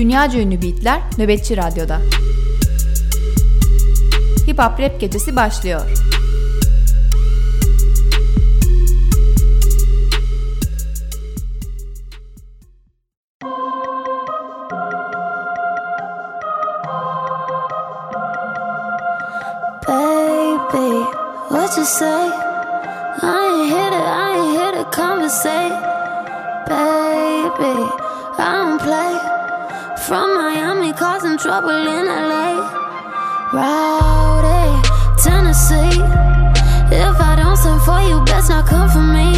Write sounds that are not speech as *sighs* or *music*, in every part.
Dünyaca ünlü beatler Nöbetçi Radyo'da. Hip Hop Rap Gecesi başlıyor. trouble in LA. Rowdy, Tennessee. If I don't send for you, best not come for me.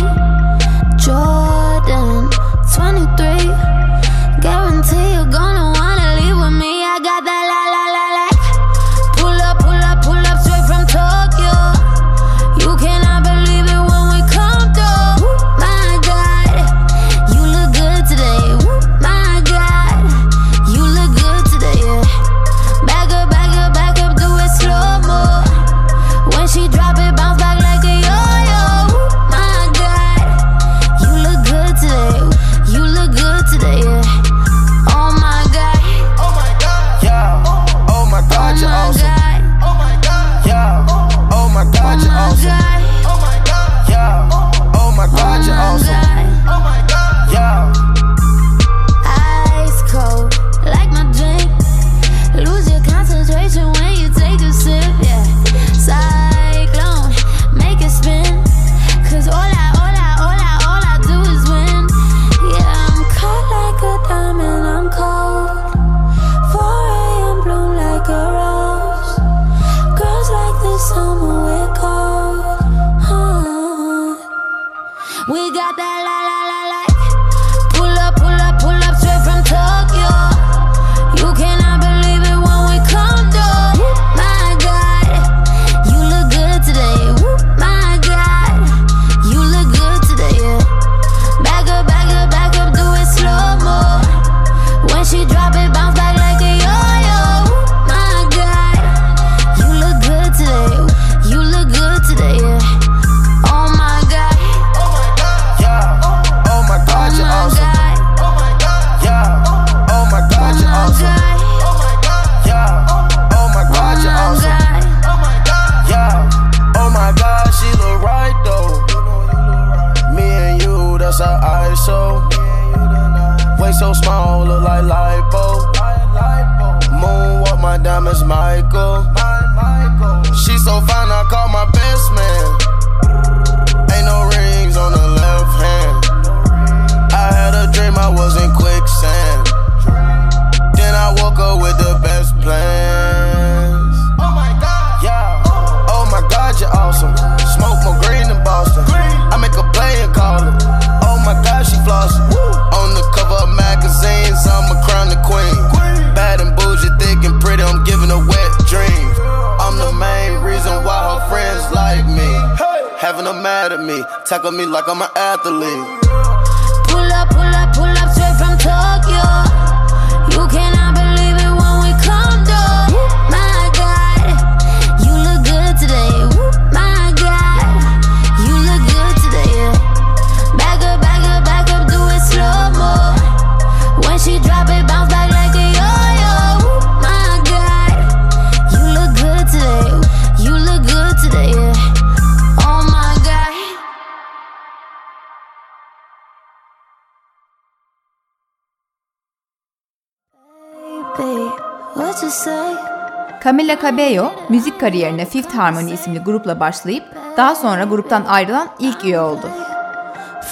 kariyerine Fifth Harmony isimli grupla başlayıp daha sonra gruptan ayrılan ilk üye oldu.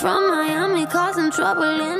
From Miami causing trouble in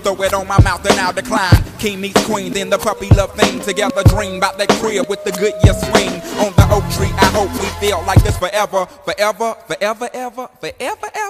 Throw it on my mouth and I'll decline. King meets queen, then the puppy love thing. Together dream about that crib with the good year swing. On the oak tree, I hope we feel like this forever. Forever, forever, ever, forever, ever.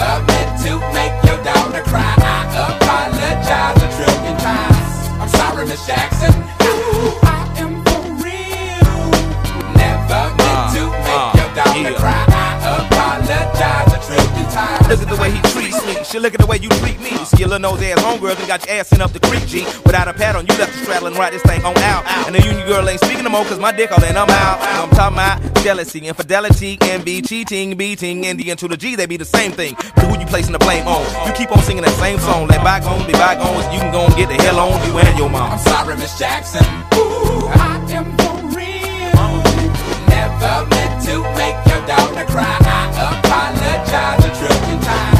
Never meant to make your daughter cry. I apologize a trillion times. I'm sorry, Miss Jackson. Ooh, I am for real. Never meant uh, to make uh, your daughter yeah. cry. I apologize a trillion times. Look at the way he me. Look at the way you treat me. You see your little nose ass homegirls and got your ass sent up the creek, G. Without a pad on, you left the straddle and ride this thing on out. And the union girl ain't speaking no more, cause my dick all in, I'm out. I'm talking about jealousy, infidelity, envy, cheating, beating, and the to the G, they be the same thing. But who you placing the blame on? You keep on singing that same song. Let bygones be bygones. You can go and get the hell on you and your mom. I'm sorry, Miss Jackson. Ooh, I am for real. Never meant to make your daughter cry. I apologize a trillion times.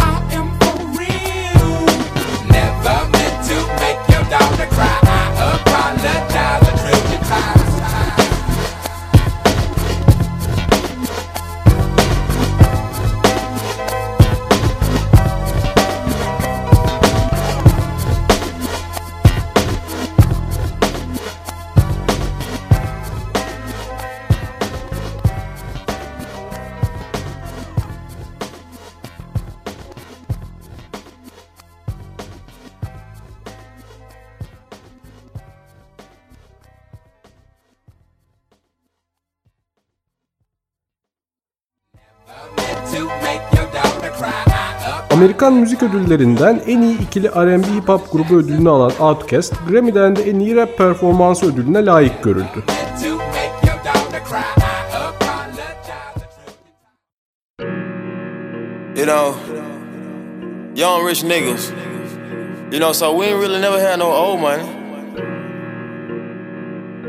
Amerikan müzik ödüllerinden en iyi ikili R&B hip hop grubu ödülünü alan Outkast, Grammy'den de en iyi rap performansı ödülüne layık görüldü. You know, young rich niggas. You know, so we ain't really never had no old money.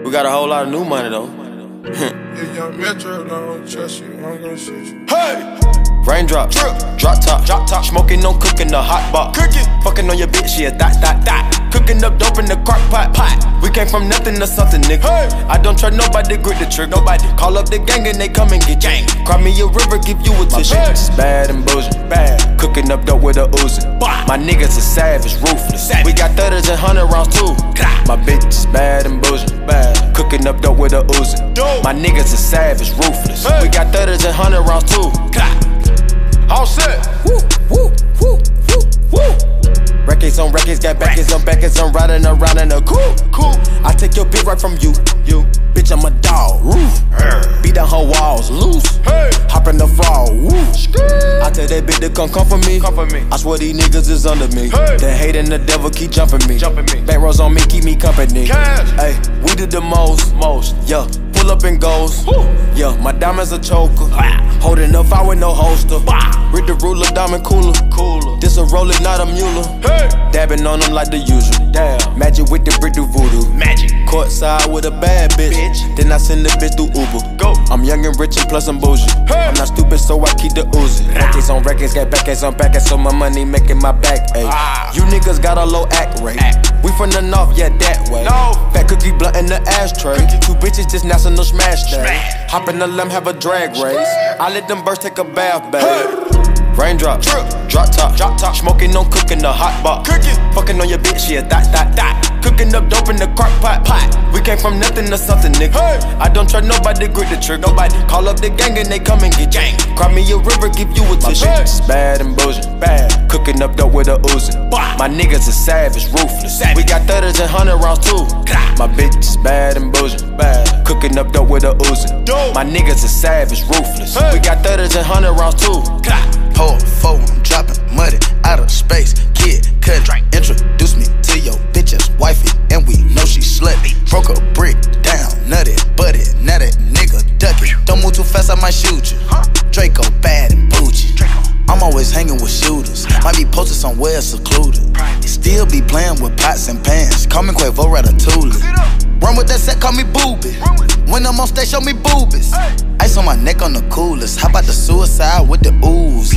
We got a whole lot of new money though. If young Metro don't trust you, I'm gonna shoot you. Hey! Raindrop, drip, drop top, drop top. Smoking, no cooking, the hot pot. Cooking, fucking on your bitch, yeah, that, that, that. Cooking up dope in the crock pot, pot. We came from nothing to something, nigga. Hey. I don't trust nobody, grip the trick, nobody. Call up the gang and they come and get gang. Cry me a river, give you a tissue. My bitch is bad and bullshit, bad. Cooking up dope with a Uzi. My niggas are savage, ruthless. We got thudders and hundred rounds too. My bitch is bad and bullshit, bad. Cooking up dope with a Uzi. My niggas are savage, ruthless. We got thudders and hundred rounds too. All set. Woo, woo, woo, woo, woo. Records on records, got backers on backers, I'm riding around in a coupe. Cool. I take your bitch right from you. You. Bitch, I'm a dog. Roof. Beat down her walls. Loose. Hop in the fall. Woo. I tell that bitch to come come for me. Come for me. I swear these niggas is under me. The hate and the devil keep jumping me. Jumping me. Back rows on me, keep me company. Hey, we did the most. Most. Yeah. Pull up and goes. Yeah, my diamonds a choker. Holding up, I with no holster. Read the ruler, diamond cooler. Cooler. This a roller, not a mule. Dabbing on them like the usual. Damn. Magic with the brick do voodoo. Magic. Courtside with a bad bitch. Then I send the bitch through Uber. Go. I'm young and rich and plus I'm bougie. I'm not stupid, so I keep the Uzi. Records on records, got backers on backers, so my money making my back ache. Ah. You niggas got a low act rate. We from the north, yeah, that way. No. Fat cookie blunt in the ashtray. Two bitches just national smash day. Hop in the limb, have a drag race. I let them birds take a bath, babe. Raindrop, drip, drop top, drop top. Smoking on cooking the hot pot. Cooking, fucking on your bitch, yeah, that, that, that. Cooking up dope in the crock pot, pot. We came from nothing to something, nigga. I don't trust nobody, grip the trigger. Nobody call up the gang and they come and get gang. Cry me a river, give you a tissue. My bitch is bad and bullshit, bad. Cooking up dope with a Uzi. My niggas is savage, ruthless. We got thudders and hundred rounds too. My bitch is bad and bullshit, bad. Cooking up dope with a Uzi. My niggas is savage, ruthless. We got thudders and hundred rounds too. Pour four, I'm dropping money out of space. Kid, cut, introduce me to your bitch's wifey, and we know she slutty. Broke a brick down, nutty, butty, now that nigga ducky. Don't move too fast, I might shoot you. Draco bad and bougie. I'm always hanging with shooters. Might be posted somewhere secluded. Still be playing with pots and pans. Call me Quavo Ratatouille. Run with that set, call me booby. When I'm on stage, show me boobies. Ice on my neck on the coolest. How about the suicide with the ooze?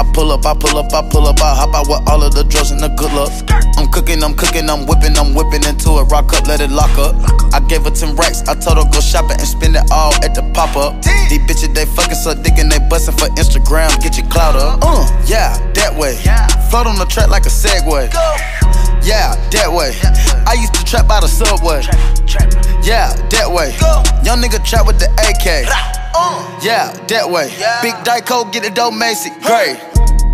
I pull up, I pull up, I pull up, I hop out with all of the drugs and the good luck. I'm cooking, I'm cooking, I'm whipping, I'm whipping into it. Rock up, let it lock up. I gave her 10 racks, I told her go shopping and spend it all at the pop up. These bitches, they fucking so dick and they bustin' for Instagram. Get your clout up. Uh, yeah, that way. Float on the track like a Segway. Yeah, that way. I used to trap by the subway. Yeah, that way. Young nigga trap with the AK. Yeah, that way. Big Dyco, get it dope, Macy. Great.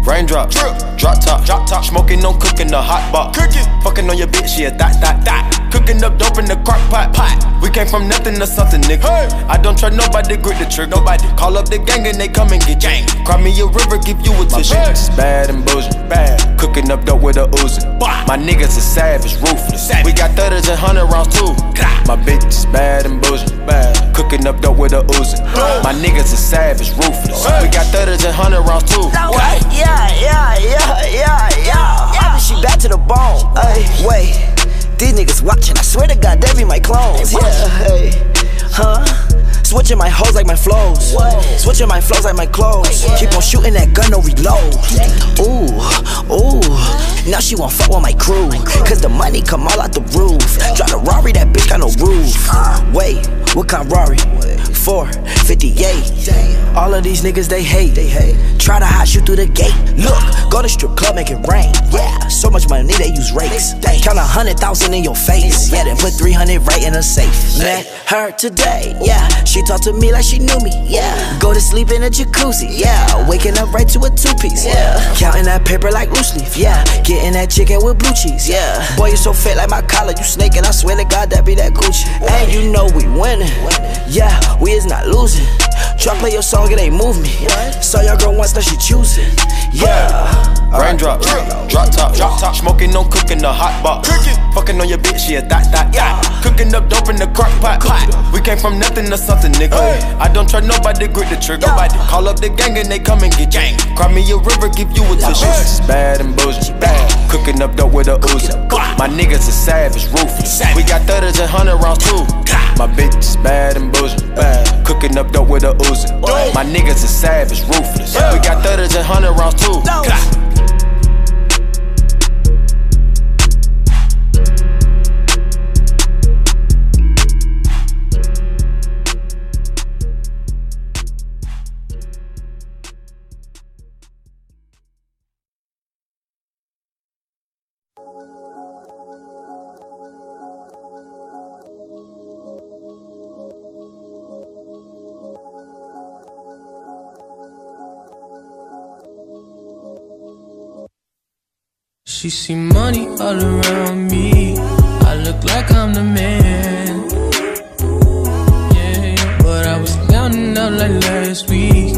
Raindrop, drop top, drop top. Smoking no cooking the hot box. Cooking, fucking on your bitch, yeah, that, that, that. Cooking up dope in the crock pot, pot. We came from nothing to something, nigga. I don't trust nobody, grip the trigger. Nobody call up the gang and they come and get gang. Cry me a river, give you a tissue. My bitch is bad and bullshit, bad. Cooking up dope with a Uzi. My niggas is savage, ruthless. We got thudders and hundred rounds too. My bitch is bad and bullshit, bad. Cooking up dope with a Uzi. My niggas is savage, ruthless. We got thudders and hundred rounds too. Wait, yeah, yeah, yeah, yeah, yeah. Be she back to the bone. Ay, wait, these niggas watching. I swear to God, they be my clones. Yeah, hey, huh? Switching my hoes like my flows. Switching my flows like my clothes. Keep on shooting that gun, no reload. Ooh, ooh. Now she won't fuck with my crew. Cause the money come all out the roof. Drive a Rari, that bitch got no roof. Wait, what kind Rari? 458. All of these niggas they hate. They hate. Try to hot shoot through the gate. Look, go to strip club, make it rain. Yeah, so much money they use rakes. Count a hundred thousand in your face. Yeah, then put 300 right in a safe. Met her today. Yeah, she talked to me like she knew me. Yeah, go to sleep in a jacuzzi. Yeah, waking up right to a two piece. Yeah, counting that paper like loose leaf. Yeah, getting that chicken with blue cheese. Yeah, boy, you so fat like my collar. You snaking. I swear to God, that be that Gucci. And you know we winning. Yeah, we is not losing. Try play your song, it ain't move me. Saw your girl once, now she choosing. Yeah. Raindrop, drop top, drop top. Smoking on cooking the hot box. Cooking, fucking on your bitch, yeah, that, that, yeah. Cooking up dope in the crock pot. We came from nothing to something, nigga. I don't trust nobody, grip the trigger. Nobody call up the gang and they come and get gang. Cry me a river, give you a tissue. It's bad and bullshit, bad. Cooking up dope with a Uzi. My niggas is savage, ruthless. We got thudders and hundred rounds too. My bitch is bad and bullshit, bad. Cooking up dope with a Uzi. My niggas is savage, ruthless. We got thudders and hundred rounds too. She see money all around me. I look like I'm the man. Yeah, but I was down and out like last week.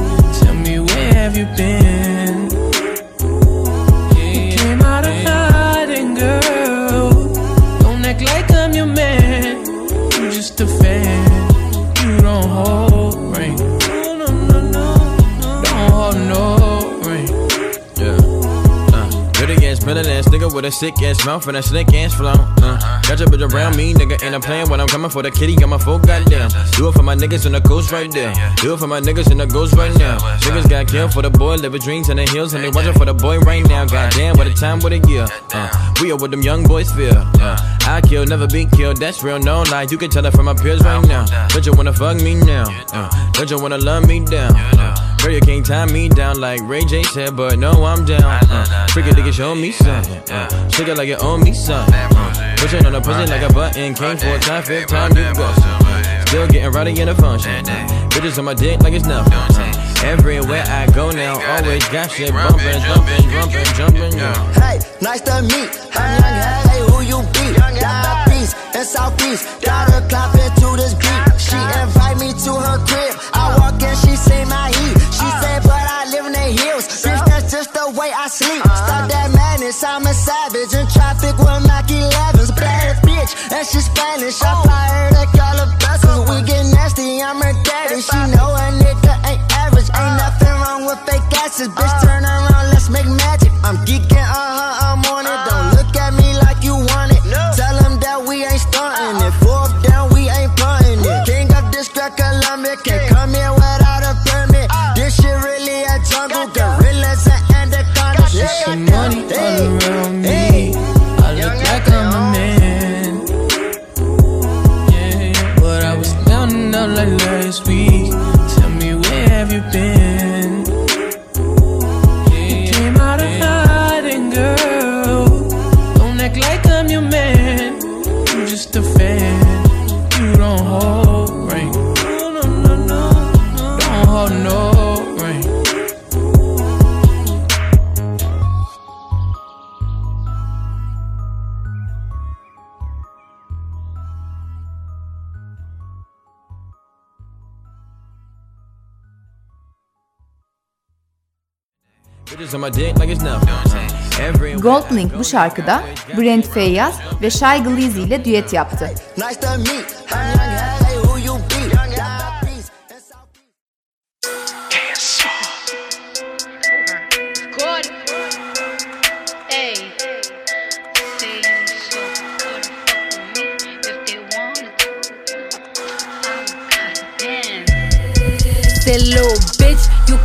Nigga with a sick ass mouth and a slick ass flow. Uh, got your bitch around me, nigga, and I'm playing when I'm coming for the kitty. Got my full goddamn. Do it for my niggas in the coast right there. Do it for my niggas in the ghost right now. Niggas got killed for the boy, living dreams in the hills, and they watching for the boy right now. Goddamn, what a time, what a year. Uh, we are what them young boys feel. Uh, I kill, never be killed, that's real, no lie. You can tell it from my peers right now. Don't you wanna fuck me now? Uh, you wanna love me down? Uh, Girl, you can't tie me down like Ray J said, but no, I'm down. Uh, freak it, nigga, show me something. Uh, shake it like you owe me something. Uh, push it on the pussy like a button. Came for a time, fifth time you go. Still getting rowdy in the function. Uh, bitches on my dick like it's nothing. Uh, everywhere I go now, always got shit bumping, jumping, jumping, jumping. Yeah. Hey, nice to meet. I'm young, hey, who you be? Down East and Southeast. Got her clapping to this beat. She invite me to her crib. I walk in, she say my heat. Say, but I live in the hills. Bitch, that's just the way I sleep. Stop that madness, I'm a savage. In traffic with Mac 11s. Bad bitch, and she Spanish. I fly her to Calabasas. We get nasty, I'm her daddy. She know a nigga ain't average. Ain't nothing wrong with fake asses. Bitch, like I'm your man. You just a fan. You don't hold ring. No, no, no, no. Don't hold no ring. Bitches on my dick like it's nothing. Uh, everywhere Gold Link bu şarkıda Brent Feyyaz ve Shy Glizzy ile düet yaptı. Nice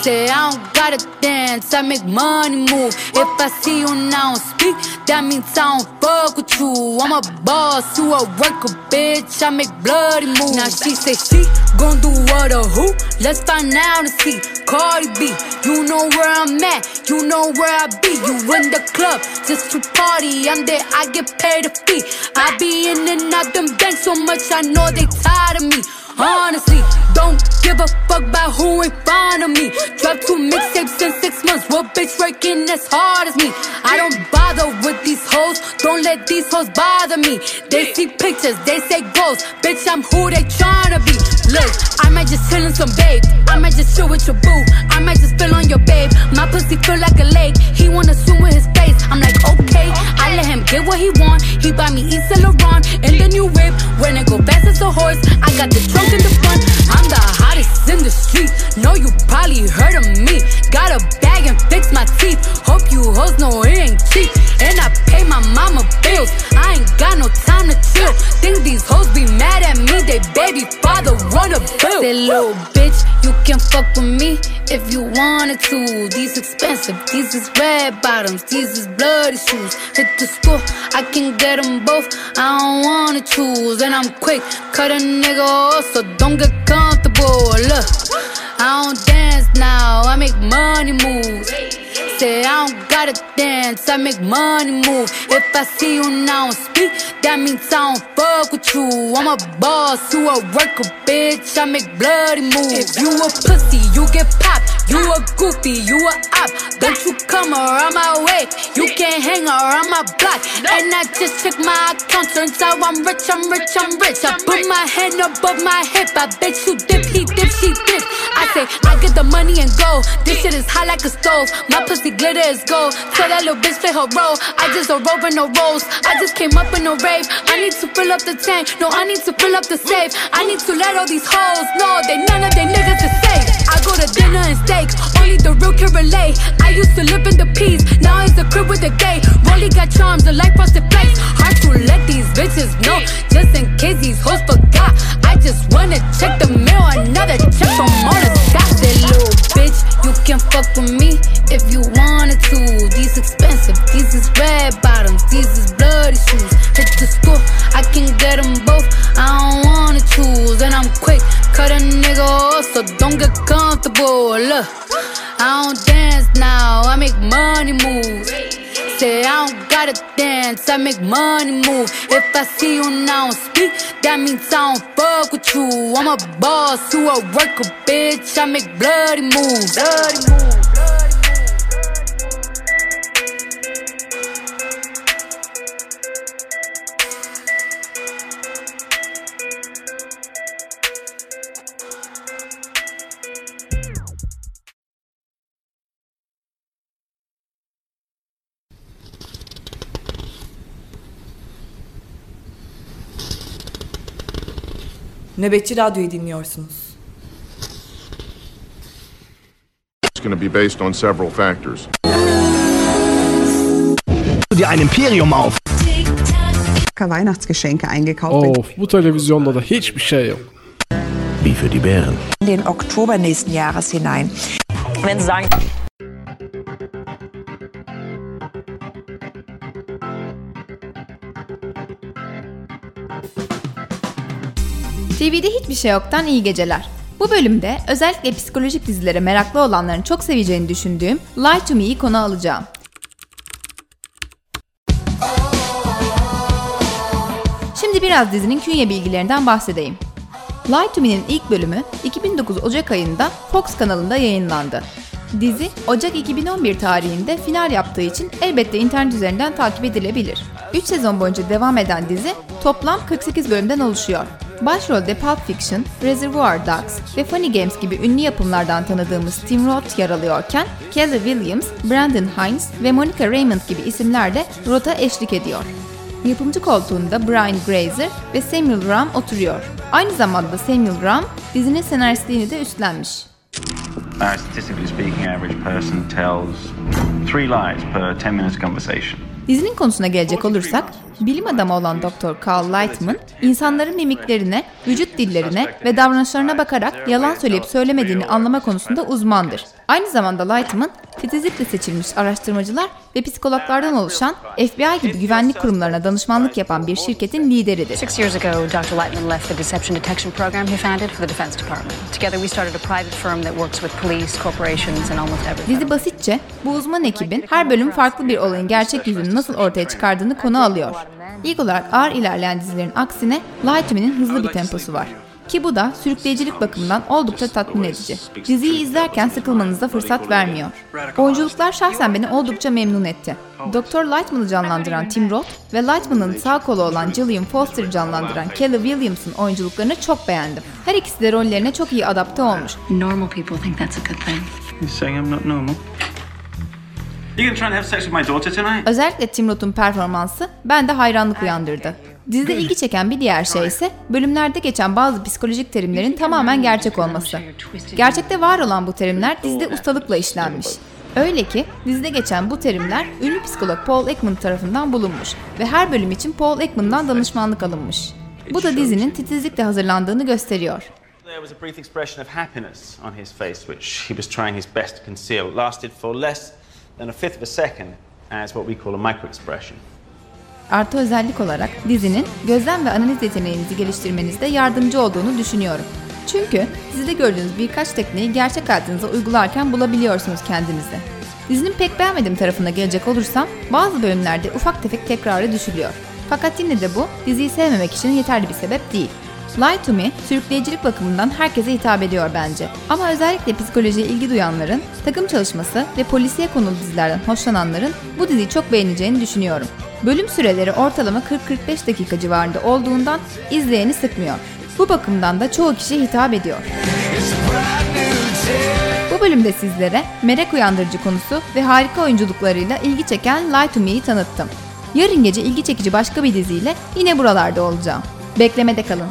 Say I don't gotta dance, I make money move. If I see you now speak, that means I don't fuck with you. I'm a boss, you a worker, bitch. I make bloody moves. Now she say she gon' do what or who? Let's find out and see. Cardi B, you know where I'm at, you know where I be. You in the club just to party. I'm there, I get paid a fee. I be in and out them banks so much, I know they tired of me. Honestly, don't give a fuck about who in front of me. Drop two mixtapes in six months. What bitch working as hard as me? I don't bother with these hoes. Don't let these hoes bother me. They see pictures, they say goals. Bitch, I'm who they tryna be. Look, I might just chill in some babe. I might just chill with your boo. I might just spill on your babe. My pussy feel like a lake. He wanna swim with his face. I'm like, okay. I let him get what he want. He buy me East Laurent and the new whip. When it go fast as a horse, I got the trunk in the front. I'm the in the street. Know you probably heard of me. Got a bag and fix my teeth. Hope you hoes know it ain't cheap. And I pay my mama bills. I ain't got no time to chill. Think these hoes be mad at me. They baby father wanna build. Say little bitch, you can fuck with me if you wanted to. These expensive, these is red bottoms, these is bloody shoes. Hit the school, I can get them both. I don't wanna choose, and I'm quick, cut a nigga off, so don't get Look, I don't dance now, I make money moves. Say I don't gotta dance, I make money move. If I see you now speak, that means I don't fuck with you. I'm a boss, you a worker, bitch. I make bloody moves. If you a pussy, you get popped. You a goofy, you a op. Don't you come around my way. You can't hang around my block. And I just check my account. Turns out I'm rich, I'm rich, I'm rich. I put my hand above my hip. I bet you dip, he dip, she dip. I say, I get the money and go. This shit is hot like a stove. My pussy glitter is gold. Tell that little bitch play her role. I just a rover, no rolls. I just came up in a rave. I need to fill up the tank. No, I need to fill up the safe. I need to let all these hoes know they none of they niggas is safe. I go to dinner and steak. Only the real can relate. I used to live in the peace. Now it's a crib with a gay. Rolly got charms, a life frosted flakes. Hard to let these bitches know. Just in case these hoes forgot. I just wanna check the mail. Another check from the dots. That little bitch, you can fuck with me if you wanted to. These expensive, these is red bottoms, these is bloody shoes. Hit the store, I can get them both. I don't wanna choose, and I'm quick. Cut a nigga off, so don't get comfortable. Look, I don't dance now, I make money moves. Say I don't gotta dance, I make money move. If I see you now speak, that means I don't fuck with you. I'm a boss, you a worker, bitch. I make bloody moves. Bloody moves. Nöbetçi Radyo'yu dinliyorsunuz. It's going to be based on several factors. dir ein Imperium auf. Weihnachtsgeschenke eingekauft. Of bu televizyonda da hiçbir şey yok. Wie für die Bären. In den Oktober nächsten Jahres hinein. Wenn Sie sagen, TV'de hiçbir şey yoktan iyi geceler. Bu bölümde özellikle psikolojik dizilere meraklı olanların çok seveceğini düşündüğüm Lie to Me'yi konu alacağım. Şimdi biraz dizinin künye bilgilerinden bahsedeyim. Lie to Me'nin ilk bölümü 2009 Ocak ayında Fox kanalında yayınlandı. Dizi Ocak 2011 tarihinde final yaptığı için elbette internet üzerinden takip edilebilir. 3 sezon boyunca devam eden dizi toplam 48 bölümden oluşuyor. Başrolde Pulp Fiction, Reservoir Dogs ve Funny Games gibi ünlü yapımlardan tanıdığımız Tim Roth yer alıyorken Kelly Williams, Brandon Hines ve Monica Raymond gibi isimler de Roth'a eşlik ediyor. Yapımcı koltuğunda Brian Grazer ve Samuel Ram oturuyor. Aynı zamanda Samuel Ram dizinin senaristliğini de üstlenmiş. Uh, statistically speaking, average person tells three lies per 10 minutes conversation. Dizinin konusuna gelecek olursak, bilim adamı olan Dr. Carl Lightman, insanların mimiklerine, vücut dillerine ve davranışlarına bakarak yalan söyleyip söylemediğini anlama konusunda uzmandır. Aynı zamanda Lightman, titizlikle seçilmiş araştırmacılar ve psikologlardan oluşan FBI gibi güvenlik kurumlarına danışmanlık yapan bir şirketin lideridir. Six years ago, Dr. Lightman left the deception detection program he founded for the Defense Department. Together, we started a private firm that works with police, corporations, and almost every Dizi basitçe bu uzman ekibin her bölüm farklı bir olayın gerçek yüzünü nasıl ortaya çıkardığını konu alıyor. İlk olarak ağır ilerleyen dizilerin aksine Me'nin hızlı bir temposu var. Ki bu da sürükleyicilik bakımından oldukça tatmin edici. Diziyi izlerken sıkılmanıza fırsat vermiyor. Oyunculuklar şahsen beni oldukça memnun etti. Dr. Lightman'ı canlandıran Tim Roth ve Lightman'ın sağ kolu olan Gillian Foster'ı canlandıran Kelly Williams'ın oyunculuklarını çok beğendim. Her ikisi de rollerine çok iyi adapte olmuş. Normal people think that's a good thing. You're saying I'm not normal? You gonna try and have sex with my daughter tonight? Özellikle Tim Roth'un performansı bende hayranlık uyandırdı. Dizide ilgi çeken bir diğer şey ise bölümlerde geçen bazı psikolojik terimlerin tamamen gerçek olması. Gerçekte var olan bu terimler dizide ustalıkla işlenmiş. Öyle ki dizide geçen bu terimler ünlü psikolog Paul Ekman tarafından bulunmuş ve her bölüm için Paul Ekman'dan danışmanlık alınmış. Bu da dizinin titizlikle hazırlandığını gösteriyor. There was a brief expression of happiness on his face, which he was trying his best to conceal. It lasted for less than a fifth of a second as what we call a micro expression. Artı özellik olarak dizinin gözlem ve analiz yeteneğinizi geliştirmenizde yardımcı olduğunu düşünüyorum. Çünkü dizide gördüğünüz birkaç tekniği gerçek hayatınıza uygularken bulabiliyorsunuz kendinizi. Dizinin pek beğenmediğim tarafına gelecek olursam bazı bölümlerde ufak tefek tekrarı düşülüyor. Fakat yine de bu diziyi sevmemek için yeterli bir sebep değil. Lie to Me, sürükleyicilik bakımından herkese hitap ediyor bence. Ama özellikle psikolojiye ilgi duyanların, takım çalışması ve polisiye konulu dizilerden hoşlananların bu diziyi çok beğeneceğini düşünüyorum. Bölüm süreleri ortalama 40-45 dakika civarında olduğundan izleyeni sıkmıyor. Bu bakımdan da çoğu kişiye hitap ediyor. Bu bölümde sizlere merak uyandırıcı konusu ve harika oyunculuklarıyla ilgi çeken Lie to Me'yi tanıttım. Yarın gece ilgi çekici başka bir diziyle yine buralarda olacağım. Beklemede kalın.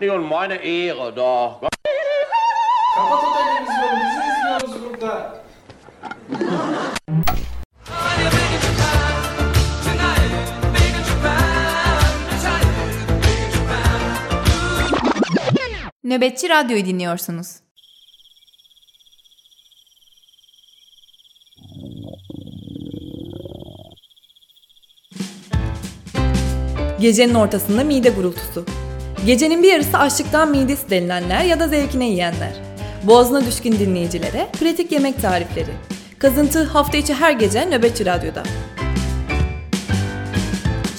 Jo meine Ehre, da. Kapat o televizyonu bizi izliyoruz burada. Nöbetçi Radyo'yu dinliyorsunuz. Gecenin ortasında mide gurultusu. Gecenin bir yarısı açlıktan midesi delinenler ya da zevkine yiyenler. Boğazına düşkün dinleyicilere pratik yemek tarifleri. Kazıntı hafta içi her gece Nöbetçi Radyo'da.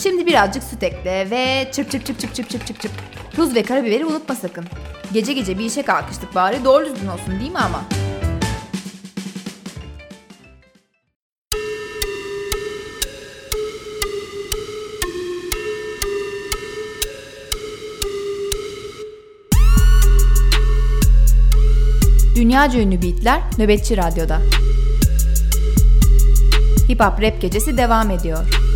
Şimdi birazcık süt ekle ve çırp çırp çırp çırp çırp çırp çırp çırp. Tuz ve karabiberi unutma sakın. Gece gece bir işe kalkıştık bari doğru düzgün olsun değil mi ama? Dünyaca ünlü beatler Nöbetçi Radyo'da. Hip Hop Rap Gecesi devam ediyor.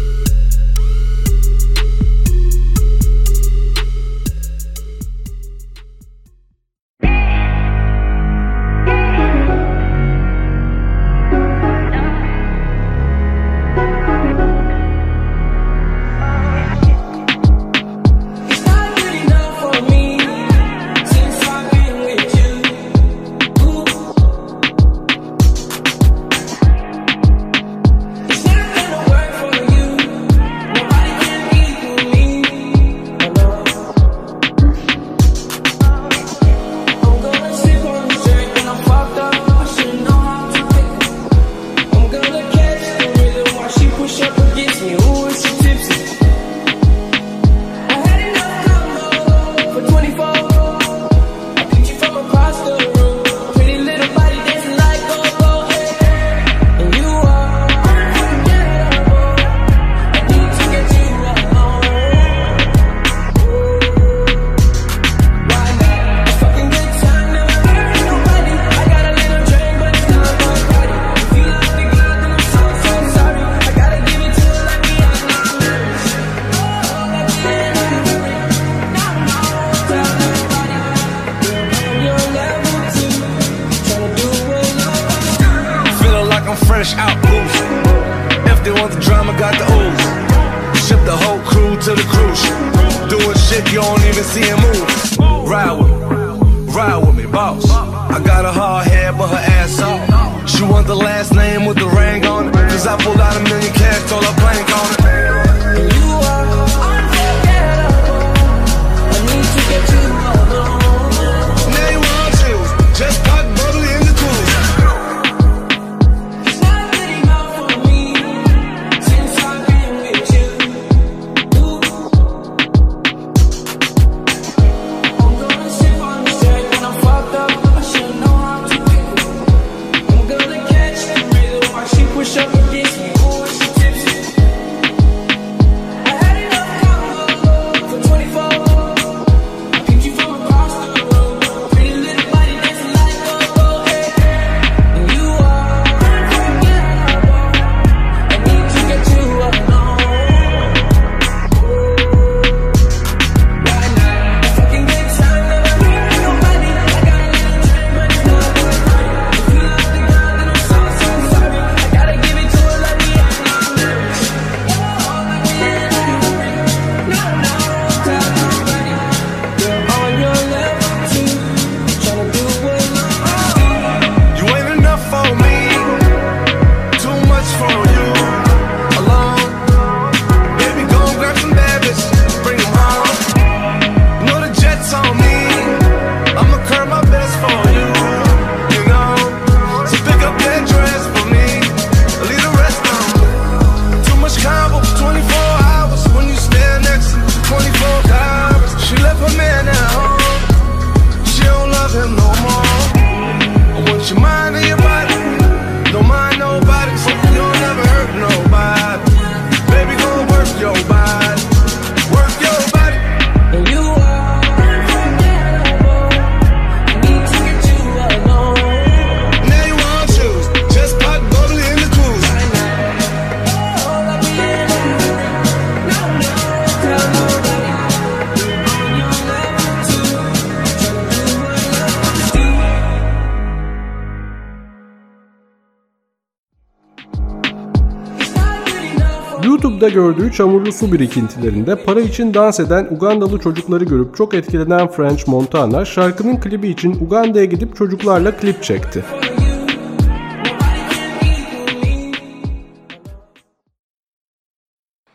Çamurlu su birikintilerinde para için dans eden Ugandalı çocukları görüp çok etkilenen French Montana şarkının klibi için Uganda'ya gidip çocuklarla klip çekti.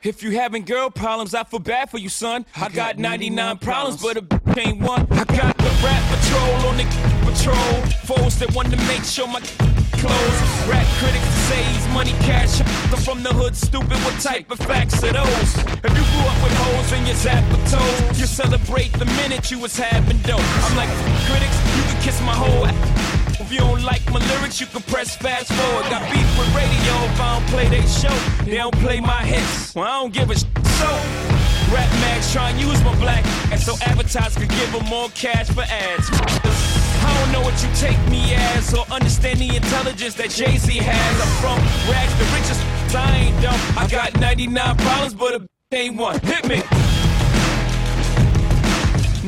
If you having girl problems, I feel bad for you, son. I got 99 problems, but a b- ain't one. I got the rap patrol on the patrol. Foes that want to make sure my type of facts are those? If you grew up with hoes in your zap toes, you celebrate the minute you was having dope. I'm like, critics, you can kiss my whole ass. If you don't like my lyrics, you can press fast forward. Got beef with radio if I don't play their show. They don't play my hits. Well, I don't give a sh- so. Rap mags try and use my black and so advertisers could give them more cash for ads. I don't know what you take me as or understand the intelligence that Jay Z has. I'm from rags, the richest. I ain't dumb. I got 99 problems, but a ain't one. Hit me.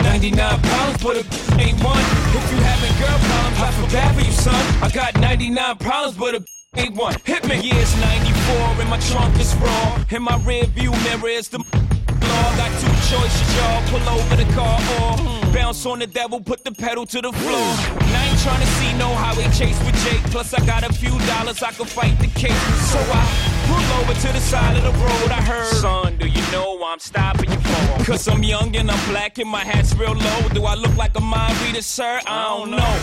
99 problems, but a ain't one. If you having girl problems, I feel bad for you, son. I got 99 problems, but a ain't one. Hit me. Yeah, it's 94 and my trunk is raw. In my rear view mirror is the law. Got two choices, y'all. Pull over the car or bounce on the devil, put the pedal to the floor. And I ain't trying to see no highway chase with Jake. Plus, I got a few dollars, I can fight the case. So I pull over to the side of the road. I heard, son, do you know why I'm stopping you for? Cause I'm young and I'm black and my hat's real low. Do I look like a mind reader, sir? I don't know.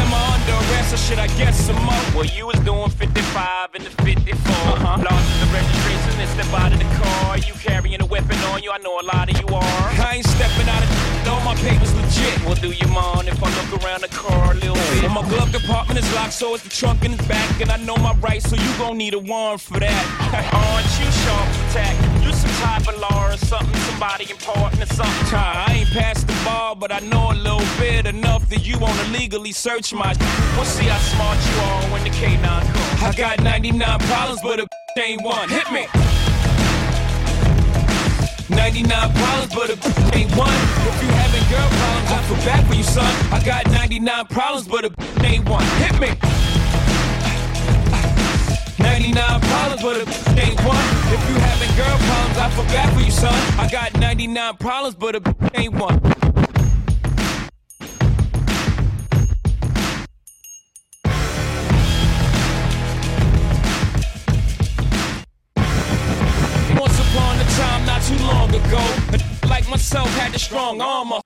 Am I under arrest or should I get some more? Well, you was doing 55 in the 54. Uh-huh. Lost the registration and step out of the car. You carrying a weapon on you? I know a lot of you are. I ain't stepping out of all my papers legit. Well, do you mind if I look around the car a little bit? Well, my glove compartment is locked, so it's the trunk in the back. And I know my rights, so you gon' need a warrant for that. *laughs* Aren't you sharp attack? You some type of law or something, somebody important or something. I ain't passed the bar, but I know a little bit enough that you wanna legally search my. We'll see how smart you are when the K9 comes. I got 99 problems, but a ain't one. Hit me. 99 problems, but a ain't one. If you having girl problems, I feel bad for you, son. I got 99 problems, but a ain't one. Hit me. 99 problems, but a ain't one. If you having girl problems, I feel bad for you, son. I got 99 problems, but a ain't one. Too long ago, like myself had the strong armor.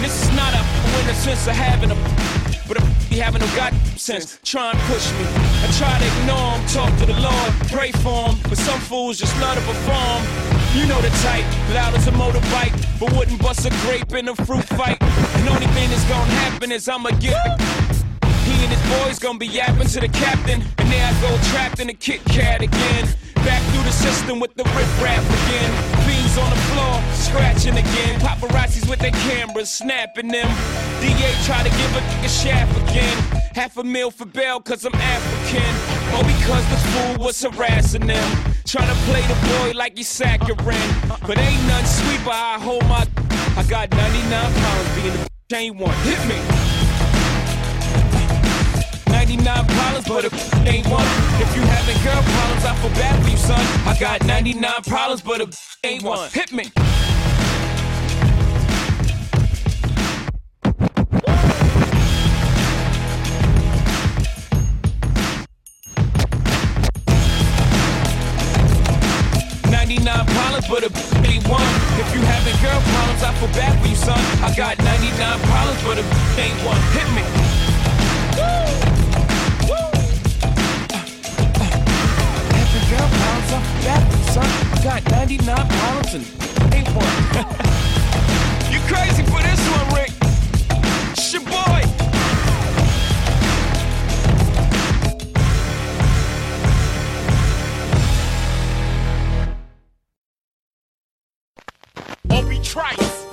This is not a winner sense of having a, but be having no god sense. Try and push me. I try to ignore him, talk to the Lord, pray for him, but some fools just love to perform. You know the type, loud as a motorbike, but wouldn't bust a grape in a fruit fight. And only thing that's gonna happen is I'ma get. He and his boys gonna be yapping to the captain, and there I go trapped in a Kit Kat again. Back through the system with the rip rap again. On the floor, scratching again. Paparazzis with their cameras, snapping them. DA try to give a nigga shaft again. Half a meal for bail, cause I'm African. Or because the fool was harassing them. Trying to play the boy like he's saccharine. But ain't none sweet, but I hold my. I got 99 pounds being the ain't one. Hit me. 99 problems, but if ain't one. If you having girl problems, I feel bad for you, son. I got 99 problems, but if ain't one. Hit me. But a ain't one. If you having girl problems, I feel bad for you, son. I got 99 problems, but a ain't one. Hit me. Bad you, son. Got 99 problems and ain't one. *laughs* you crazy for this one, Rick? It's your boy. Obie Trice,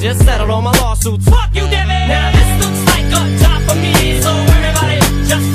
just settled all my lawsuits. Fuck you, Debbie! Now this looks like a job for me, so everybody just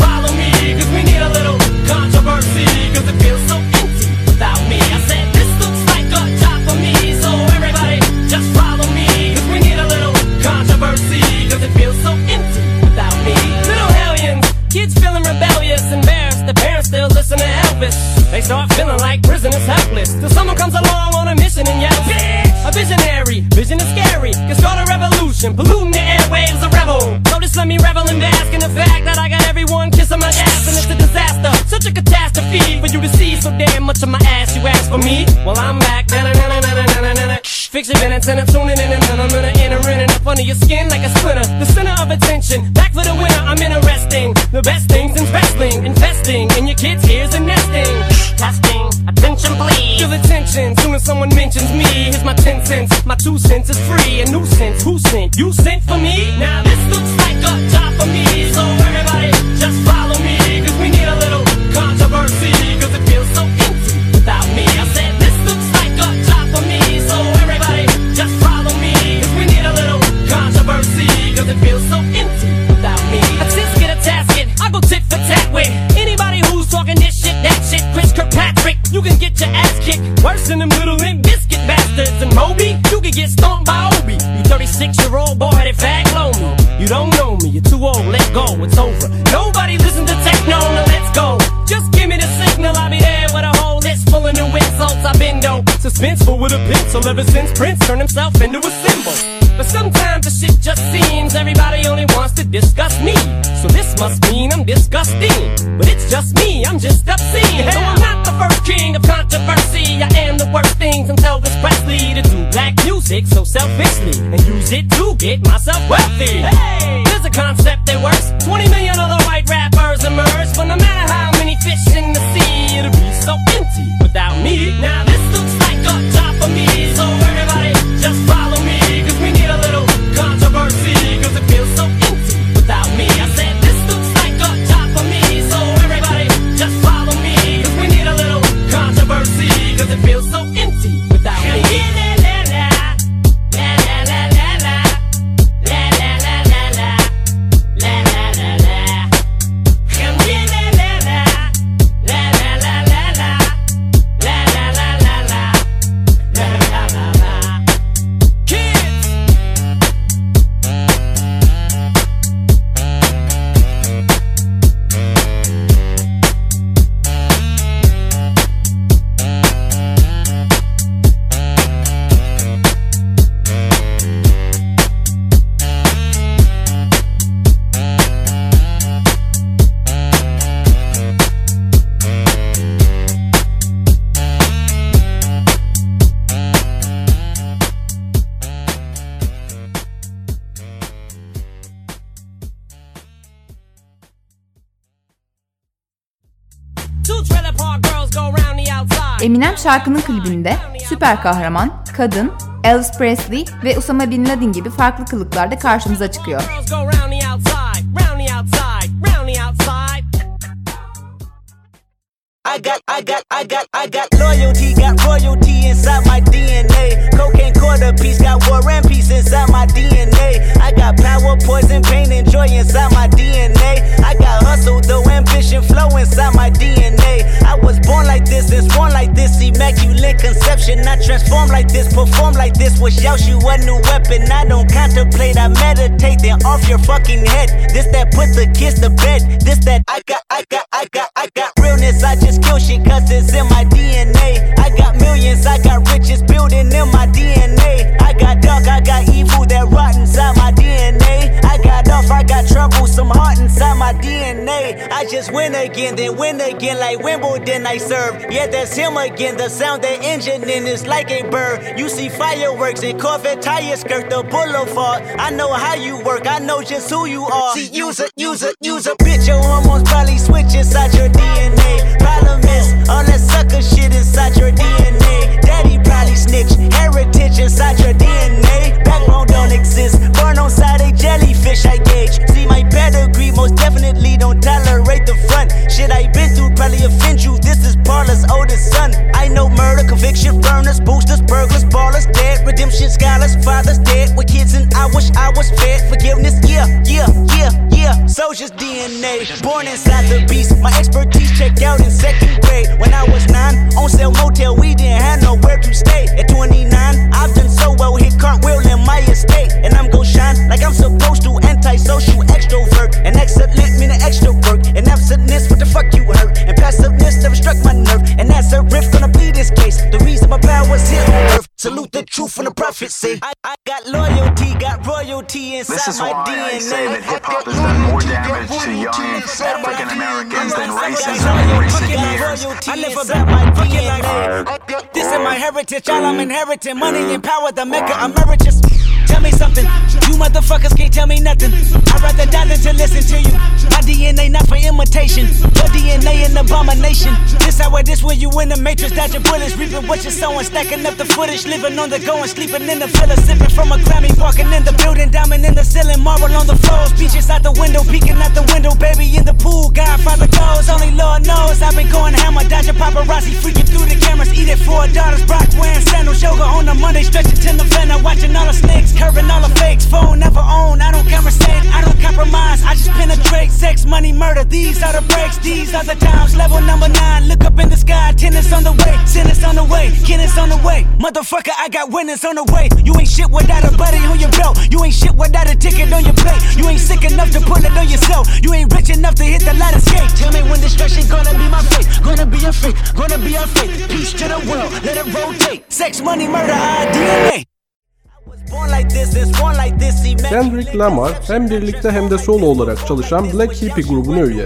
a polluting the airwaves, a rebel. Just let me revel in the fact that I got everyone kissing my ass, and it's a disaster, such a catastrophe for you to see so damn much of my ass. You ask for me, well I'm back. Na-na-na-na-na-na-na-na. Fix your minutes and I'm tuning in and I'm gonna enter in and up under your skin like a splinter. The center of attention, back for the winner. I'm interesting. The best things in wrestling, investing in your kids' ears and nesting. Testing, attention please. Feel the tension soon as someone mentions me. Here's my ten cents, my two cents is free. You sent Eminem şarkının klibinde süper kahraman, kadın, Elvis Presley ve Osama Bin Laden gibi farklı kılıklarda karşımıza çıkıyor. I got, I got, I got, I got loyalty, got royalty inside my DNA. Cocaine quarter piece, got war and peace inside my DNA. Got power, poison, pain, and joy inside my DNA. I got hustle, though ambition, flow inside my DNA. I was born like this, and born like this, immaculate conception. I transform like this, perform like this, was Yaoshu a new weapon. I don't contemplate, I meditate, then off your fucking head. This that put the kids to bed. This that I got, I got, I got, I got realness. I just kill shit cause it's in my DNA. I got millions, I got riches building in my DNA. I got dark, I got evil that rot inside my off, I got trouble, some heart inside my DNA. I just win again, then win again, like Wimbledon I serve. Yeah, that's him again. The sound that engine in is like a bird. You see fireworks and Corvette tires skirt the boulevard. I know how you work, I know just who you are. See, use a, use a, use a bitch. Your hormones probably switch inside your DNA. Problem is, all that sucker shit inside your DNA. Daddy probably snitch, heritage inside your DNA. Backbone don't exist, born on side a jellyfish I gauge. See my pedigree, most definitely don't tolerate the front. Shit I been through probably offend you. This is Paula's oldest son. I know murder, conviction, burners, boosters, burglars, ballers, dead, redemption, scholars, fathers dead with kids, and I wish I was fed. Forgiveness, yeah, yeah, yeah, yeah. Soldier's DNA, born inside the beast. My expertise checked out in second grade when I was nine. On sale motel, we didn't have nowhere to stay. At 29, I've done so well, hit cartwheel in my estate, and I'm gon' shine like I'm supposed to. Antisocial extrovert, and excellent extra work, and absentness. What the fuck you hurt? And passiveness never struck my nerve, and that's a riff gonna plead this case. The reason my power's here on earth. Salute the truth from the prophecy. I, I got loyalty, got royalty inside This is my why DNA. I say that hip hop has done more damage to young African Americans than racism in recent years. I live about my DNA. This is my heritage, all I'm inheriting. Money and power, the maker emeritus. Tell me something, you motherfuckers can't tell me nothing. I'd rather die than to listen to you. My DNA not for imitation, your DNA an abomination. This how it is when you in the matrix, dodging bullets, reaping what you're sowing, stacking up the footage, living on the go and sleeping in the villa, sipping from a Grammy, walking in the building, diamond in the ceiling, marble on the floors, beaches out the window, peeking out the window, baby in the pool, Godfather goes, only Lord knows. I've been going hammer, dodging paparazzi, freaking through the cameras, eating four daughters, Brock wearing sandals, yoga on a Monday, stretching to November, watching all the snakes, curving all the fakes, phone never own, I don't I don't compromise, I just penetrate, sex, money, murder, these are the breaks, these are the times, level number nine, look up in the sky, tennis on the way, tennis on the way, tennis on the way, motherfucker, I got winners on the way, you ain't shit without a buddy on your belt, you ain't shit without a ticket on your plate, you ain't sick enough to put it on yourself, you ain't rich enough to hit the ladder skate, tell me when destruction gonna be my fate, gonna be a fate, gonna be a fate, peace to the world, let it rotate, sex, money, murder, our DNA. Kendrick Lamar hem birlikte hem de solo olarak çalışan Black Hippie grubuna üye.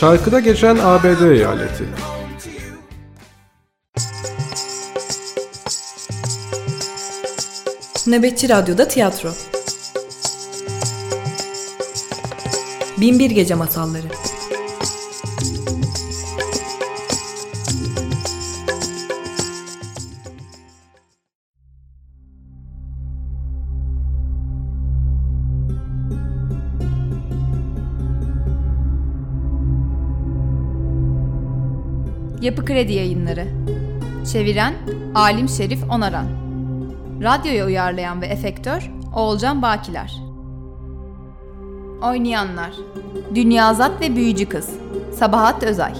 Şarkıda geçen ABD eyaleti. Nöbetçi Radyo'da tiyatro. Binbir Gece Masalları. Kredi Yayınları. Çeviren Alim Şerif Onaran. Radyoya uyarlayan ve efektör Oğulcan Bakiler. Oynayanlar Dünyazat ve Büyücü Kız Sabahat Özay.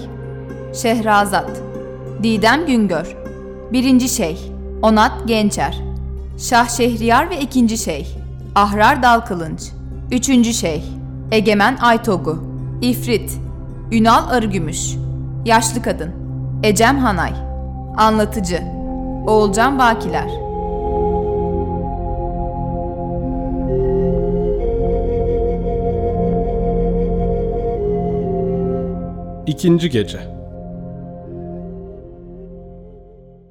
Şehrazat Didem Güngör. Birinci Şeyh Onat Gençer. Şah Şehriyar ve ikinci Şeyh Ahrar Dalkılınç. Üçüncü Şeyh Egemen Aytogu. İfrit Ünal Arıgümüş. Yaşlı Kadın Ecem Hanay Anlatıcı Oğulcan Bakiler İkinci gece.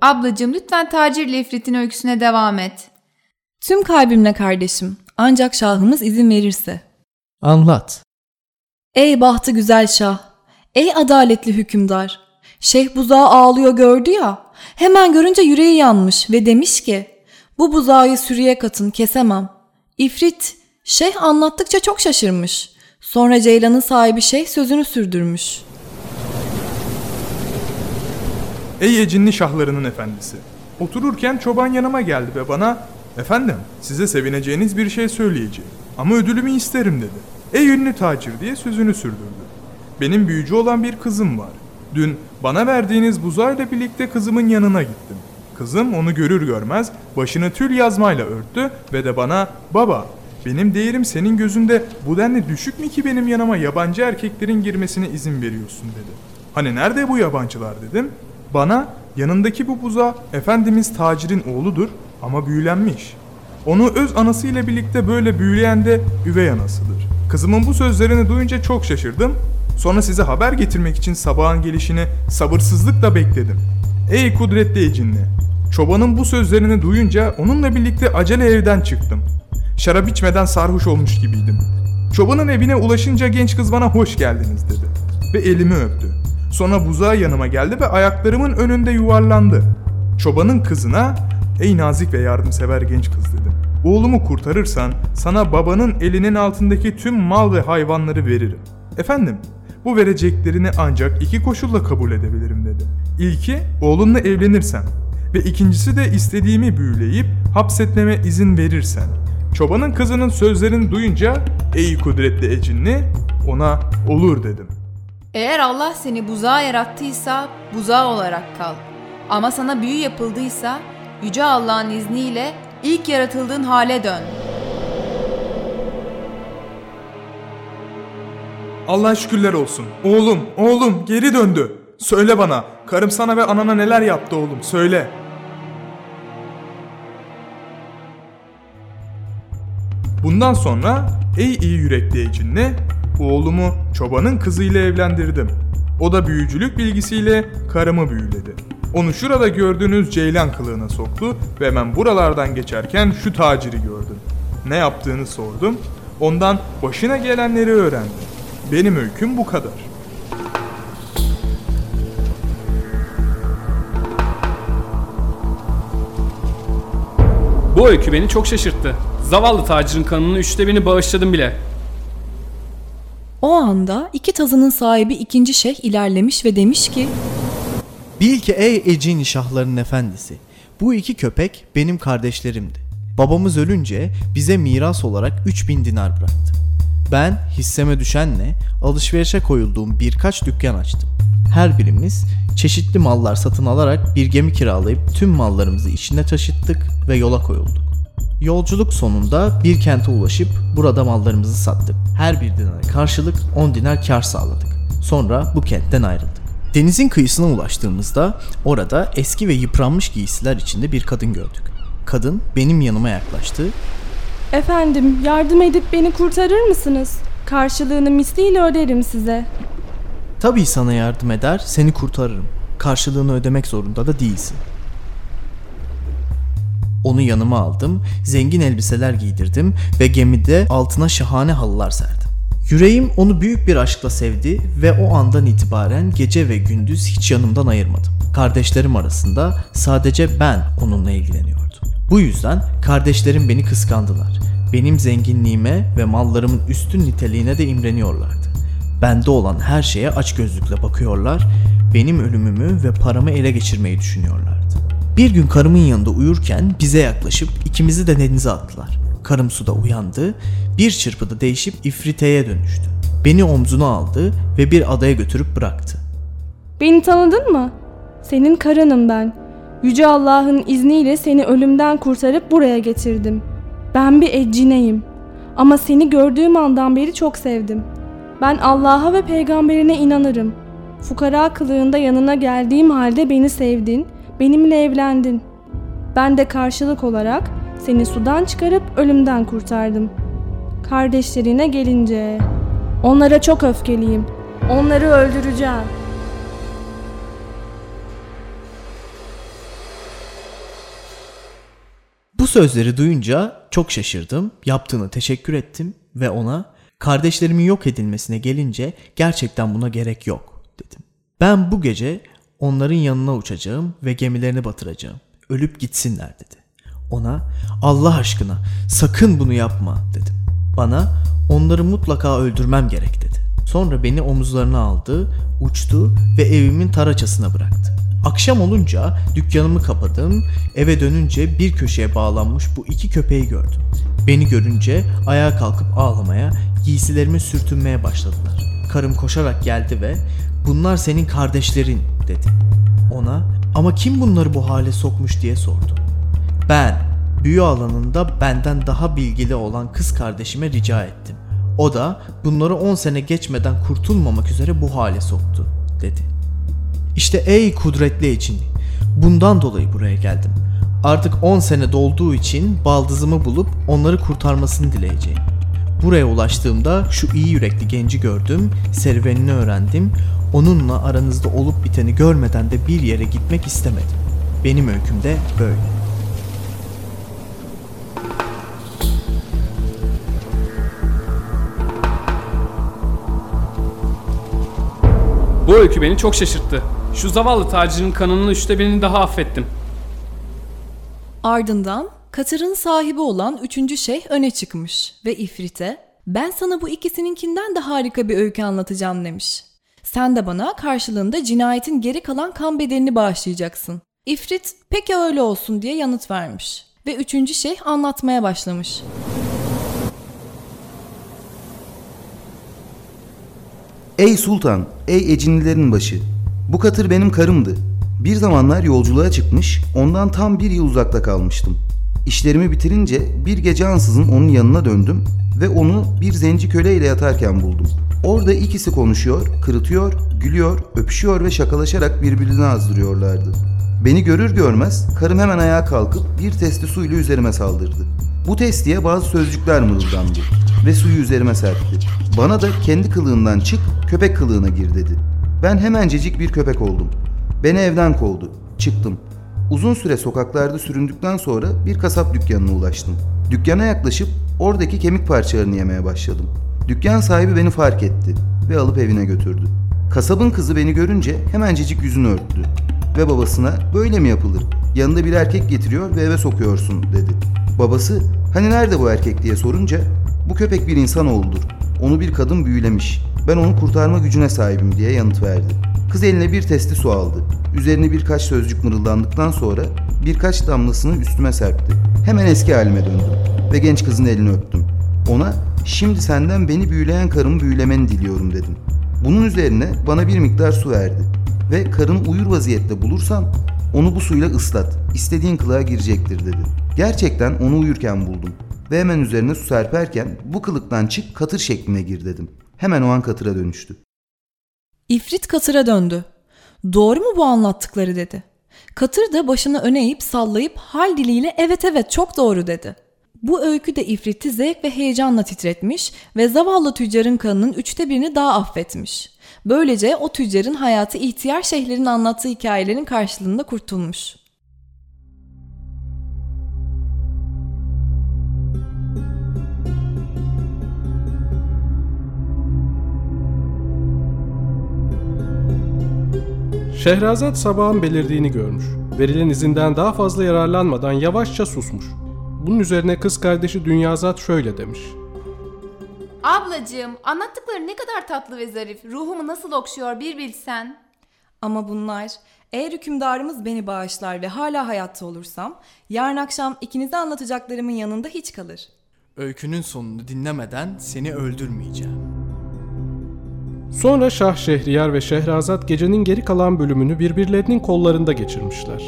Ablacığım lütfen tacirle ifritin öyküsüne devam et. Tüm kalbimle kardeşim. Ancak şahımız izin verirse. Anlat. Ey bahtı güzel şah. Ey adaletli hükümdar. Şeyh buzağı ağlıyor gördü ya. Hemen görünce yüreği yanmış ve demiş ki bu buzağı sürüye katın kesemem. İfrit şeyh anlattıkça çok şaşırmış. Sonra Ceylan'ın sahibi şeyh sözünü sürdürmüş. Ey ecinli şahlarının efendisi. Otururken çoban yanıma geldi ve bana efendim size sevineceğiniz bir şey söyleyeceğim ama ödülümü isterim dedi. Ey ünlü tacir diye sözünü sürdürdü. Benim büyücü olan bir kızım var. Dün bana verdiğiniz buzayla birlikte kızımın yanına gittim. Kızım onu görür görmez başını tül yazmayla örttü ve de bana baba benim değerim senin gözünde bu denli düşük mü ki benim yanıma yabancı erkeklerin girmesine izin veriyorsun dedi. Hani nerede bu yabancılar dedim. Bana yanındaki bu buza Efendimiz tacirin oğludur ama büyülenmiş. Onu öz anasıyla birlikte böyle büyüleyen de üvey anasıdır. Kızımın bu sözlerini duyunca çok şaşırdım. Sonra size haber getirmek için sabahın gelişini sabırsızlıkla bekledim. Ey kudretli ecinli! Çobanın bu sözlerini duyunca onunla birlikte acele evden çıktım. Şarap içmeden sarhoş olmuş gibiydim. Çobanın evine ulaşınca genç kız bana hoş geldiniz dedi. Ve elimi öptü. Sonra buzağa yanıma geldi ve ayaklarımın önünde yuvarlandı. Çobanın kızına, ey nazik ve yardımsever genç kız dedim. Oğlumu kurtarırsan sana babanın elinin altındaki tüm mal ve hayvanları veririm. Efendim, bu vereceklerini ancak iki koşulla kabul edebilirim dedi. İlki, oğlunla evlenirsen ve ikincisi de istediğimi büyüleyip hapsetmeme izin verirsen. Çobanın kızının sözlerini duyunca, ey kudretli ecinli, ona olur dedim. Eğer Allah seni buzağa yarattıysa buzağı olarak kal. Ama sana büyü yapıldıysa Yüce Allah'ın izniyle ilk yaratıldığın hale dön. Allah şükürler olsun. Oğlum, oğlum geri döndü. Söyle bana, karım sana ve anana neler yaptı oğlum, söyle. Bundan sonra ey iyi yürekli ecinle oğlumu çobanın kızıyla evlendirdim. O da büyücülük bilgisiyle karımı büyüledi. Onu şurada gördüğünüz ceylan kılığına soktu ve hemen buralardan geçerken şu taciri gördüm. Ne yaptığını sordum. Ondan başına gelenleri öğrendim. Benim öyküm bu kadar. Bu öykü beni çok şaşırttı. Zavallı tacirin kanının üçte birini bağışladım bile. O anda iki tazının sahibi ikinci şeyh ilerlemiş ve demiş ki Bil ki ey Ecin şahların efendisi, bu iki köpek benim kardeşlerimdi. Babamız ölünce bize miras olarak 3000 dinar bıraktı. Ben hisseme düşenle alışverişe koyulduğum birkaç dükkan açtım. Her birimiz çeşitli mallar satın alarak bir gemi kiralayıp tüm mallarımızı içine taşıttık ve yola koyulduk. Yolculuk sonunda bir kente ulaşıp burada mallarımızı sattık. Her bir dinara karşılık 10 dinar kar sağladık. Sonra bu kentten ayrıldık. Denizin kıyısına ulaştığımızda orada eski ve yıpranmış giysiler içinde bir kadın gördük. Kadın benim yanıma yaklaştı. Efendim yardım edip beni kurtarır mısınız? Karşılığını misliyle öderim size. Tabii sana yardım eder, seni kurtarırım. Karşılığını ödemek zorunda da değilsin. Onu yanıma aldım, zengin elbiseler giydirdim ve gemide altına şahane halılar serdim. Yüreğim onu büyük bir aşkla sevdi ve o andan itibaren gece ve gündüz hiç yanımdan ayırmadım. Kardeşlerim arasında sadece ben onunla ilgileniyordum. Bu yüzden kardeşlerim beni kıskandılar. Benim zenginliğime ve mallarımın üstün niteliğine de imreniyorlardı. Bende olan her şeye açgözlükle bakıyorlar, benim ölümümü ve paramı ele geçirmeyi düşünüyorlardı. Bir gün karımın yanında uyurken bize yaklaşıp ikimizi de denize attılar. Karım suda uyandı, bir çırpıda değişip ifriteye dönüştü. Beni omzuna aldı ve bir adaya götürüp bıraktı. Beni tanıdın mı? Senin karınım ben. Yüce Allah'ın izniyle seni ölümden kurtarıp buraya getirdim. Ben bir eccineyim. Ama seni gördüğüm andan beri çok sevdim. Ben Allah'a ve peygamberine inanırım. Fukara kılığında yanına geldiğim halde beni sevdin, benimle evlendin. Ben de karşılık olarak seni sudan çıkarıp ölümden kurtardım. Kardeşlerine gelince onlara çok öfkeliyim. Onları öldüreceğim. Bu sözleri duyunca çok şaşırdım, yaptığını teşekkür ettim ve ona kardeşlerimin yok edilmesine gelince gerçekten buna gerek yok dedim. Ben bu gece onların yanına uçacağım ve gemilerini batıracağım. Ölüp gitsinler dedi. Ona Allah aşkına sakın bunu yapma dedim. Bana onları mutlaka öldürmem gerek dedi. Sonra beni omuzlarına aldı, uçtu ve evimin taraçasına bıraktı. Akşam olunca dükkanımı kapadım, eve dönünce bir köşeye bağlanmış bu iki köpeği gördüm. Beni görünce ayağa kalkıp ağlamaya, giysilerimi sürtünmeye başladılar. Karım koşarak geldi ve bunlar senin kardeşlerin dedi. Ona ama kim bunları bu hale sokmuş diye sordu. Ben büyü alanında benden daha bilgili olan kız kardeşime rica ettim. O da bunları 10 sene geçmeden kurtulmamak üzere bu hale soktu dedi. İşte ey kudretli için bundan dolayı buraya geldim. Artık 10 sene dolduğu için baldızımı bulup onları kurtarmasını dileyeceğim. Buraya ulaştığımda şu iyi yürekli genci gördüm, serüvenini öğrendim. Onunla aranızda olup biteni görmeden de bir yere gitmek istemedim. Benim öyküm de böyle. Bu öykü beni çok şaşırttı. Şu zavallı tacirin kanının üçte birini daha affettim. Ardından Katır'ın sahibi olan üçüncü şeyh öne çıkmış ve İfrit'e ben sana bu ikisininkinden de harika bir öykü anlatacağım demiş. Sen de bana karşılığında cinayetin geri kalan kan bedelini bağışlayacaksın. İfrit peki öyle olsun diye yanıt vermiş ve üçüncü şeyh anlatmaya başlamış. Ey sultan, ey ecinlilerin başı. Bu katır benim karımdı. Bir zamanlar yolculuğa çıkmış, ondan tam bir yıl uzakta kalmıştım. İşlerimi bitirince bir gece ansızın onun yanına döndüm ve onu bir zenci köleyle yatarken buldum. Orada ikisi konuşuyor, kırıtıyor, gülüyor, öpüşüyor ve şakalaşarak birbirine azdırıyorlardı. Beni görür görmez karım hemen ayağa kalkıp bir testi suyla üzerime saldırdı. Bu testiye bazı sözcükler mırıldandı ve suyu üzerime serpti. Bana da kendi kılığından çık, köpek kılığına gir dedi. Ben hemencecik bir köpek oldum. Beni evden kovdu. Çıktım. Uzun süre sokaklarda süründükten sonra bir kasap dükkanına ulaştım. Dükkana yaklaşıp oradaki kemik parçalarını yemeye başladım. Dükkan sahibi beni fark etti ve alıp evine götürdü. Kasabın kızı beni görünce hemencecik yüzünü örttü ve babasına böyle mi yapılır? Yanında bir erkek getiriyor ve eve sokuyorsun dedi. Babası hani nerede bu erkek diye sorunca bu köpek bir insanoğludur. Onu bir kadın büyülemiş. Ben onu kurtarma gücüne sahibim diye yanıt verdi. Kız eline bir testi su aldı. Üzerine birkaç sözcük mırıldandıktan sonra birkaç damlasını üstüme serpti. Hemen eski halime döndüm ve genç kızın elini öptüm. Ona şimdi senden beni büyüleyen karımı büyülemeni diliyorum dedim. Bunun üzerine bana bir miktar su verdi ve karını uyur vaziyette bulursan onu bu suyla ıslat, istediğin kılığa girecektir dedi. Gerçekten onu uyurken buldum ve hemen üzerine su serperken bu kılıktan çık katır şekline gir dedim. Hemen o an katıra dönüştü. İfrit Katır'a döndü. Doğru mu bu anlattıkları dedi. Katır da başını öne eğip sallayıp hal diliyle evet evet çok doğru dedi. Bu öykü de İfrit'i zevk ve heyecanla titretmiş ve zavallı tüccarın kanının üçte birini daha affetmiş. Böylece o tüccarın hayatı ihtiyar şeyhlerin anlattığı hikayelerin karşılığında kurtulmuş. Şehrazat sabahın belirdiğini görmüş. Verilen izinden daha fazla yararlanmadan yavaşça susmuş. Bunun üzerine kız kardeşi Dünyazat şöyle demiş. Ablacığım anlattıkları ne kadar tatlı ve zarif. Ruhumu nasıl okşuyor bir bilsen. Ama bunlar eğer hükümdarımız beni bağışlar ve hala hayatta olursam yarın akşam ikinize anlatacaklarımın yanında hiç kalır. Öykünün sonunu dinlemeden seni öldürmeyeceğim. Sonra Şah Şehriyar ve Şehrazat gecenin geri kalan bölümünü birbirlerinin kollarında geçirmişler.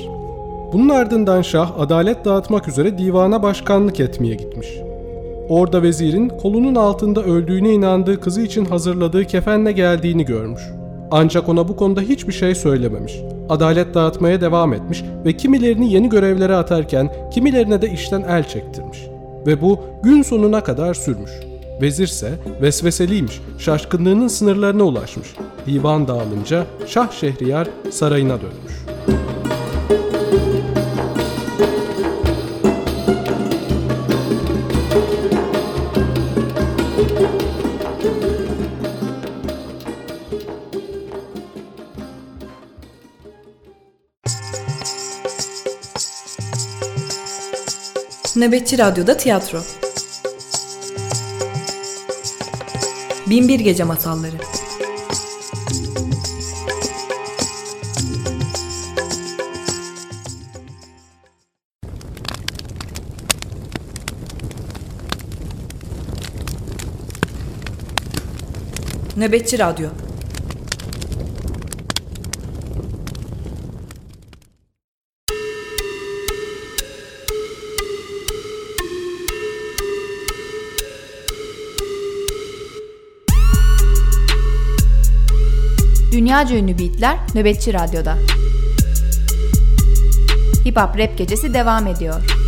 Bunun ardından Şah adalet dağıtmak üzere divana başkanlık etmeye gitmiş. Orada vezirin kolunun altında öldüğüne inandığı kızı için hazırladığı kefenle geldiğini görmüş. Ancak ona bu konuda hiçbir şey söylememiş. Adalet dağıtmaya devam etmiş ve kimilerini yeni görevlere atarken kimilerine de işten el çektirmiş. Ve bu gün sonuna kadar sürmüş. Vezirse vesveseliymiş, şaşkınlığının sınırlarına ulaşmış. Divan dağılınca Şah Şehriyar sarayına dönmüş. Nöbetçi Radyo'da tiyatro. Binbir Gece Masalları. Nöbetçi Radyo. Dünyaca ünlü beatler Nöbetçi Radyo'da. Hip Hop Rap Gecesi devam ediyor.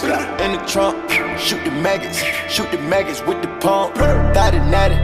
In the trunk. Shoot the maggots, shoot the maggots with the pump. Thought it natty,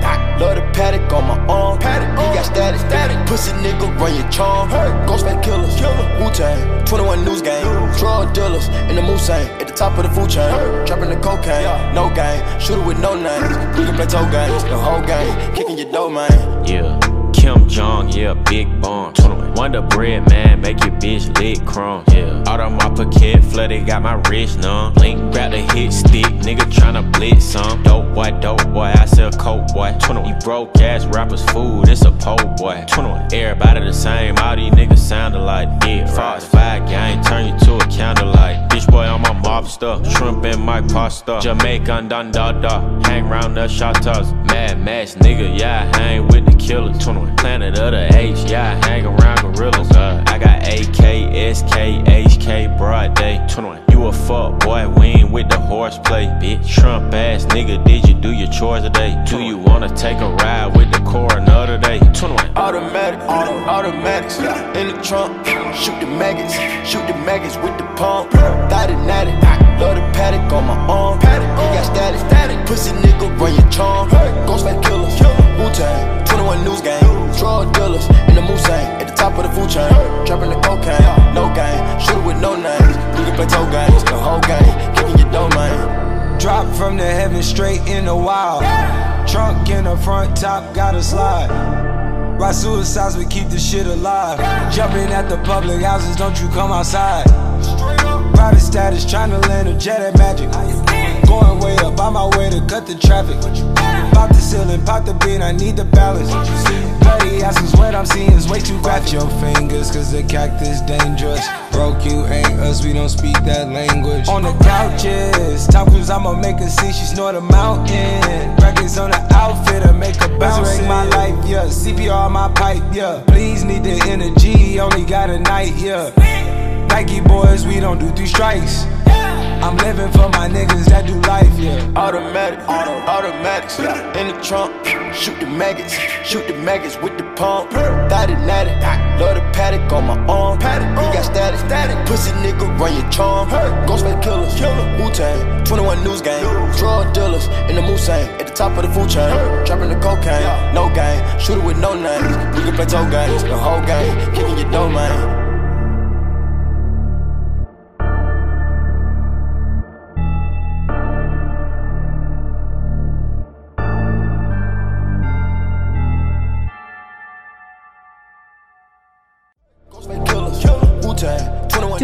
love the paddock on my arm. Paddock, He got static, static. Pussy nigga, run your charm. Ghostface killers, Wu Tang, 21 news game. Drug dealers in the Mulsanne, at the top of the food chain. Trapping the cocaine, no game. Shooter with no names. We can play toe games, the whole game. Kicking your dough, man. Yeah. Kim Jong, yeah, big bomb. Wonder bread, man, make your bitch lick crumb. Yeah. Out of my pocket, flooded, got my wrist numb. Link, grab the hit stick, nigga tryna blitz some. Dope boy, dope boy, I sell coke boy. 21. You broke ass rappers, food, it's a pole boy. 21. Everybody the same, all these niggas sound alike. Yeah, Fox 5 gang, turn you to a candlelight. Bitch boy, I'm a mobster. Shrimp in my pasta. Jamaican dun da da. Hang round the shotters. Mad Max, nigga, yeah, I hang with the killers. 21. Planet of the H, yeah, I hang around gorillas. Uh, I got AK, SK, HK, broad day. 21. You a fuck boy, we ain't with the horseplay, bitch. Trump ass nigga, did you do your chores today? Do you wanna take a ride with the coroner today? 21. Automatic, auto, automatics in the trunk. Shoot the maggots, shoot the maggots with the pump. Thought it natty, love the paddock on my arm. He got static, static. Pussy nigga, run your charm. Ghostface killers, Wu Tang, 21 news game. Drug dealers in the Mulsanne, at the top of the food chain. Trapping the cocaine, no game. Shooter with no names. We can play toe games, the whole game. Kicking your dough, man. Drop from the heaven straight in the wild. Trunk in the front, top gotta slide. Ride suicides, we keep the shit alive. Jumping at the public houses, don't you come outside. Private status, trying to land a jet at magic. Going way up, on my way to cut the traffic. Pop the ceiling, pop the beat, I need the balance. Bloody asses, what I'm seeing is way too graphic. your fingers, cause the cactus dangerous. Broke you ain't us, we don't speak that language. On the couches, Tom Cruise, I'ma make her see she snort a mountain. Records on the outfit, I make her bounce. Resurrect my life, yeah. CPR on my pipe, yeah. Please need the energy, only got a night, yeah. Nike boys, we don't do three strikes. I'm living for my niggas that do life, yeah. Automatic, auto, automatics in the trunk. Shoot the maggots, shoot the maggots with the pump. Thought it natty, love the paddock on my arm. He got static, static. Pussy nigga, run your charm. Ghostface killers, Wu Tang, 21 news game. Drug dealers in the Mulsanne, at the top of the food chain. Trapping the cocaine, no game. Shooter with no names. We can play toe games, the whole game. Kicking your dough, man.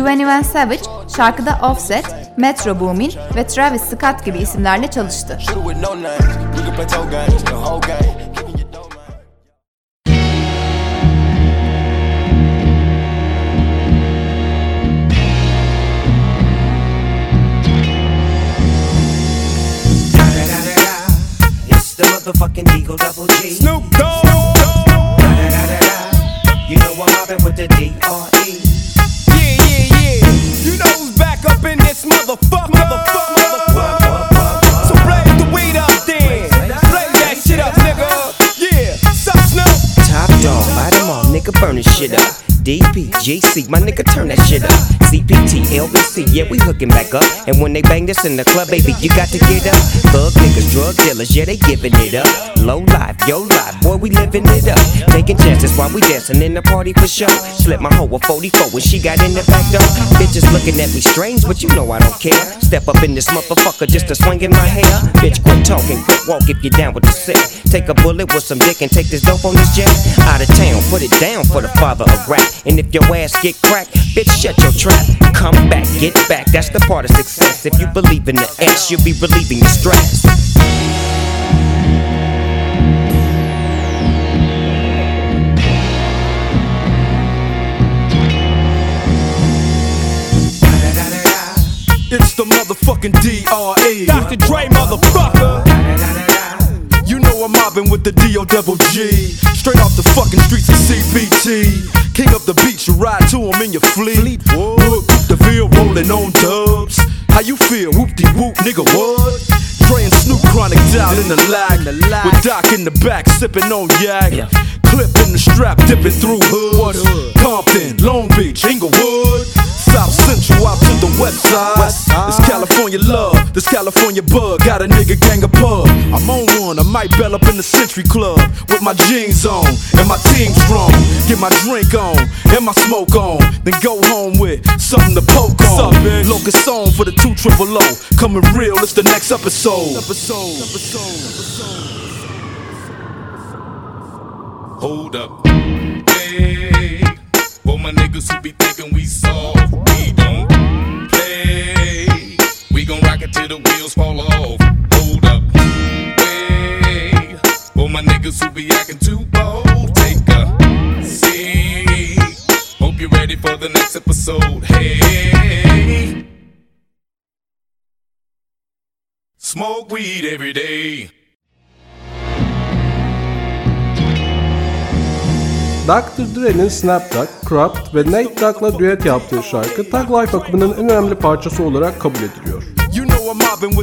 Twenty One Savage şarkıda Offset, Metro Boomin ve Travis Scott gibi isimlerle çalıştı. Shooter with no names. We can play toe games, the whole game. Kicking your dough, man. It's the motherfucking Eagle Double G. Snoop Dogg. You know I'm mobbing with the D.R.E. Yeah, yeah, yeah. You know who's back up in this motherfucker. Motherfucker, motherfucker. So blaze the weed up then. Blaze that shit up, nigga. Yeah. Top dog, nigga, burn this shit up. DP, GC, my nigga, turn that shit up. CPT, LBC, yeah, we hooking back up. And when they bang this in the club, baby, you got to get up. Thug niggas, drug dealers, yeah, they giving it up. Low life, yo life, boy, we living it up. Taking chances while we dancing in the party for sure. Slip my hoe a 44 when she got in the back door. Bitches looking at me strange, but you know I don't care. Step up in this motherfucker just to swing in my hair. Bitch, quit talking, quit walk if you're down with the sick. Take a bullet with some dick and take this dope on this jet. Out of town, put it down for the father of rap. And if your ass get cracked, bitch, shut your trap. Come back, get back, that's the part of success. If you believe in the ass, you'll be relieving the stress. It's the motherfucking D.R.E. Dr. Dre, motherfucker. I'm mobbing with the D.O. Double G. Straight off the fucking streets of CPT. King up the beach, you ride to him in your fleet. The field rolling on dubs. How you feel? Whoop de whoop, nigga, what? Dre and Snoop Chronic down in the lag. With Doc in the back, sipping on yak. Clip in the strap, dipping through hoods. Compton, Long Beach, Inglewood. South Central out to the west side. California love. This California bug got a nigga gang of pub. I'm on one, I might bell up in the Century Club with my jeans on and my team strong. Get my drink on and my smoke on, then go home with something to poke on. Locust on for the two triple O. Coming real, it's the next episode. Episode. Hold up. Hey, for my niggas who be thinking we soft, we don't play. We gon' rock it till the wheels fall off. Hold up. Hey, for my niggas who be acting too bold, take a seat. Hope you're ready for the next episode. Hey, smoke weed every day. Dr. Dre'nin Snapdog, Corrupt ve Nate Dogg'la düet yaptığı şarkı Thug Life akımının en önemli parçası olarak kabul ediliyor. You know I'm mobbing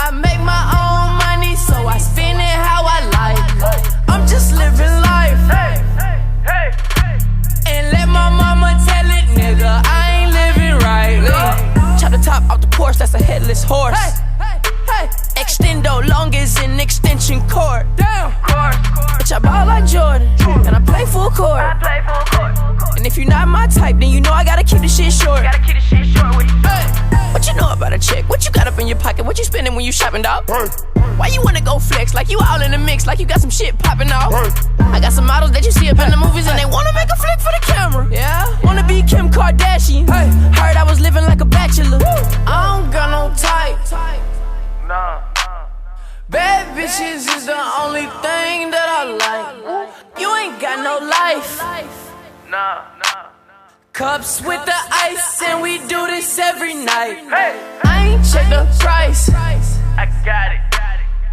I make my own money, so I spend it how I like. I'm just living life. And let my mama tell it, nigga, I ain't living right. Chop the top off the Porsche, that's a headless horse. Extendo long as an extension cord. Damn. Bitch, I ball like Jordan, and I play full court. And if you're not my type, then you know I gotta keep the shit short. Gotta keep the shit short with you. What you know about a chick? What you got up in your pocket? What you spending when you shopping, dog? Why you wanna go flex like you all in the mix, like you got some shit popping off? I got some models that you see up in the movies and they wanna make a flick for the camera. Yeah, wanna be Kim Kardashian. Hey, heard I was living like a bachelor. I don't got no type. Nah. Bad bitches is the only thing that I like. You ain't got no life. Nah. Cups with the ice, and we do this every night. Hey, I ain't check the price. I got it.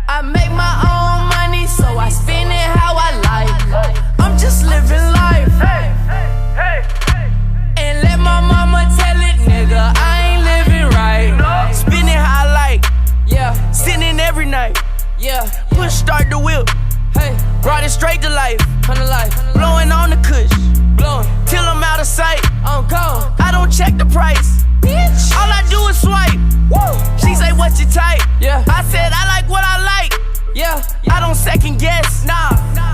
I make my own money, so I spend it how I like. I'm just living life. And let my mama tell it, nigga, I ain't living right. Spend it how I like. Yeah, sitting every night. Yeah, push start the whip. Hey, brought it straight to life. Come to life. Blowing on the kush. Blowing till I'm out of sight. I'm gone. I don't check the price. Bitch. All I do is swipe. Woo. She say, What's your type? Yeah. I said, I like what I like. Yeah. I don't second guess. Nah.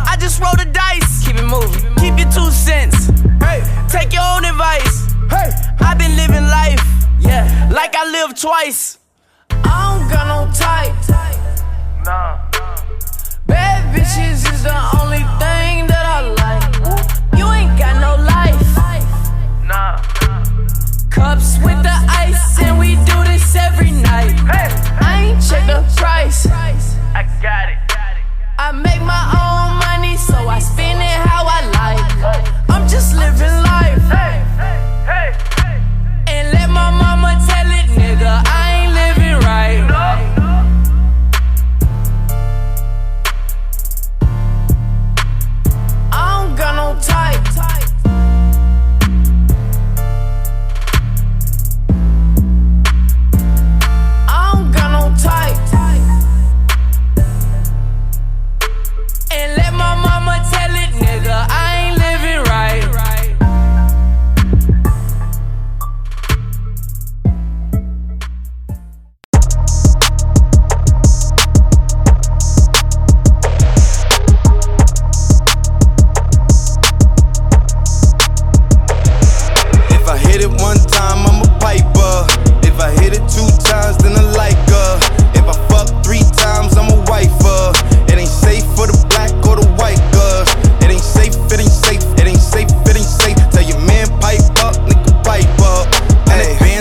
I just roll the dice. Keep it moving. Keep your two cents. Hey. Take your own advice. Hey. I've been living life. Yeah. Like I lived twice. I don't got no type. Nah. Bad bitches is the only thing that I like. You ain't got no life. Nah. Cups with the ice, and we do this every night. I ain't check the price. I got it. I make my own money, so I spend it how I like. I'm just living life. And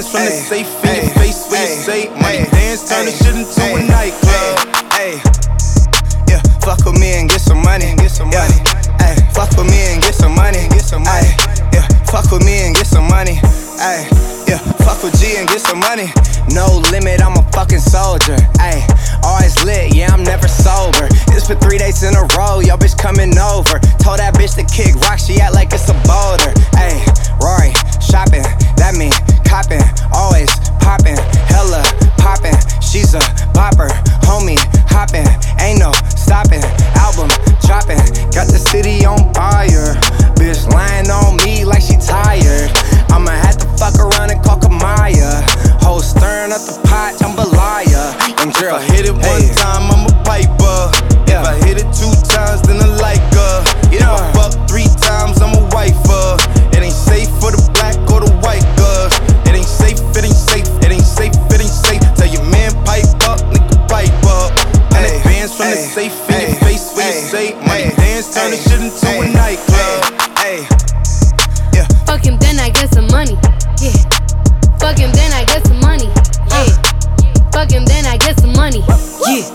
And advance from the safe in your face when you say money dance, turn the shit into a nightclub. Hey, yeah, fuck with me and get some money. Get some money. Hey, fuck with me and get some money. Yeah, fuck with me and get some money. Ay, yeah, fuck with G and get some money. No limit, I'm a fucking soldier. Ay, always lit, yeah, I'm never sober. It's for three days in a row, yo bitch coming over. Told that bitch to kick rock, she act like it's a boulder. Ay, Rory, shopping, that mean copping, always popping, hella popping. She's a bopper, homie, hopping, ain't no stopping. Album dropping, got the city on fire. Bitch lying on me like she tired. I'ma have fuck around and call Kamaiyah. Whole stirring up the pot, jambalaya. And girl, If I hit it one time, I'm a piper. If I hit it two times, then I like her. If I fuck three times, I'm a wifer. It ain't safe for the black or the white girls. It ain't safe, it ain't safe, it ain't safe, it ain't safe. Tell your man pipe up, nigga pipe up. And advance from the safe in your face when you say money dance, turn the shit into a nightclub. Hey, yeah. Fuck him, then I get some money. Yeah.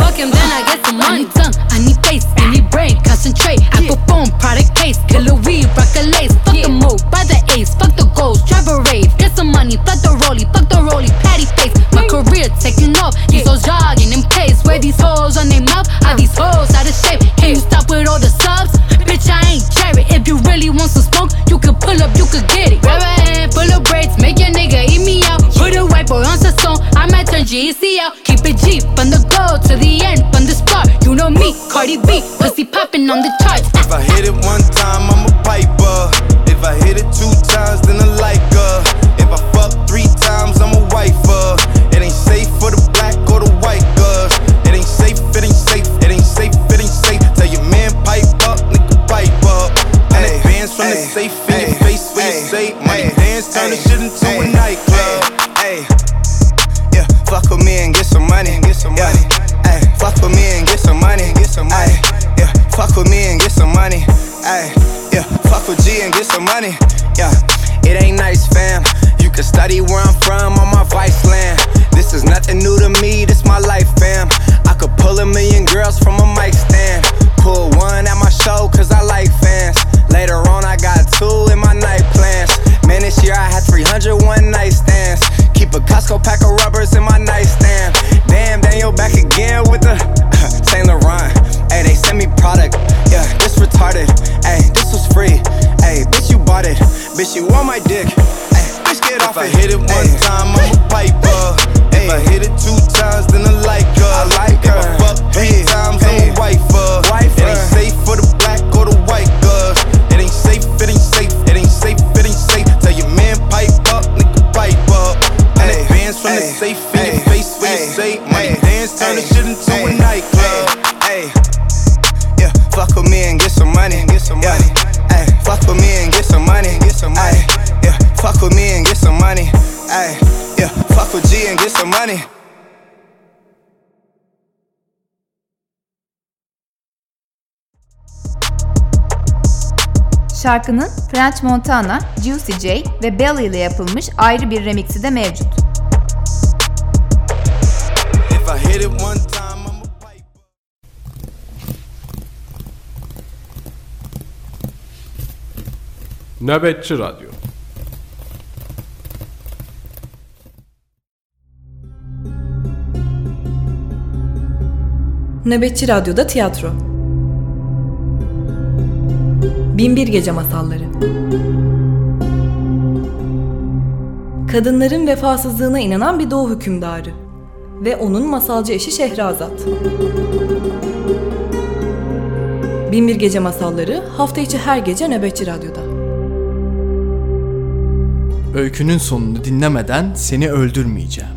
Fuck him, then I get some money. I need tongue, I need face, I need brain, concentrate. I go phone, product case, killer weed, rock a lace. Fuck the mode, buy the ace, fuck the goals, drive a rave. Get some money, fuck the rollie, fuck the rollie, patty face. My career taking off, these hoes jogging in pace. Where these hoes on their mouth, are these hoes out of shape? Can you Cardi B, pussy popping on the charts. If I hit it one time, Şarkının French Montana, Juicy J ve Belly ile yapılmış ayrı bir remixi de mevcut. Nöbetçi Radyo Nöbetçi Radyo'da tiyatro. Binbir Gece Masalları. Kadınların vefasızlığına inanan bir doğu hükümdarı ve onun masalcı eşi Şehrazat. Binbir Gece Masalları hafta içi her gece Nöbetçi Radyo'da. Öykünün sonunu dinlemeden seni öldürmeyeceğim.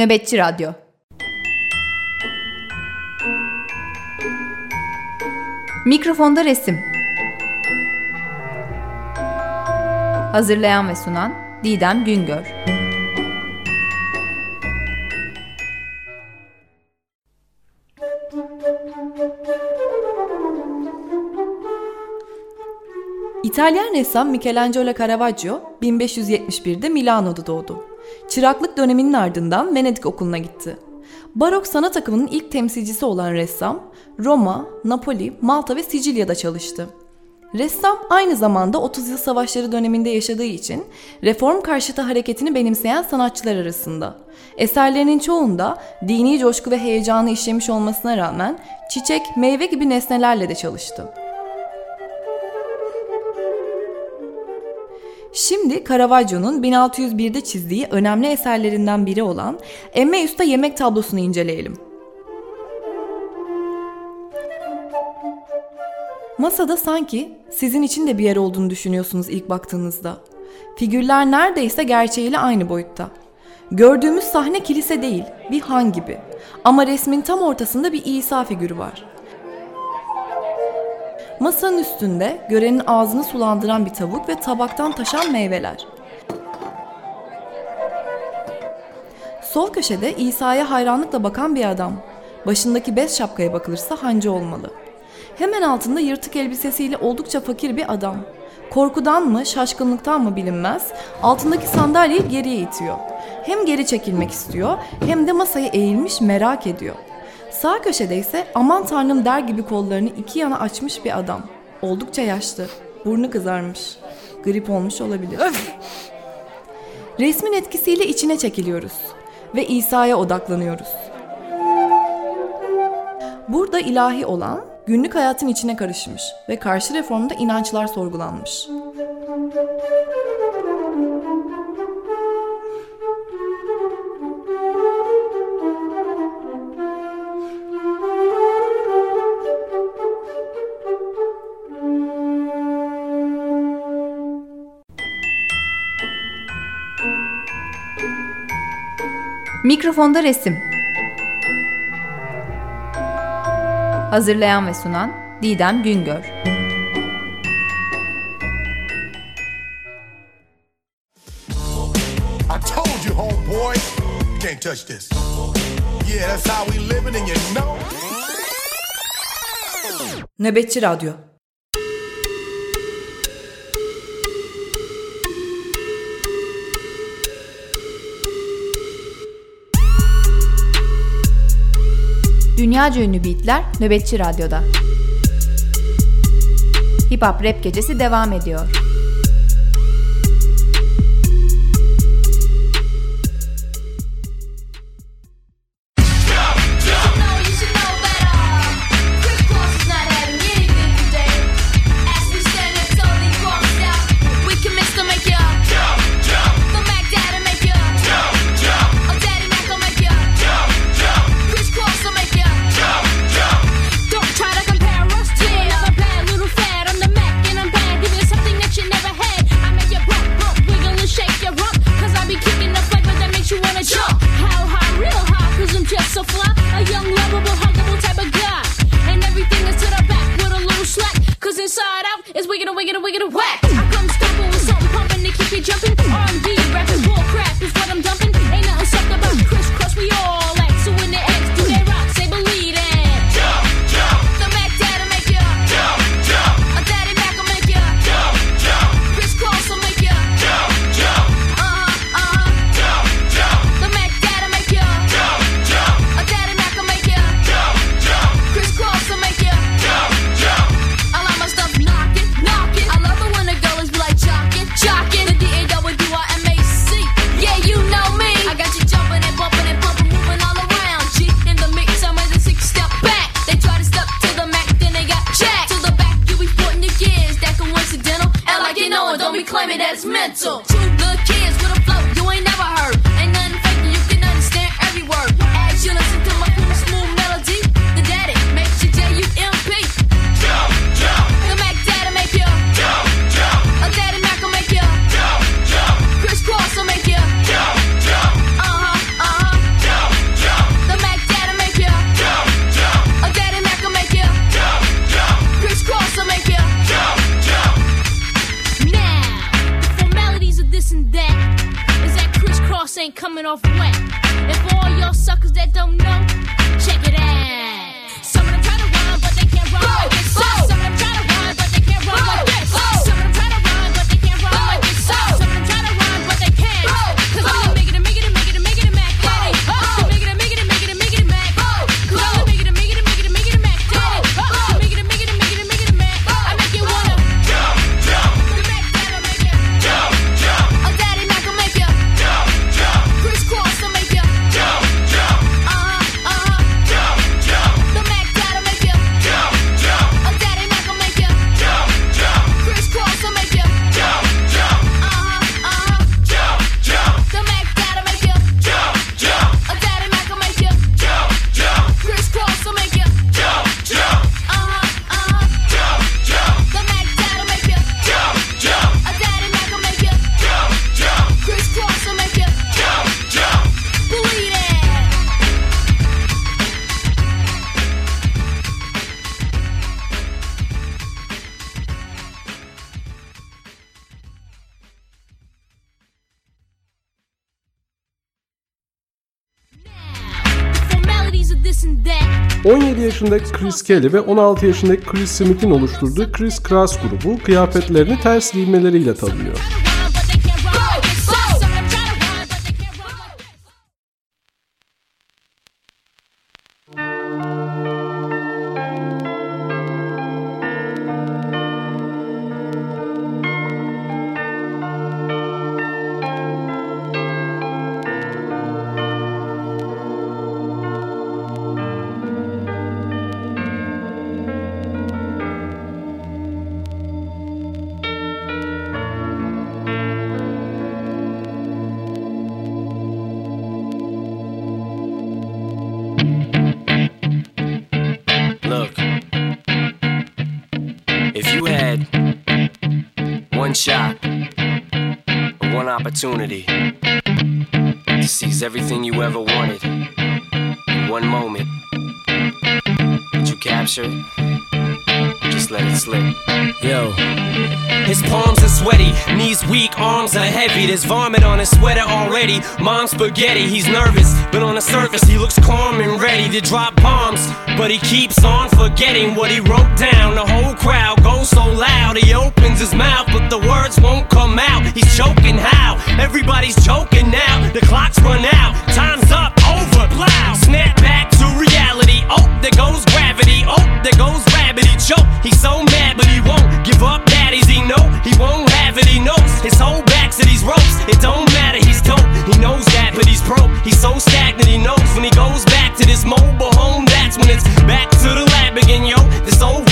Nöbetçi Radyo. Mikrofonda resim. Hazırlayan ve sunan Didem Güngör. İtalyan ressam Michelangelo Caravaggio 1571'de Milano'da doğdu. Çıraklık döneminin ardından Venedik okuluna gitti. Barok sanat akımının ilk temsilcisi olan ressam, Roma, Napoli, Malta ve Sicilya'da çalıştı. Ressam aynı zamanda 30 yıl savaşları döneminde yaşadığı için reform karşıtı hareketini benimseyen sanatçılar arasında. Eserlerinin çoğunda dini coşku ve heyecanı işlemiş olmasına rağmen çiçek, meyve gibi nesnelerle de çalıştı. Şimdi Caravaggio'nun 1601'de çizdiği önemli eserlerinden biri olan Emmaus'ta yemek tablosunu inceleyelim. Masada sanki sizin için de bir yer olduğunu düşünüyorsunuz ilk baktığınızda. Figürler neredeyse gerçeğiyle aynı boyutta. Gördüğümüz sahne kilise değil, bir han gibi. Ama resmin tam ortasında bir İsa figürü var. Masanın üstünde görenin ağzını sulandıran bir tavuk ve tabaktan taşan meyveler. Sol köşede İsa'ya hayranlıkla bakan bir adam. Başındaki bez şapkaya bakılırsa hancı olmalı. Hemen altında yırtık elbisesiyle oldukça fakir bir adam. Korkudan mı, şaşkınlıktan mı bilinmez, altındaki sandalyeyi geriye itiyor. Hem geri çekilmek istiyor, hem de masaya eğilmiş merak ediyor. Sağ köşede ise aman tanrım der gibi kollarını iki yana açmış bir adam. Oldukça yaşlı, burnu kızarmış. Grip olmuş olabilir. Resmin etkisiyle içine çekiliyoruz ve İsa'ya odaklanıyoruz. Burada ilahi olan günlük hayatın içine karışmış ve karşı reformda inançlar sorgulanmış. Mikrofonda resim. Hazırlayan ve sunan Didem Güngör. I told you, homeboy, you can't touch this. Yeah, that's how we living, and you know. Nöbetçi Radyo Dünyaca ünlü beatler Nöbetçi Radyo'da. Hip Hop Rap Gecesi devam ediyor. Chris Kelly ve 16 yaşındaki Chris Smith'in oluşturduğu Chris Cross grubu kıyafetlerini ters giymeleriyle tanınıyor. opportunity. arms are heavy, there's vomit on his sweater already. Mom's spaghetti, he's nervous, but on the surface he looks calm and ready to drop bombs. But he keeps on forgetting what he wrote down. The whole crowd goes so loud, he opens his mouth, but the words won't come out. He's choking how? Everybody's choking now. The clock's run out, time's up, over, plow. Snap back to reality. Oh, there goes gravity. Oh, there goes rabbit. He. He's so mad, but he won't give up baddies he know, he won't have it, he knows. His whole back to these ropes, it don't matter, he's dope. He knows that, but he's broke. He's so stagnant, he knows when he goes back to this mobile home, that's when it's back to the lab again, yo. This old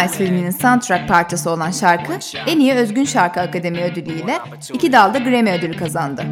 Miles filminin soundtrack parçası olan şarkı en iyi özgün şarkı akademi ödülü ile iki dalda Grammy ödülü kazandı.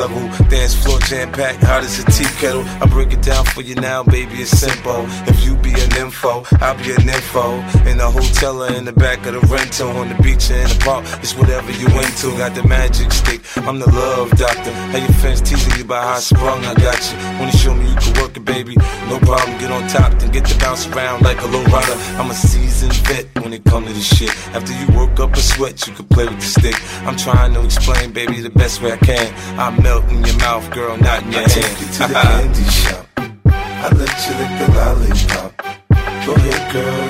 Level. Dance floor jam packed, hot as a tea kettle. I break it down for you now, baby, it's simple. If you be an info, I'll be an info. In the hotel or in the back of the rental, on the beach or in the park, it's whatever you into. Got the magic stick, I'm the love doctor. How your fans teasing you about how I sprung, I got you. Wanna show me you can? No problem, get on top, then get to bounce around like a low rider. I'm a seasoned vet when it come to this shit. After you work up a sweat, you can play with the stick. I'm trying to explain, baby, the best way I can. I melt in your mouth, girl, not in your I hand. take you to the *laughs* candy shop. I let you lick the lollipop. Go ahead, girl,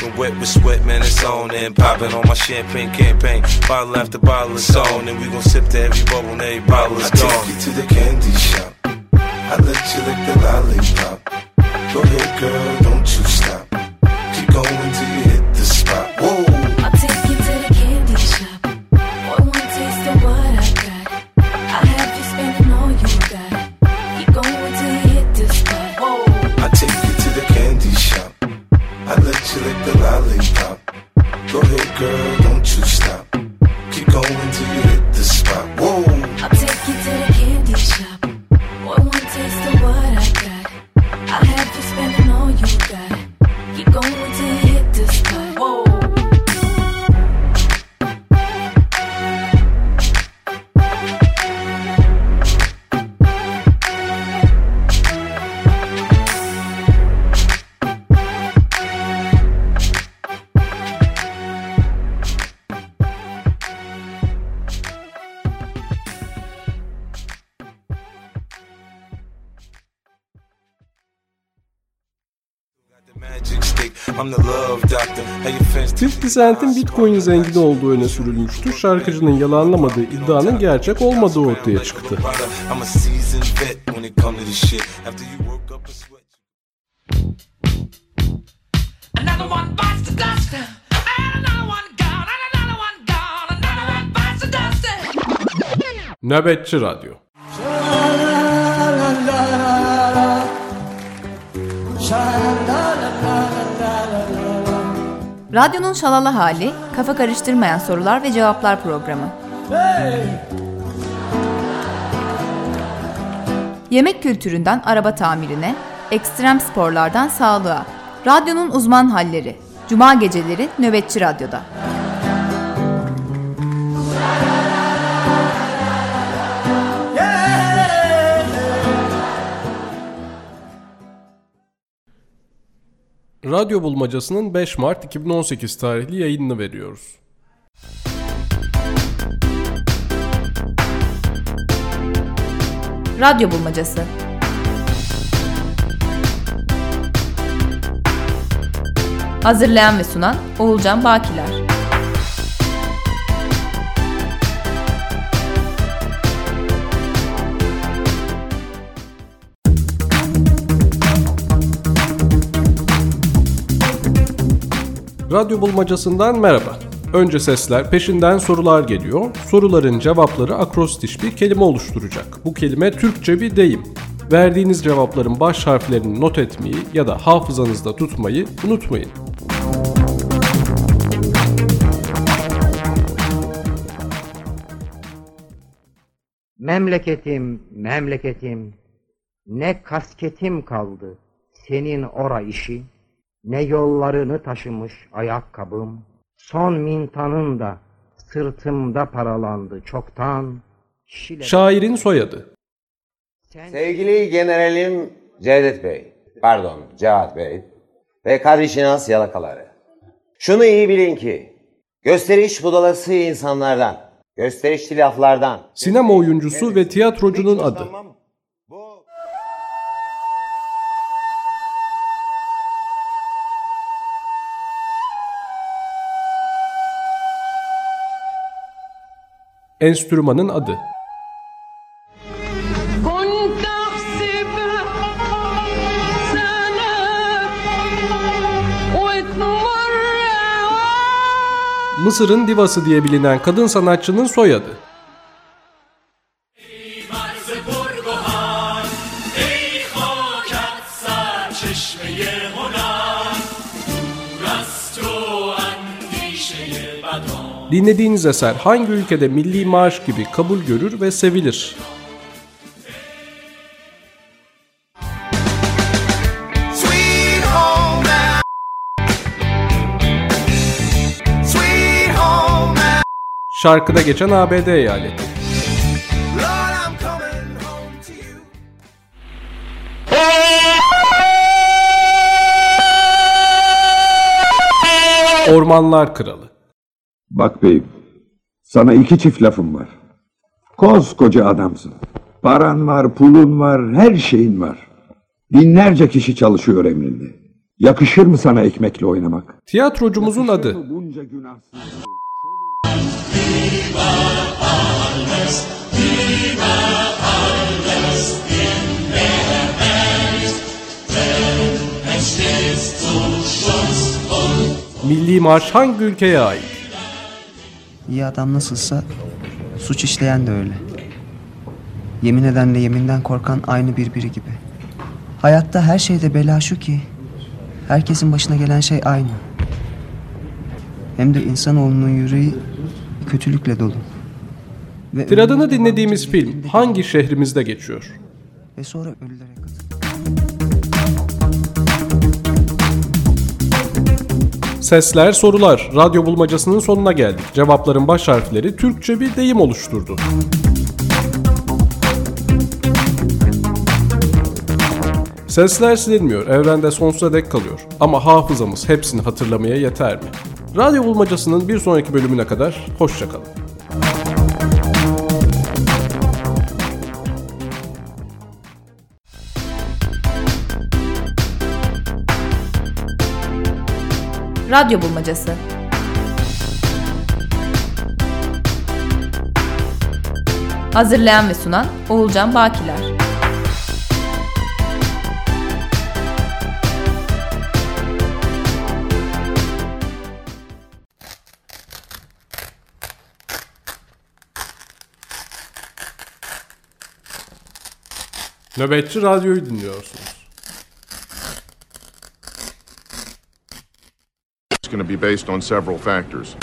Wet with sweat, man, it's on and popping on my champagne campaign. Bottle after bottle is on, and we gon' sip to every bubble and every bottle is I gone. take you to the candy shop. I let you lick the lollipop. Go ahead, girl, don't you stop. Girl, fans 50 Cent'in Bitcoin zengini olduğu öne sürülmüştü. Şarkıcının yalanlamadığı iddianın gerçek olmadığı ortaya çıktı. I'm a seasoned vet when it come to this shit. After you work up a sweat. Another one bites the dust. And another one gone. And another one gone. Another one bites the dust. Nöbetçi Radyo Radyonun şalalı hali, kafa karıştırmayan sorular ve cevaplar programı. Yemek kültüründen araba tamirine, ekstrem sporlardan sağlığa. Radyonun uzman halleri. Cuma geceleri Nöbetçi Radyo'da. Radyo Bulmacası'nın 5 Mart 2018 tarihli yayınını veriyoruz. Radyo Bulmacası Hazırlayan ve sunan Oğulcan Bakiler Radyo Bulmacası'ndan merhaba. Önce sesler, peşinden sorular geliyor. Soruların cevapları akrostiş bir kelime oluşturacak. Bu kelime Türkçe bir deyim. Verdiğiniz cevapların baş harflerini not etmeyi ya da hafızanızda tutmayı unutmayın. Memleketim, memleketim, ne kasketim kaldı senin ora işi, ne yollarını taşımış ayakkabım, son mintanın da sırtımda paralandı çoktan. Şile... Şairin soyadı. Sevgili Generalim Cevdet Bey, pardon Cevat Bey ve kardeşiniz yalakaları. Şunu iyi bilin ki gösteriş budalası insanlardan, gösterişli laflardan, Sinema oyuncusu ve tiyatrocunun adı. enstrümanın adı. Mısır'ın divası diye bilinen kadın sanatçının soyadı. Dinlediğiniz eser hangi ülkede milli marş gibi kabul görür ve sevilir? Sweet home now. Sweet home now. Şarkıda geçen ABD eyaleti. Lord, I'm coming home to you. Ormanlar Kralı. Bak beyim, sana iki çift lafım var. Koskoca adamsın. Paran var, pulun var, her şeyin var. Binlerce kişi çalışıyor emrinde. Yakışır mı sana ekmekle oynamak? Tiyatrocumuzun adı. Bunca günahsız. Milli marş hangi ülkeye ait? İyi adam nasılsa suç işleyen de öyle. Yemin edenle yeminden korkan aynı birbiri gibi. Hayatta her şeyde bela şu ki herkesin başına gelen şey aynı. Hem de insanoğlunun yüreği kötülükle dolu. Ve Tiradını dinlediğimiz film hangi şehrimizde geçiyor? Ve sonra ölülere Sesler, sorular. Radyo bulmacasının sonuna geldik. Cevapların baş harfleri Türkçe bir deyim oluşturdu. Sesler silinmiyor, evrende sonsuza dek kalıyor. Ama hafızamız hepsini hatırlamaya yeter mi? Radyo bulmacasının bir sonraki bölümüne kadar hoşçakalın. Radyo Bulmacası Hazırlayan ve sunan Oğulcan Bakiler Nöbetçi Radyo'yu dinliyorsunuz. Going to be based on several factors.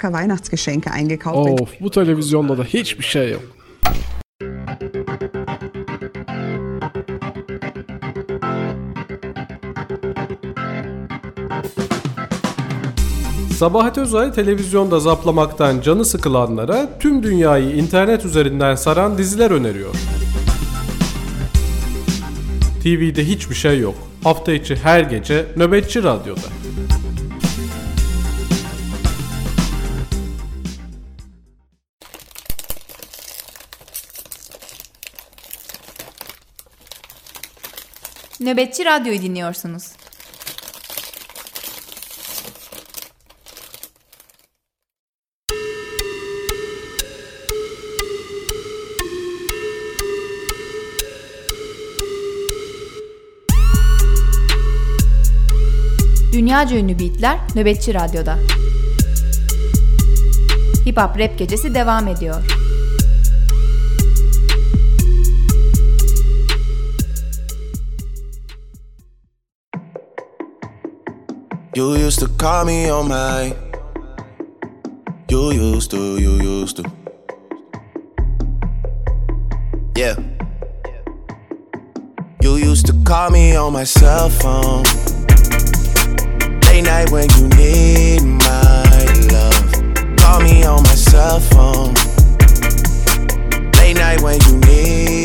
Weihnachtsgeschenke eingekauft. Of bu televizyonda da hiçbir şey yok. Sabahat Özay televizyonda zaplamaktan canı sıkılanlara tüm dünyayı internet üzerinden saran diziler öneriyor. TV'de hiçbir şey yok. Hafta içi her gece Nöbetçi Radyo'da. Nöbetçi Radyo'yu dinliyorsunuz. Dünyaca ünlü beatler Nöbetçi Radyo'da. Hip Hop Rap Gecesi devam ediyor. You used to call me on my. You used to, you used to. Yeah. You used to call me on my cell phone. Late night when you need my love. Call me on my cell phone. Late night when you need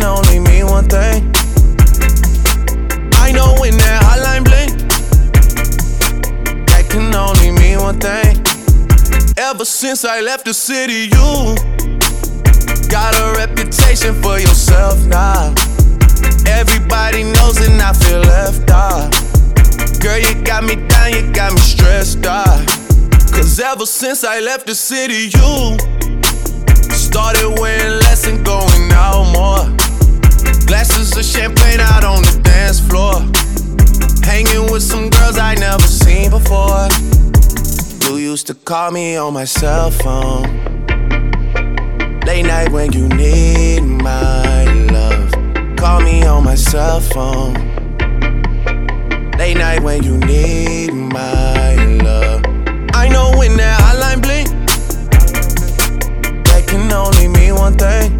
can only mean one thing. I know when that hotline blink, that can only mean one thing. Ever since I left the city, you got a reputation for yourself now. Everybody knows and I feel left out. Girl, you got me down, you got me stressed out. Cause ever since I left the city, you started wearing less and going out more. Glasses of champagne out on the dance floor. Hanging with some girls I never seen before. You used to call me on my cell phone. Late night when you need my love. Call me on my cell phone. Late night when you need my love. I know when that hotline blink, that can only mean one thing.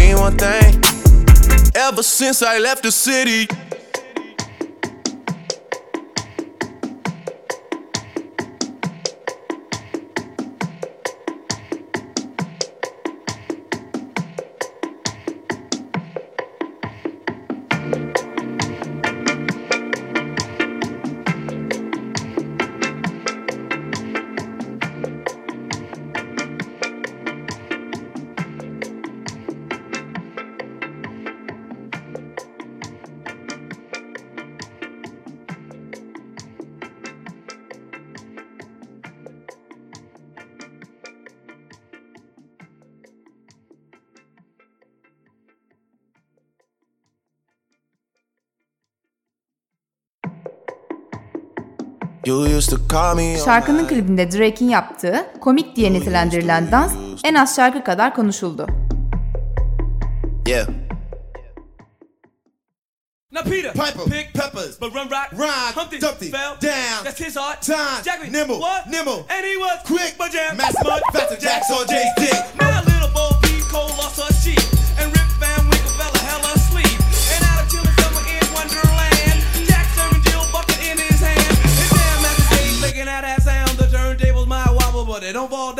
one thing. Ever since I left the city. Şarkının klibinde Drake'in yaptığı komik diye nitelendirilen dans en az şarkı kadar konuşuldu. Yeah. Now Peter, Piper, pick peppers, but run rock, rhyme, Humpty, Dumpty, fell down. That's his art. Time, Jackie, nimble, what? Nimble, and he was quick, but jam, master, mud, faster, Jacks on Jay's dick. Now little Bo Peep Cole lost her sheep, But they don't fall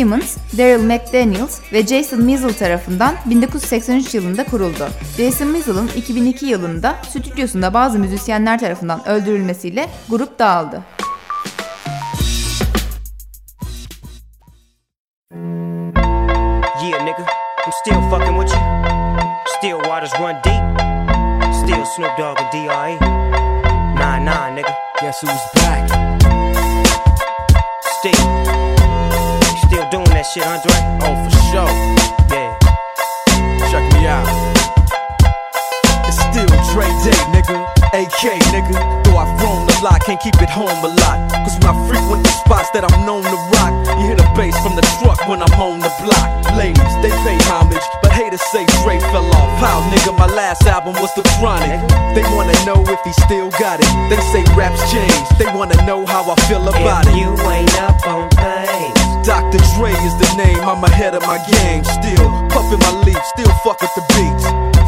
Simmons, Daryl McDaniels ve Jason Mizell tarafından 1983 yılında kuruldu. Jason Mizell'ın 2002 yılında stüdyosunda bazı müzisyenler tarafından öldürülmesiyle grup dağıldı. From the truck when I'm on the block. Ladies, they pay homage, but haters say Dre fell off. How, nigga, my last album was The Chronic. They wanna know if he still got it. They say raps change, they wanna know how I feel about it. You ain't up on things. Dr. Dre is the name, I'm ahead of my game. Still puffin' my leaf, still fuck with the beats.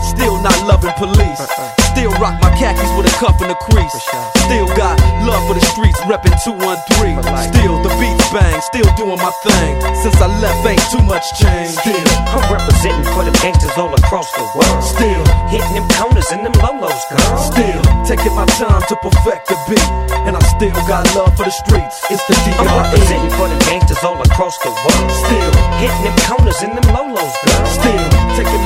Still not loving police. Uh-uh. Still rock my khakis with a cuff and a crease. Still got love for the streets, reppin' 213. Still the beats bang, still doing my thing. Since I left, ain't too much change. Still, I'm representing for the gangsters all across the world. Still, hitting them corners and them lolos, girl. Still, taking my time to perfect the beat. And I still got love for the streets. It's the I'm representing for the gangsters all across the world. Still, hitting them corners and them lolos, girl. Still, taking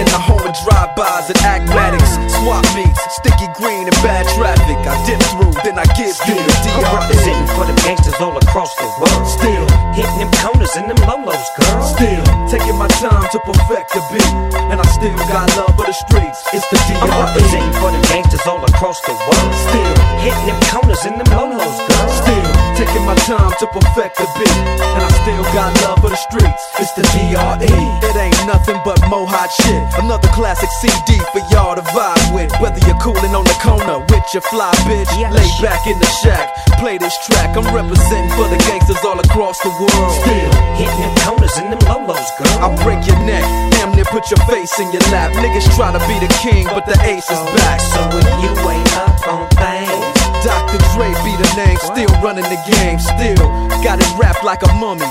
In the home of drive-bys and acmatics. Swap meets, sticky green and bad traffic. I dip through, then I give you the I'm representing for the gangsters all across the world. Still, hitting them corners and them lolos, girl. Still, taking my time to perfect the beat. And I still got love for the streets. It's the I'm representing for the gangsters all across the world. Still, hitting them corners and them lolos, girl. Still, taking my time to perfect the beat. And I still got love for the streets. It's the DRE. It ain't nothing but mo hot shit. Another classic CD for y'all to vibe with. Whether you're cooling on the corner with your fly bitch, lay back in the shack, play this track. I'm representing for the gangsters all across the world. Still, hitting them corners and them lolos, girl. I break your neck, damn near put your face in your lap. Niggas try to be the king, but the ace is oh, back. So if you ain't up on things, Dr. Dre be the name, still running the game, still got it wrapped like a mummy.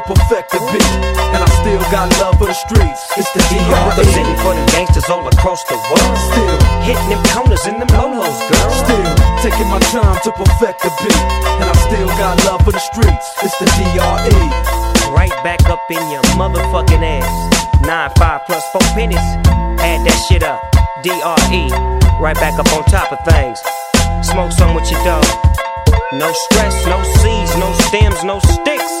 perfect the beat, and I still got love for the streets. It's the D.R.E. representing for them gangsters all across the world. Still hitting them corners and them lolos, girl. Still taking my time to perfect the beat, and I still got love for the streets. It's the D.R.E. Right back up in your motherfucking ass. Nine five plus four pennies. Add that shit up. D.R.E. Right back up on top of things. Smoke some with your dog. No stress, no seeds, no stems, no sticks.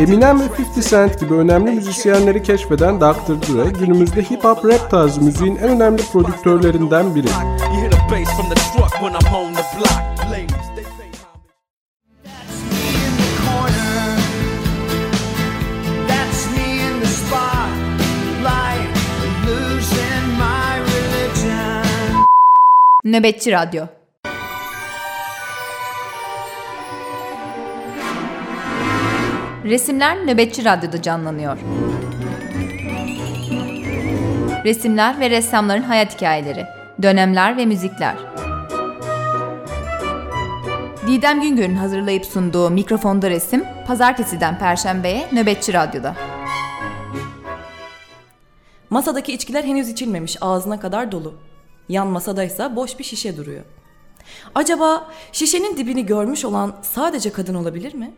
Eminem ve 50 Cent gibi önemli müzisyenleri keşfeden Dr. Dre günümüzde hip hop rap tarzı müziğin en önemli prodüktörlerinden biri. You hear Resimler Nöbetçi Radyo'da canlanıyor. Resimler ve ressamların hayat hikayeleri, dönemler ve müzikler. Didem Güngör'ün hazırlayıp sunduğu Mikrofonda Resim, Pazartesiden Perşembe'ye Nöbetçi Radyo'da. Masadaki içkiler henüz içilmemiş, ağzına kadar dolu. Yan masadaysa boş bir şişe duruyor. Acaba şişenin dibini görmüş olan sadece kadın olabilir mi?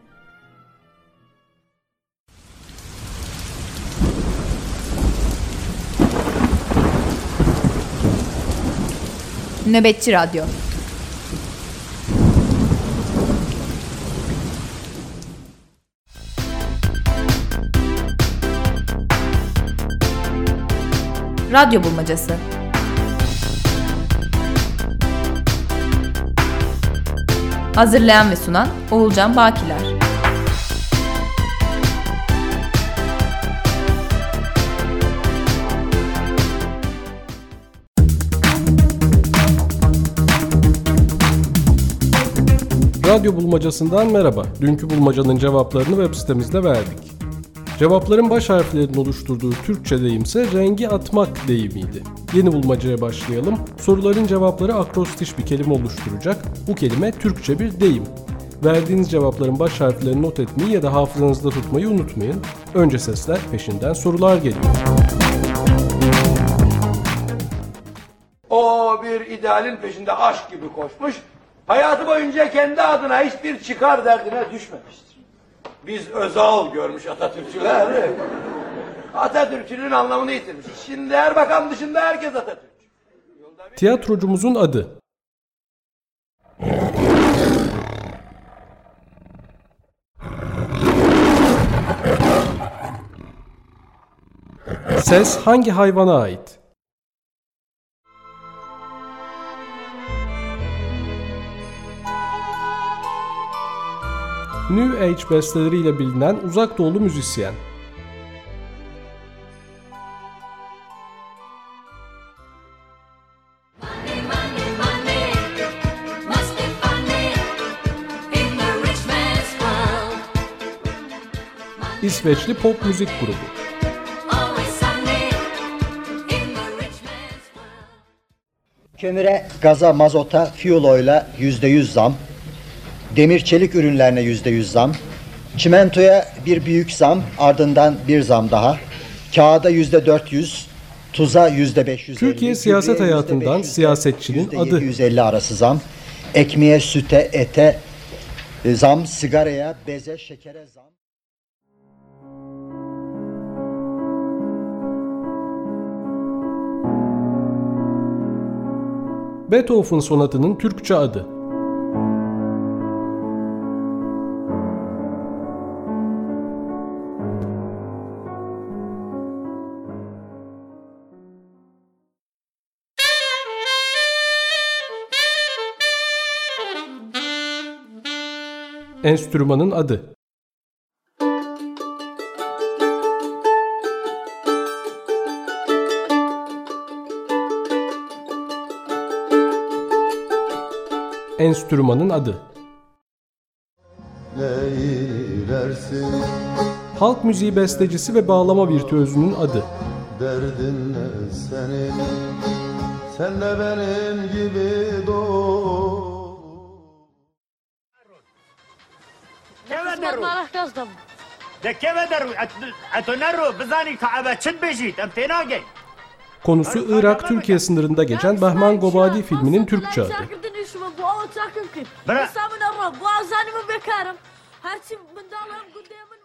Nöbetçi Radyo. Radyo Bulmacası. Hazırlayan ve sunan Oğulcan Bakiler Radyo bulmacasından merhaba. Dünkü bulmacanın cevaplarını web sitemizde verdik. Cevapların baş harflerinin oluşturduğu Türkçe deyimse rengi atmak deyimiydi. Yeni bulmacaya başlayalım. Soruların cevapları akrostiş bir kelime oluşturacak. Bu kelime Türkçe bir deyim. Verdiğiniz cevapların baş harflerini not etmeyi ya da hafızanızda tutmayı unutmayın. Önce sesler peşinden sorular geliyor. O bir idealin peşinde aşk gibi koşmuş. Hayatı boyunca kendi adına hiçbir çıkar derdine düşmemiştir. Biz Özal görmüş Atatürkçüler. Atatürkçülüğün anlamını yitirmiş. Şimdi Erbakan dışında herkes Atatürk. Tiyatrocumuzun adı. Ses hangi hayvana ait? New Age besteleriyle bilinen uzak doğulu müzisyen. İsveçli pop müzik grubu. Kömüre, gaza, mazota, fuel oyla %100 zam. Demir çelik ürünlerine yüzde yüz zam. Çimentoya bir büyük zam, ardından bir zam daha. Kağıda yüzde dört yüz, tuza yüzde beş yüz Türkiye siyaset hayatından siyasetçinin adı 150 arası zam. Ekmeğe, süte, ete e, zam, sigaraya, beze, şekere zam. Beethoven sonatının Türkçe adı. Enstrümanın adı. Enstrümanın adı. Neylersin Halk müziği bestecisi ve bağlama virtüözünün adı. derdin ne senin Sen de benim gibi doğ ده كيف درو اتنرو بزاني تعبا چد بجيت ام تناقي Konusu Irak-Türkiye sınırında geçen Behman Gobadi filminin Türkçe adı. كردني شو بو او تاكن كن بس من الرب وازاني من بكارم هرتي من دالهم قدام من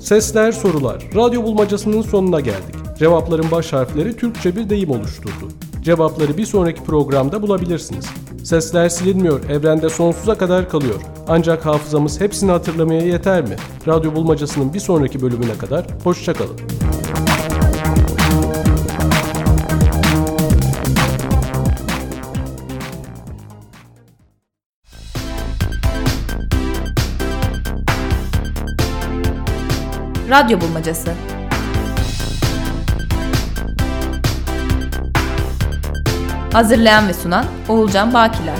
Sesler sorular. Radyo bulmacasının sonuna geldik. Cevapların baş harfleri Türkçe bir deyim oluşturdu. Cevapları bir sonraki programda bulabilirsiniz. Sesler silinmiyor, evrende sonsuza kadar kalıyor. Ancak hafızamız hepsini hatırlamaya yeter mi? Radyo bulmacasının bir sonraki bölümüne kadar hoşçakalın. Radyo Bulmacası Hazırlayan ve sunan Oğulcan Bakiler.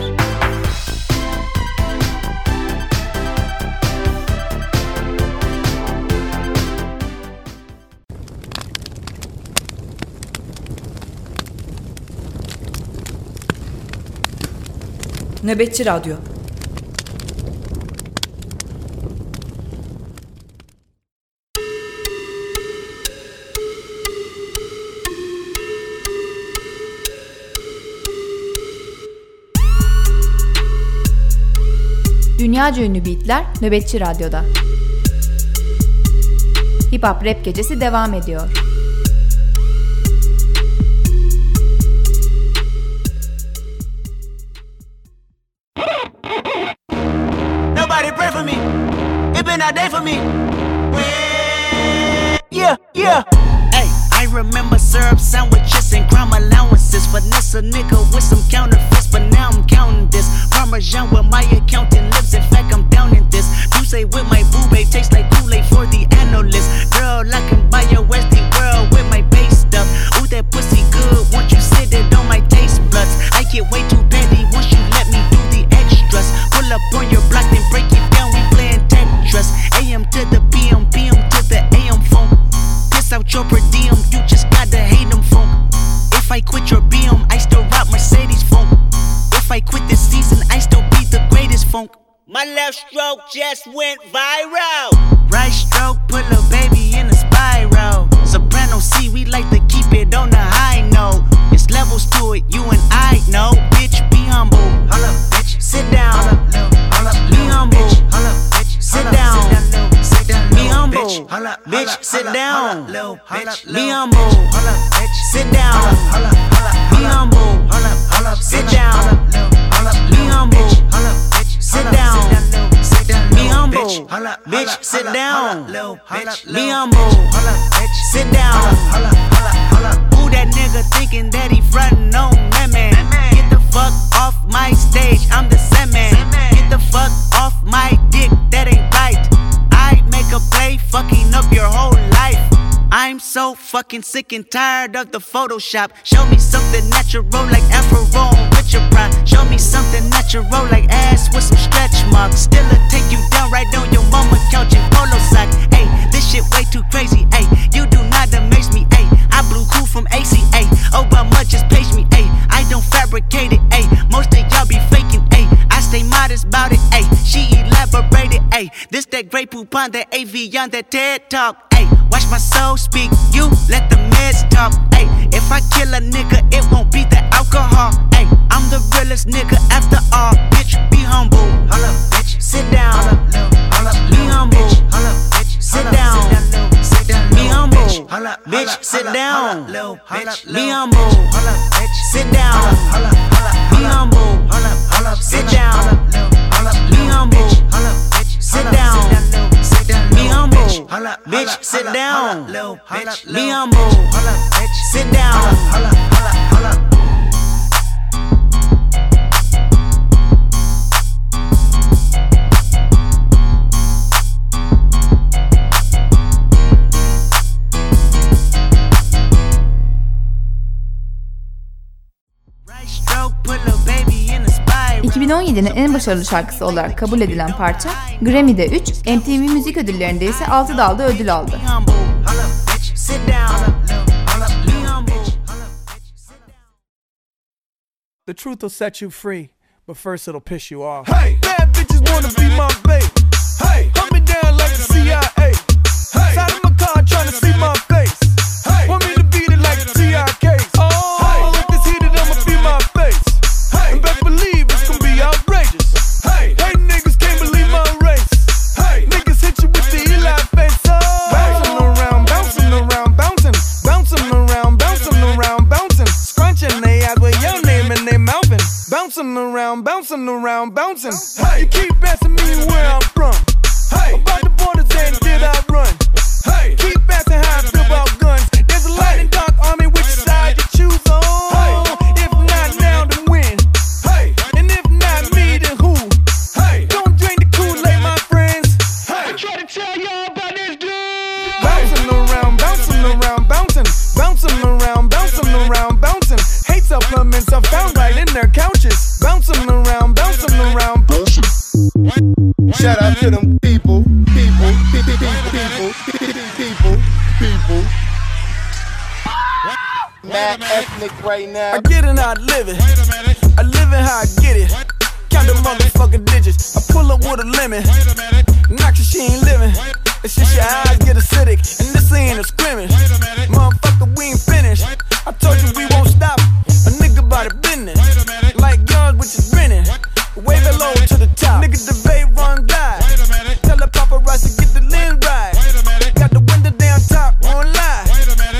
Nöbetçi Radyo Dünyaca ünlü beatler Nöbetçi Radyo'da. Hip Hop Rap Gecesi devam ediyor. Nobody pray for me. It been a day for me. Yeah, yeah. Hey, I remember syrup sandwiches and crime allowances. Finesse a nigga just went viral. Right stroke put a baby in a spiral. Soprano C, we like to keep it on the high note. It's levels to it, you and I know. Bitch, be humble. Holla, bitch. Sit down. Be humble. Sit down. Be humble. Bitch, sit down. Be humble. Sit down. Bitch, sit down. Be humble. Sit down. Who that nigga thinking that he frontin' on that man? Get the fuck off my stage, I'm the Sandman. Get the fuck off my dick, that ain't right. I make a play, fucking up your whole life. I'm so fucking sick and tired of the Photoshop. Show me something natural like Afro with your pride. Show me something natural like ass with some stretch marks. Still a take you down right on your mama couch in polo sock. Hey, this shit way too crazy. Hey, you do not amaze me. Hey, I blew cool from ACA. Obama just page me. Hey, I don't fabricate it. Hey, most of y'all be faking. Hey, I stay modest about it. Hey, she elaborated. Hey, this that Grey Poupon that Evian on that TED talk. Hey, watch my soul speak. You let the meds talk. Hey, if I kill a nigga, it won't be the alcohol. Hey, I'm the realest nigga after all. Bitch, be humble. Holla, bitch. Sit down. Holla, be humble. Holla, bitch. Sit down. Be humble. Bitch, sit down. Be humble. Sit down. Be humble. Sit down. Be humble. Sit down. Humble. Bitch, sit down. Be humble. Sit down. 2017'nin en başarılı şarkısı olarak kabul edilen parça Grammy'de 3, MTV Müzik Ödülleri'nde ise 6 dalda ödül aldı. The truth will set you free, but first it'll piss you off. Hey, bad bitches wanna be my babe. Bouncing around, bouncing around, bouncing. Hey, you keep asking me where I'm from. Hey, about the borders and did I run? Hey, keep asking how I feel about guns. There's a light and dark army, which side you choose on? If not now, then when? Hey, and if not me, then who? Hey, don't drink the Kool-Aid, my friends. Hey, I try to tell y'all about this dude. Bouncing around, bouncing around, bouncing, bouncing around, bouncing around, bouncing. Hate supplements are found right in their Bouncing around, bouncing around, bouncing. Shout out to them people, people, people, people, people, people. Mad ethnic right now. I get it I live it. I live it how I get it. Count the motherfucking digits. I pull up with a lemon. Knock your she ain't living. It's just your eyes get acidic. And this ain't a scrimmage. Motherfucker, we ain't finished. I told you we won't stop. The paparazzi get the lens right. Got the window down top, won't lie.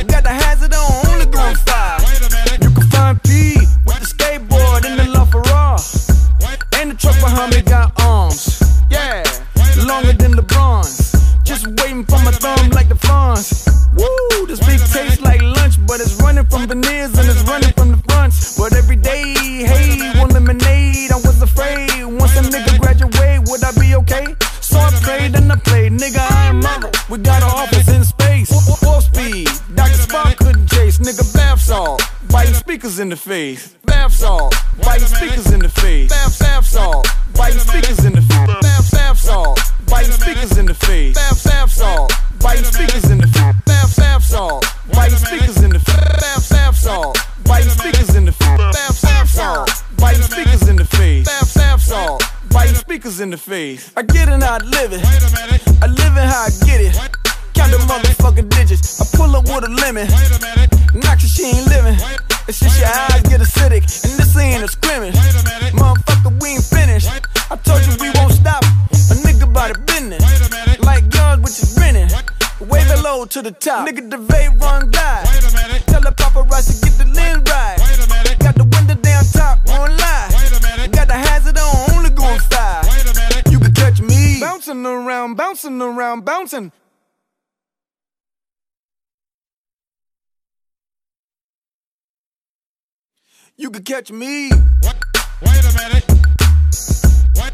Got the hazard on, only going five. You can find P with the skateboard in the LaFerrari. And the truck behind me got arms. Yeah, longer than LeBron's. Just waiting for my thumb like the fronts. Woo, this big tastes like lunch, but it's running from veneers We got an office in space, four speed. Dr. Spock couldn't chase, nigga, bath salt. Biting speakers in the face, bath salt. Biting speakers in the face, bath, bath salt. Biting speakers in the face, bath, bath salt. Biting speakers in the face, bath, bath salt. Biting speakers in the face, bath, bath salt. Biting speakers in the face, bath, bath salt. Biting speakers in the face, bath, bath salt. Biting speakers in the face, salt. Biting speakers in the face. I get it I live it. I live it how I get it. Count the motherfucking digits. I pull up with a lemon. Knock she ain't living. It's just your eyes get acidic. And this ain't a scrimmage. Motherfucker, we ain't finished. I told you we won't stop. A nigga about it business. Like guns, which is grinning. Wave it low to the top. Nigga, the vape run die. Tell the paparazzi get the lens right. Got the window down top, won't lie. Bouncing around, bouncing around, bouncing. You could catch me. What? Wait a minute. Wait,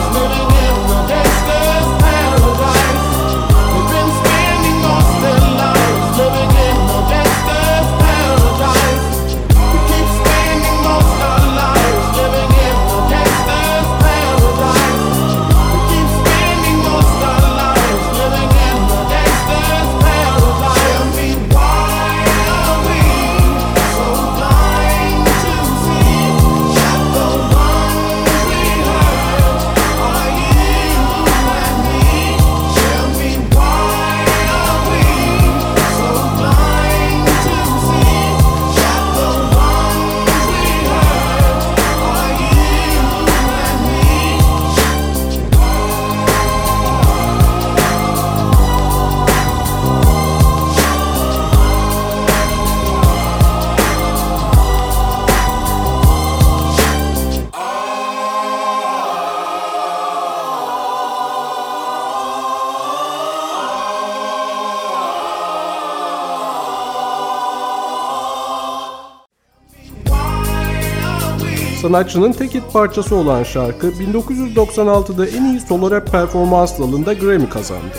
Sanatçının tek hit parçası olan şarkı 1996'da en iyi solo rap performans dalında Grammy kazandı.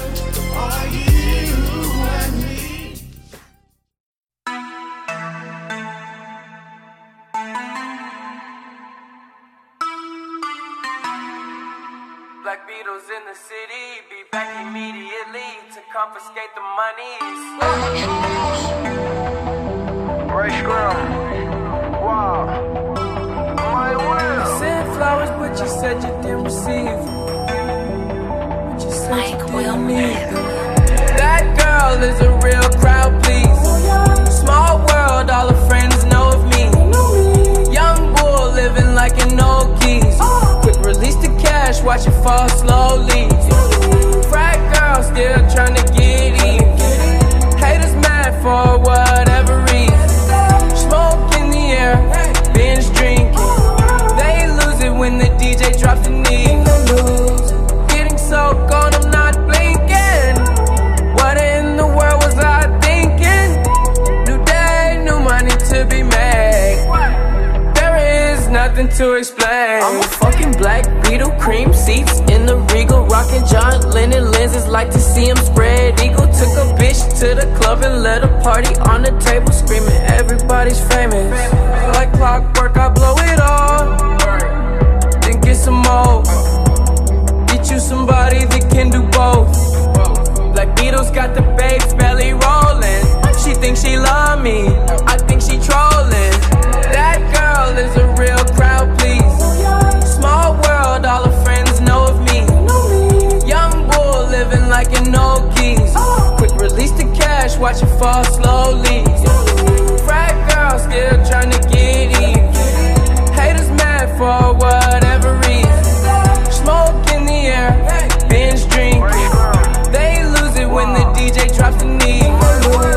Black the city, be back but you said you didn't receive. But you said you didn't need. That girl is a real crowd, please. Small world, all her friends know of me. Young bull living like an old keys. Quick release the cash, watch it fall slowly. Frat girl still trying to get in. Haters mad for whatever to explain. I'm a fucking black Beatle, cream seats in the regal, rocking John Lennon lenses, like to see him spread eagle. Took a bitch to the club and let a party on the table, screaming everybody's famous. Like clockwork, I blow it all, then get some more. Get you somebody that can do both. Black Beatles got the babes belly rolling. She thinks she love me, I think she trolling. Watch it fall slowly. Frat girl still trying to get even. Haters mad for whatever reason. Smoke in the air, binge drinking. They lose it when the DJ drops the knee.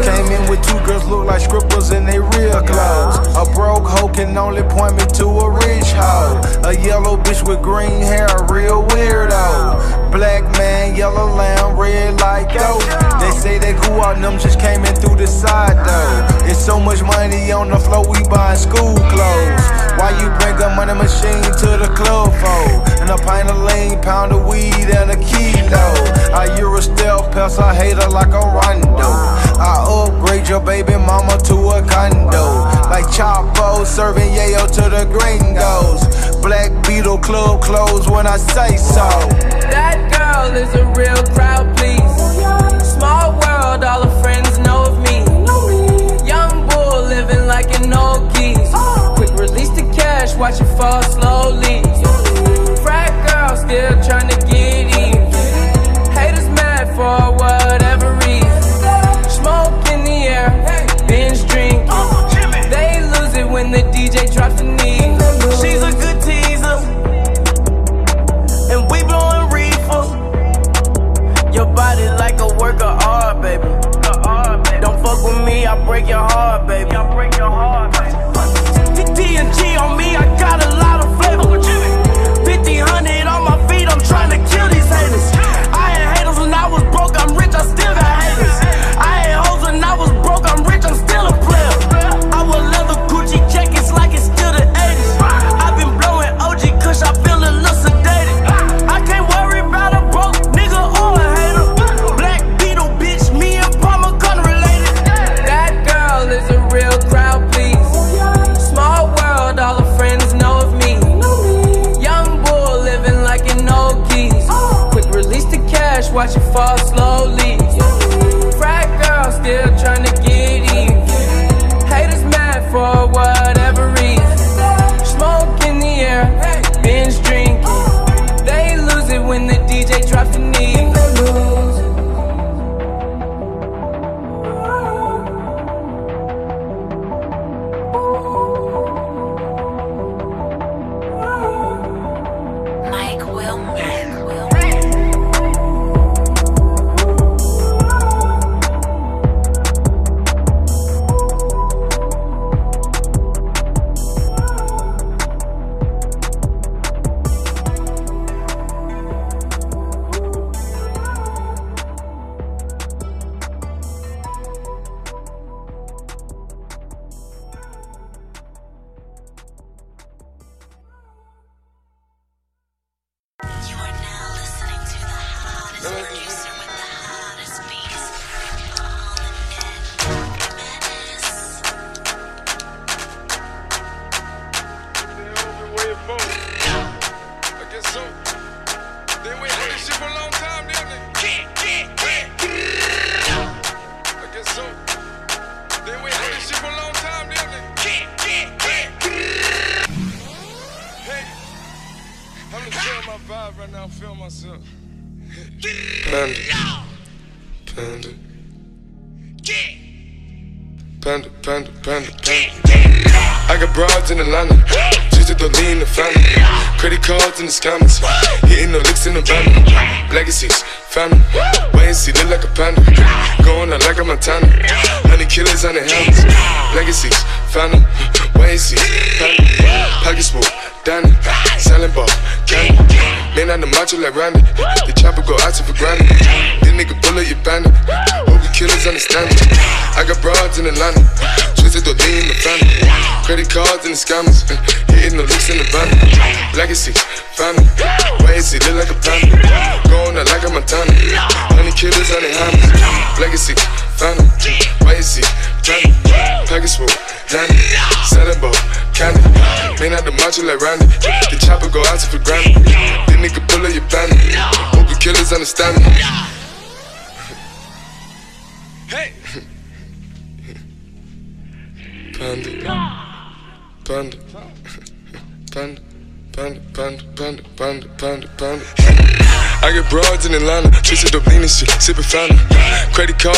Came in with two girls look like scribbles in they real clothes. A broke hoe can only point me to a rich hoe. A yellow bitch with green hair, a real weirdo. Black man, yellow lamb, red like dope. They say they grew out, them just came in through the side though. It's so much money on the floor, we buying school clothes. Why you bring a money machine to the club for? And a pint of lean, pound of weed, and a kilo. I Euro stealth pass, I hate her like a rondo. I upgrade your baby mama to a condo. Like Chapo serving yayo to the gringos. Black Beatle Club closed when I say so. That girl is a real crowd, please. Small world, all her friends know of me. Young bull living like an old geese. Quick release the cash, watch it fall slowly. Frat girl still trying to get break your heart, baby. I break your heart, baby. T&G on me, I got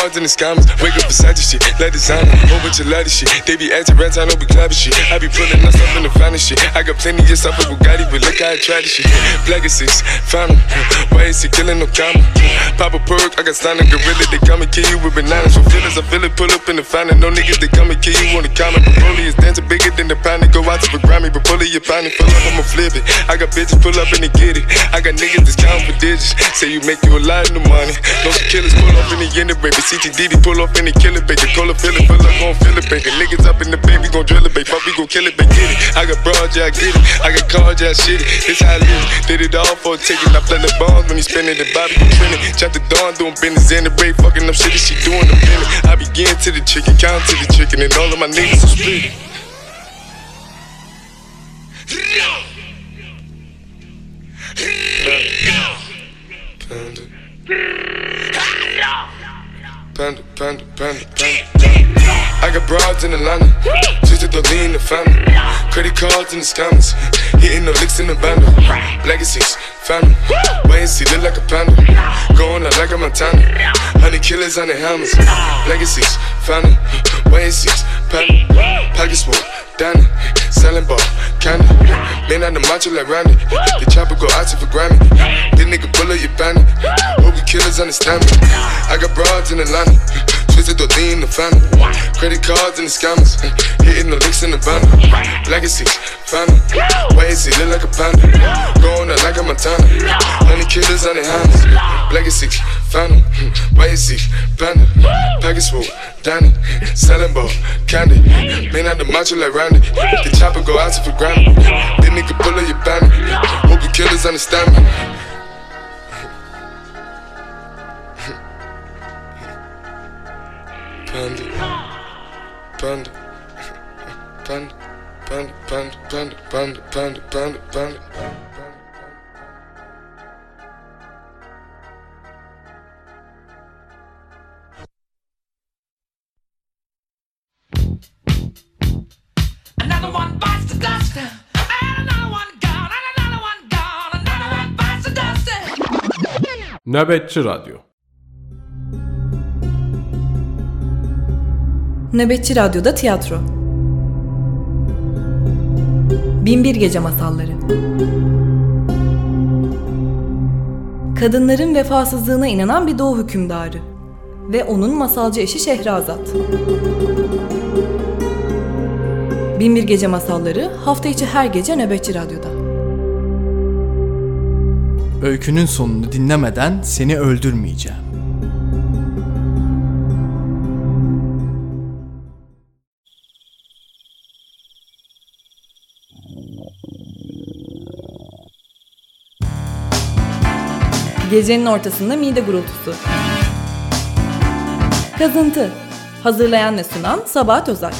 Cards and the scammers, wake up beside your shit, let designer, whole bunch of lattice shit. They be acting rats, I know be clapping shit. I be pulling up in the finest shit. I got plenty of stuff with Bugatti, but look how I try this shit. Legacies, fountain, why is he killing no comma? Pop a perk, I got signed a gorilla, they come and kill you with bananas. For feelings, I feel it, pull up in the fountain. No niggas, they come and kill you on the comment. The bully is dancing bigger than the pound, go out to the Grammy, but pull it, your pound, pull up, I'ma flip it. I got bitches pull up and they get it. I got niggas that's counting for digits. Say you make you a lot of money. No killers pull off in the end of baby. Pull off in the killer baby. Call a fill it, fill up, gon' fill it. Niggas up in the baby, gon' drill it, baby. Fuck, we gon' kill it, baby. Get it. I got broad, yeah, I get it. I got cards, yeah, I shit it. It's how I live. Did it all for a ticket. I play the bombs when he spinning the Bobby, you trending. Chop the dawn, doing business in the break. Fucking up shit, she doing the minute. I begin to the chicken, count to the chicken, and all of my niggas are split. Panda. Panda, panda, panda, panda. panda. I got broads in Atlanta, twisted the lean the family. Credit cards and the scammers, hitting the licks in the bundle. Legacies, family. Wait and see, look like a panda. Going out like a Montana. Honey killers on the hammers. Legacies, family. Wait and see, panda. Pockets full, Danny. Selling ball, candy. Man on the macho like Randy. The chopper go out to for Grammy. This nigga bullet your bandit. Hope you killers understand me. I got broads in Atlanta. Twisted or lean the family. Credit cards and the scammers. Hitting the licks in the bundle. Legacy, family. Why is he look like a panda? Going out like a Montana. Honey killers on the hands. Legacy, he panda? Package full, Danny. Selling candy. Man out the macho like Randy. If The chopper go out for granted. This nigga pull up your bandit. Hope you killers understand me. Panda. Panda. Panda. Panda. Panda. Panda. Panda. Panda. Panda. Nöbetçi Radyo Nöbetçi Radyo'da tiyatro. Binbir Gece Masalları Kadınların vefasızlığına inanan bir doğu hükümdarı ve onun masalcı eşi Şehrazat. Binbir Gece Masalları hafta içi her gece Nöbetçi Radyo'da. Öykünün sonunu dinlemeden seni öldürmeyeceğim. Gecenin ortasında mide gurultusu. Kazıntı. Hazırlayan ve sunan Sabahat Özel.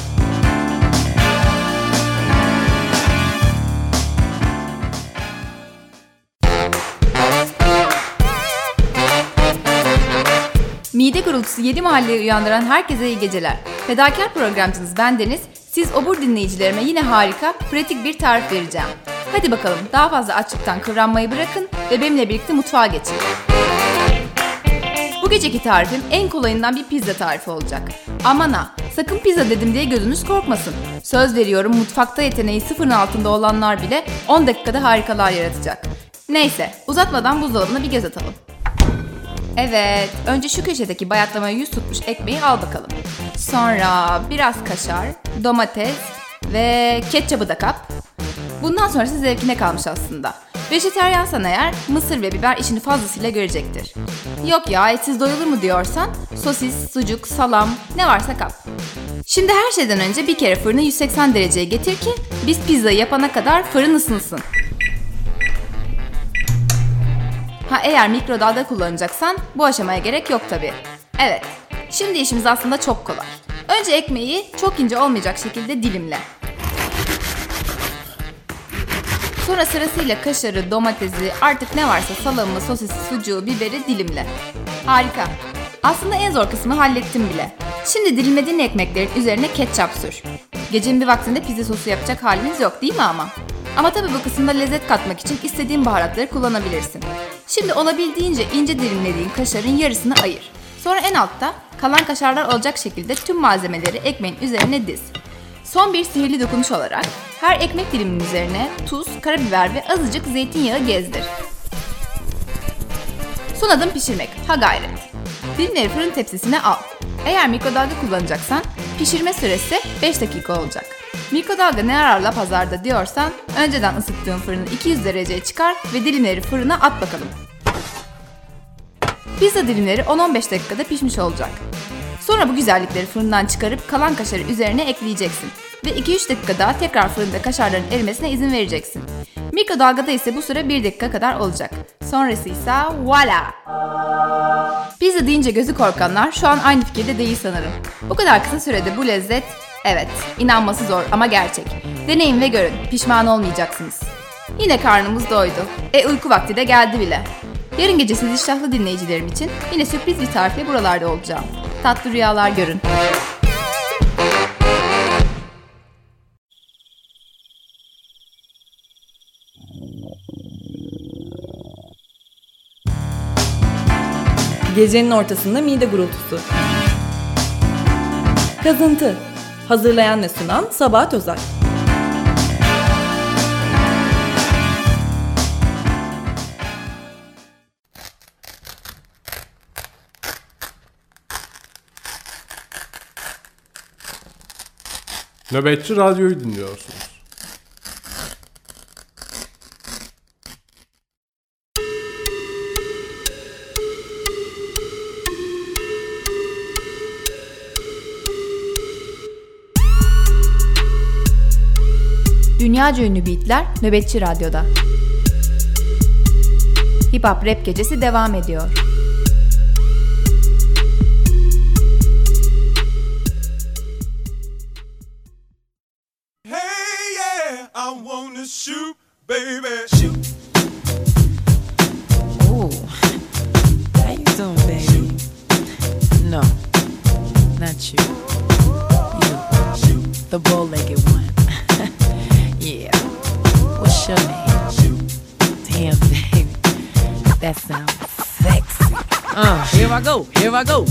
Gurultusu 7 mahalleyi uyandıran herkese iyi geceler. Fedakar programcınız ben Deniz. Siz obur dinleyicilerime yine harika, pratik bir tarif vereceğim. Hadi bakalım daha fazla açlıktan kıvranmayı bırakın ve benimle birlikte mutfağa geçin. Bu geceki tarifim en kolayından bir pizza tarifi olacak. Aman ha, sakın pizza dedim diye gözünüz korkmasın. Söz veriyorum mutfakta yeteneği sıfırın altında olanlar bile 10 dakikada harikalar yaratacak. Neyse, uzatmadan buzdolabına bir göz atalım. Evet, önce şu köşedeki bayatlamaya yüz tutmuş ekmeği al bakalım. Sonra biraz kaşar, domates ve ketçabı da kap. Bundan sonrası zevkine kalmış aslında. Vejeteryansan eğer mısır ve biber işini fazlasıyla görecektir. Yok ya etsiz doyulur mu diyorsan sosis, sucuk, salam ne varsa kap. Şimdi her şeyden önce bir kere fırını 180 dereceye getir ki biz pizzayı yapana kadar fırın ısınsın. Ha eğer mikrodalga kullanacaksan bu aşamaya gerek yok tabi. Evet, şimdi işimiz aslında çok kolay. Önce ekmeği çok ince olmayacak şekilde dilimle. Sonra sırasıyla kaşarı, domatesi, artık ne varsa salamı, sosisi, sucuğu, biberi dilimle. Harika. Aslında en zor kısmı hallettim bile. Şimdi dilimlediğin ekmeklerin üzerine ketçap sür. Gecenin bir vaktinde pizza sosu yapacak halimiz yok değil mi ama? Ama tabii bu kısımda lezzet katmak için istediğin baharatları kullanabilirsin. Şimdi olabildiğince ince dilimlediğin kaşarın yarısını ayır. Sonra en altta kalan kaşarlar olacak şekilde tüm malzemeleri ekmeğin üzerine diz. Son bir sihirli dokunuş olarak her ekmek diliminin üzerine tuz, karabiber ve azıcık zeytinyağı gezdir. Son adım pişirmek. Ha gayret. Dilimleri fırın tepsisine al. Eğer mikrodalga kullanacaksan pişirme süresi 5 dakika olacak. Mikrodalga ne yararla pazarda diyorsan önceden ısıttığın fırını 200 dereceye çıkar ve dilimleri fırına at bakalım. Pizza dilimleri 10-15 dakikada pişmiş olacak. Sonra bu güzellikleri fırından çıkarıp kalan kaşarı üzerine ekleyeceksin. Ve 2-3 dakika daha tekrar fırında kaşarların erimesine izin vereceksin. Mikrodalgada ise bu süre 1 dakika kadar olacak. Sonrası ise voila! Pizza deyince gözü korkanlar şu an aynı fikirde değil sanırım. Bu kadar kısa sürede bu lezzet, evet inanması zor ama gerçek. Deneyin ve görün, pişman olmayacaksınız. Yine karnımız doydu. E uyku vakti de geldi bile. Yarın gece siz iştahlı dinleyicilerim için yine sürpriz bir tarifle buralarda olacağım. Tatlı rüyalar görün. Gecenin ortasında mide gurultusu. Kazıntı. Hazırlayan ve sunan Sabahat Özay. Nöbetçi Radyo'yu dinliyorsunuz. Dünyaca ünlü beatler Nöbetçi Radyo'da. Hip Hop Rap Gecesi devam ediyor. I go,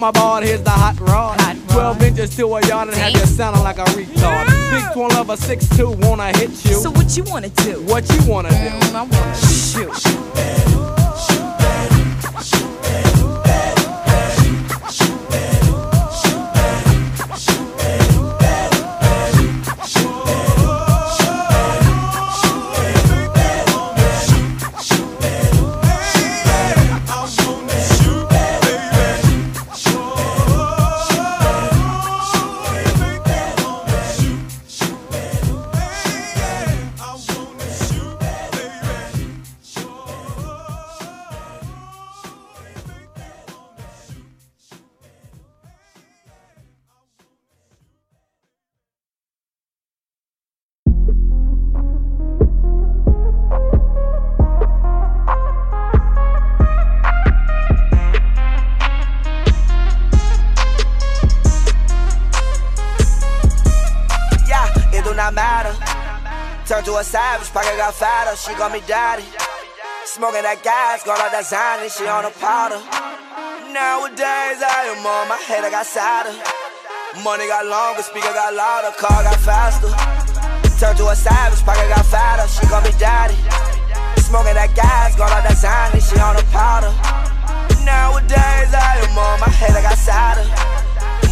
want my ball? Here's the hot rod. 12 inches to a yard and have you sounding like a retard. Big 12 of a 6'2, wanna hit you. So what you wanna do? What you wanna do? Call me daddy. Smoking that gas, got all that Xanny, she on a powder. Nowadays, I am on my head, I got sadder. Money got longer, speaker got louder, car got faster. Turn to a savage, pocket got fatter, she call me daddy. Smoking that gas, got all that Xanny, she on a powder. Nowadays, I am on my head, I got sadder.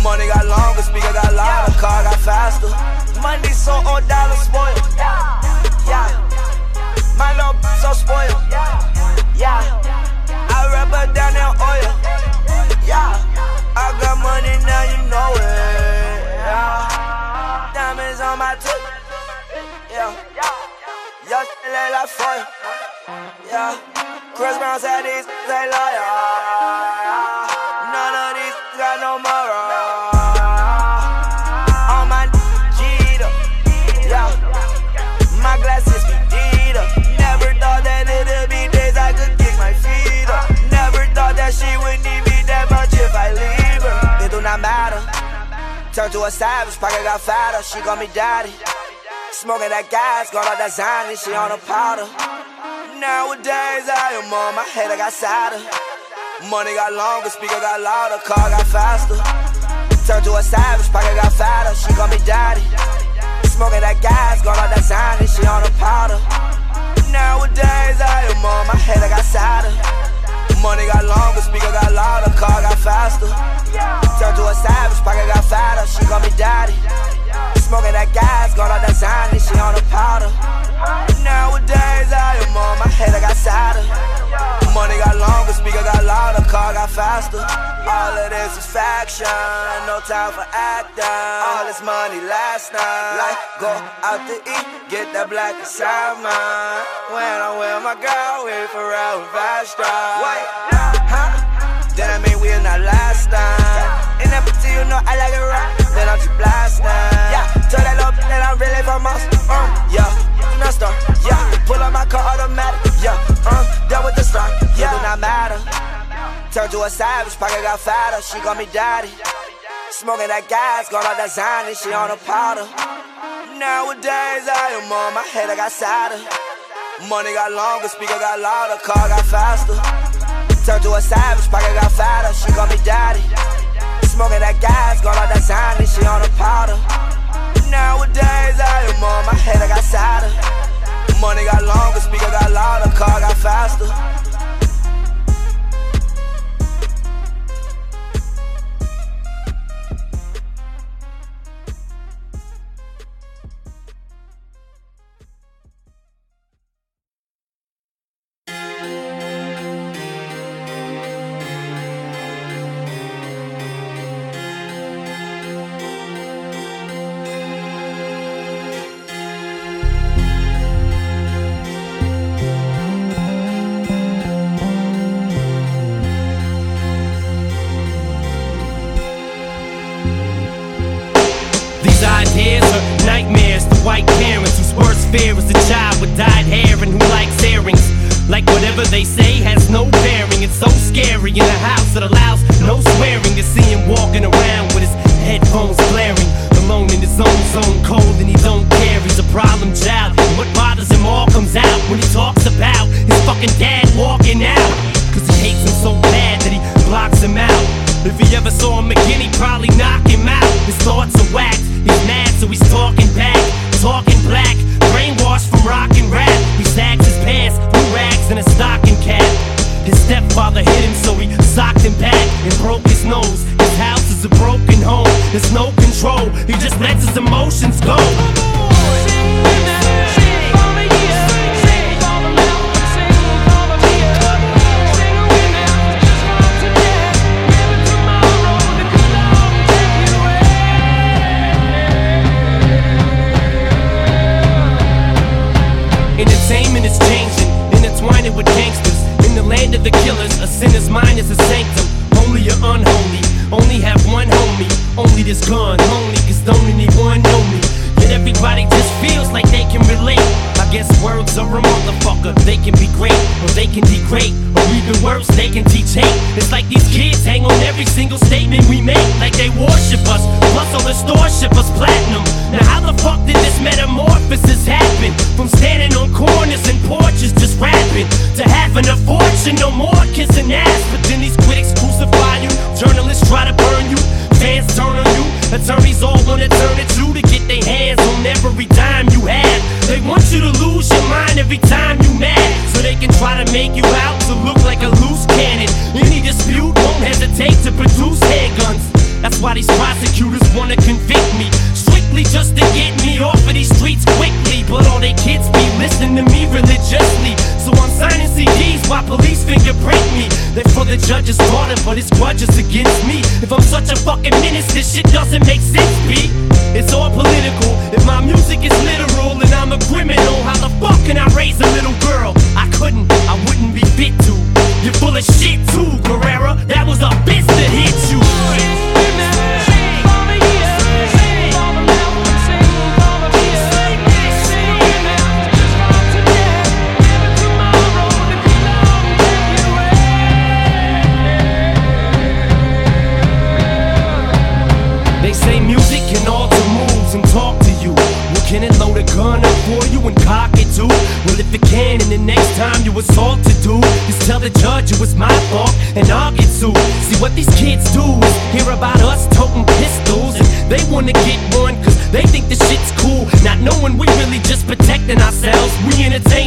Money got longer, speaker got louder, car got faster. Money so on dollar spoiled. So spoiled. Yeah. I rub her down in oil. Yeah. I got money now, you know it. Yeah. Diamonds on my tip. Yeah. Yo, shit like foil. Yeah. Chris Brown said these they loyal. Turn to a savage, pocket got fatter. She call me daddy. Smoking that gas, got all that Xanny, she on a powder. Nowadays, I am on my head, I got sadder. Money got longer, speaker got louder, car got faster. Turn to a savage, pocket got fatter, she call me daddy. Smoking that gas, got all that Xanny, she on a powder. Nowadays, I am on my head, I got sadder. Money got longer, speaker got louder, car got faster. Turn to a savage, pocket got fatter, she call me daddy. Smoking that gas, got all that Xanny, she on the powder. Nowadays, I am on my head, I got sadder. Money got longer, speaker got louder, car got faster. All of this is faction, no time for acting. All this money last night. Like, go out to eat, get that black and salmon. When I'm with my girl, we and fast drive. Wait, huh? Then I mean we're not last time. And up until you know I like it right, then I'm just blasting. Yeah, tell that bitch that I'm really from us. Um, yeah, not start. Yeah, pull up my car automatic. Yeah, um, done with the start. Yeah, do not matter. Turn to a savage, pocket got fatter. She call me daddy. Smoking that gas, got all that Xanny, she on a powder. Nowadays, I am on my head, I got sadder. Money got longer, speaker got louder, car got faster. Turn to a savage, pocket got fatter, she call me daddy. Smoking that gas, got all that Xanny, she on a powder. Nowadays, I am on my head, I got sadder. Money got longer, speaker got louder, car got faster.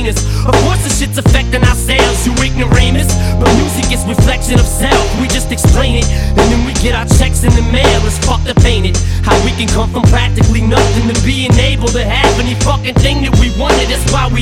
penis. Of course, the shit's affecting ourselves, you ignoramus. But music is reflection of self. We just explain it, and then we get our checks in the mail. It's fucked up, ain't it? How we can come from practically nothing to being able to have any fucking thing that we wanted. That's why we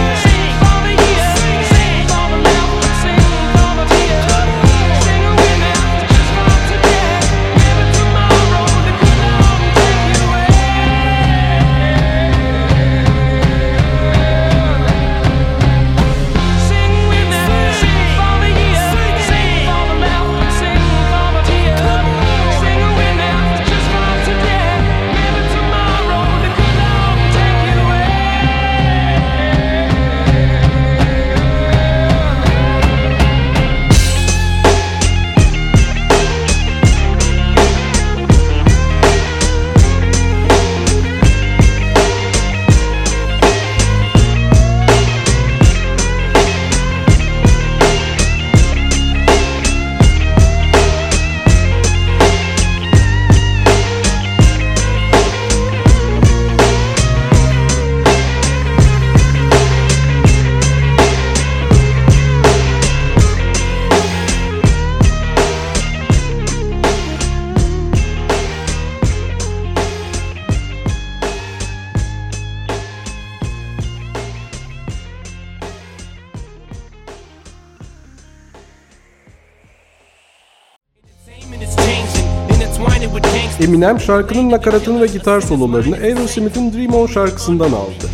Eminem şarkının nakaratını ve gitar sololarını Aerosmith'in Dream On şarkısından aldı.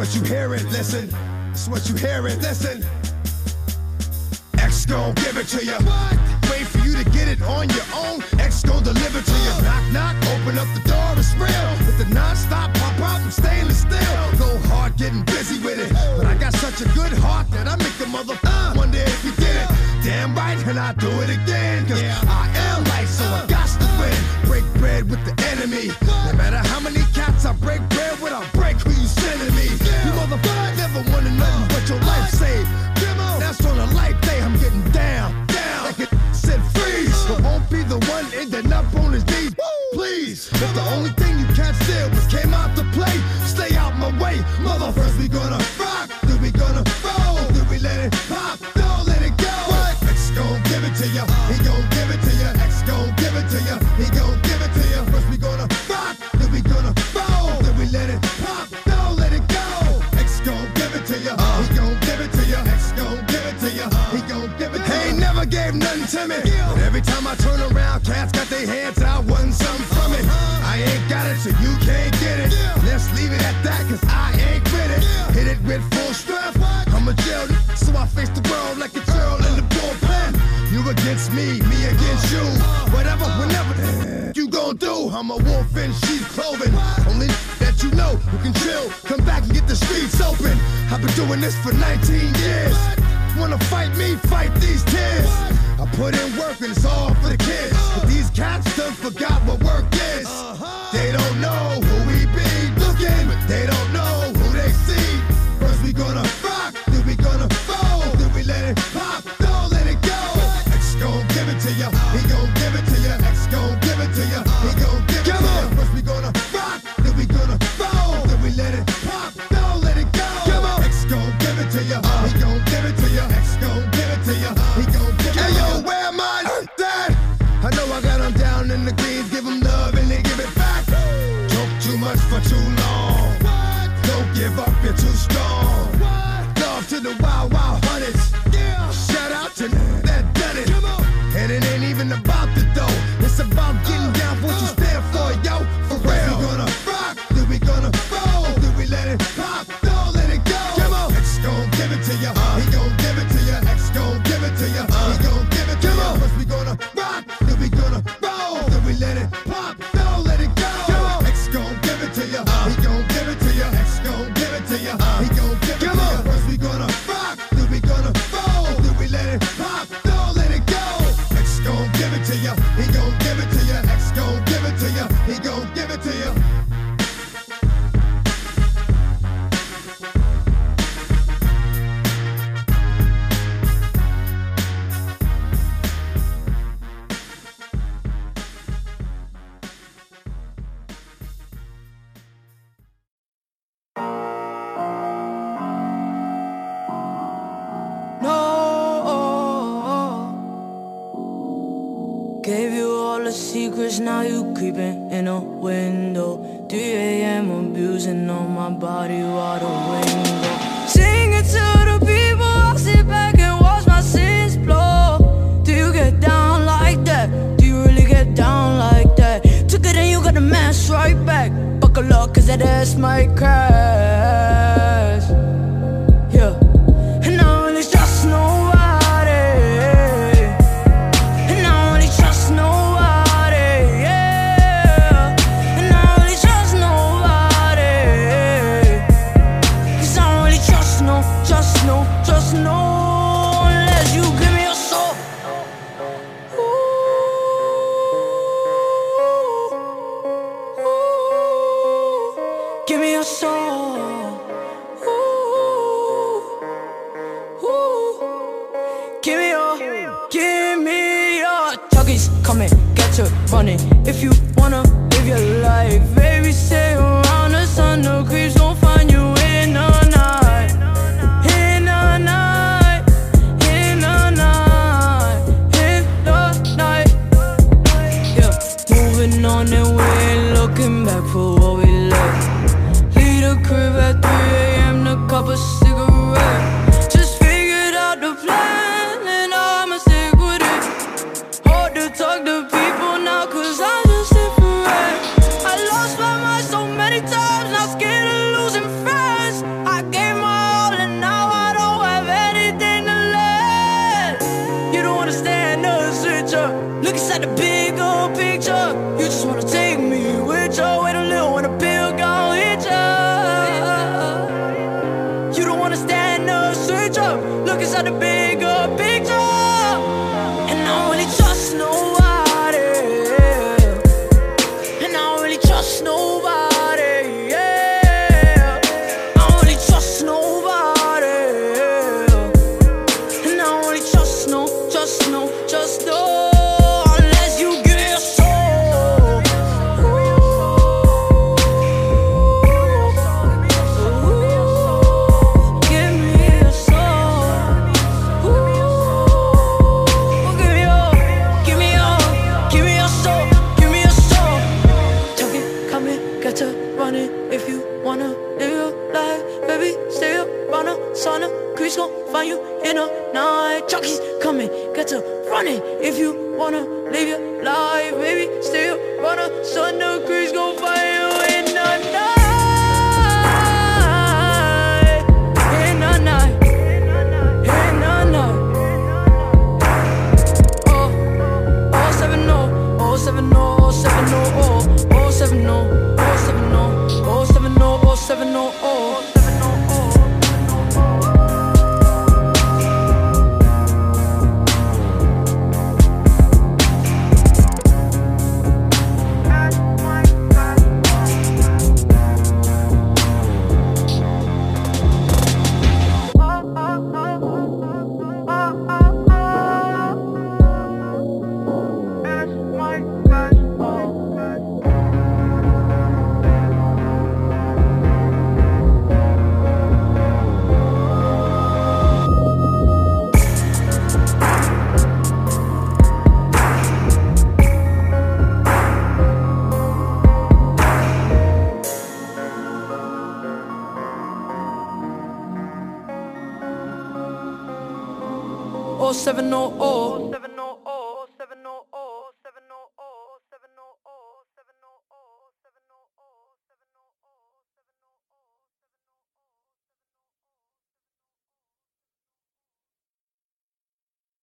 what you hear. It listen. It's what you hear. It listen.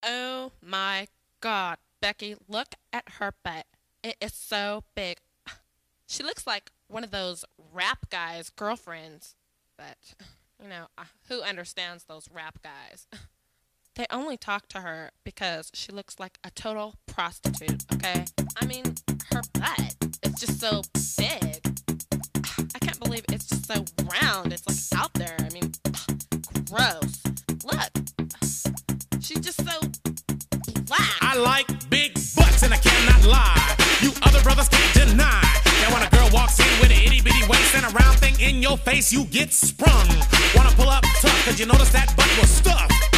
Oh my god, Becky, look at her butt. It is so big. She looks like one of those rap guys' girlfriends, but you know, who understands those rap talk to her because she looks like a total prostitute, okay? I mean, her butt is just so big. I can't believe it's just so round. It's like out there. I mean, *sighs* gross. Look, she's just so black. I like big butts and I cannot lie. You other brothers can't deny. Now when a girl walks in with an itty bitty waist and a round thing in your face, you get sprung. Wanna pull up tough, cause you notice that butt was stuffed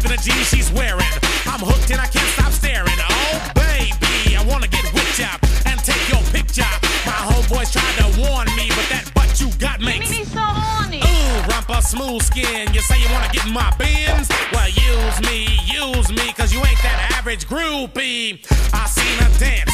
for the genie she's wearing. I'm hooked and I can't stop staring. Oh, baby, I wanna get whipped up and take your picture. My homeboys tried to warn me, but that butt you got makes me so horny. Ooh, rumpa smooth skin. You say you wanna get in my bins? Well, use me, use me, cause you ain't that average groupie. I seen her dance.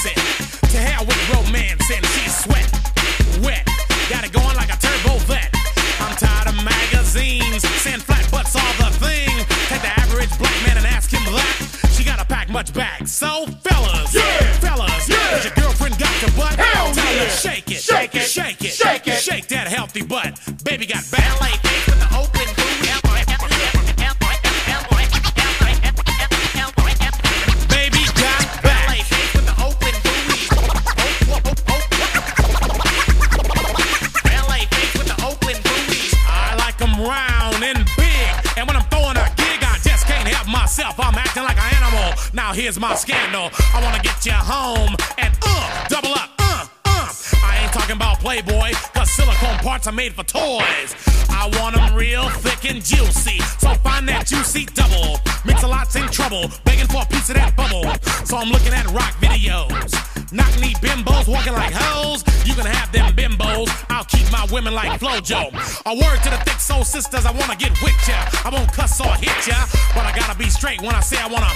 Parts are made for toys. I want them real thick and juicy. So find that juicy double. Mix-a-Lot's in trouble, begging for a piece of that bubble. So I'm looking at rock videos. Knock knee bimbos walking like hoes. You can have them bimbos. I'll keep my women like Flojo. A word to the thick soul sisters, I wanna get with ya. I won't cuss or hit ya, but I gotta be straight when I say I wanna.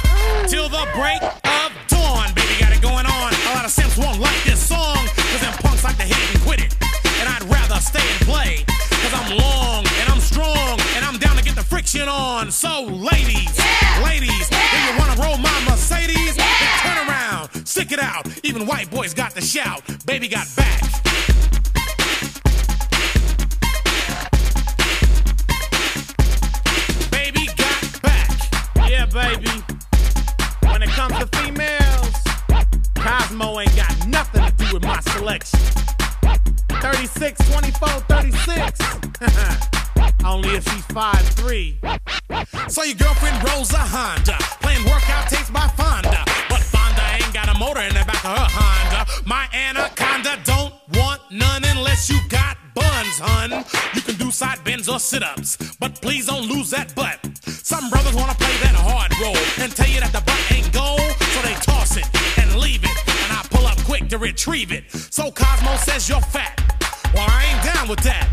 Till the break of dawn, baby, got it going on. A lot of simps won't like this song, got the shout. Baby got back. Lose that butt. Some brothers wanna play that hard role and tell you that the butt ain't gold, so they toss it and leave it. And I pull up quick to retrieve it. So Cosmo says you're fat. Well, I ain't down with that.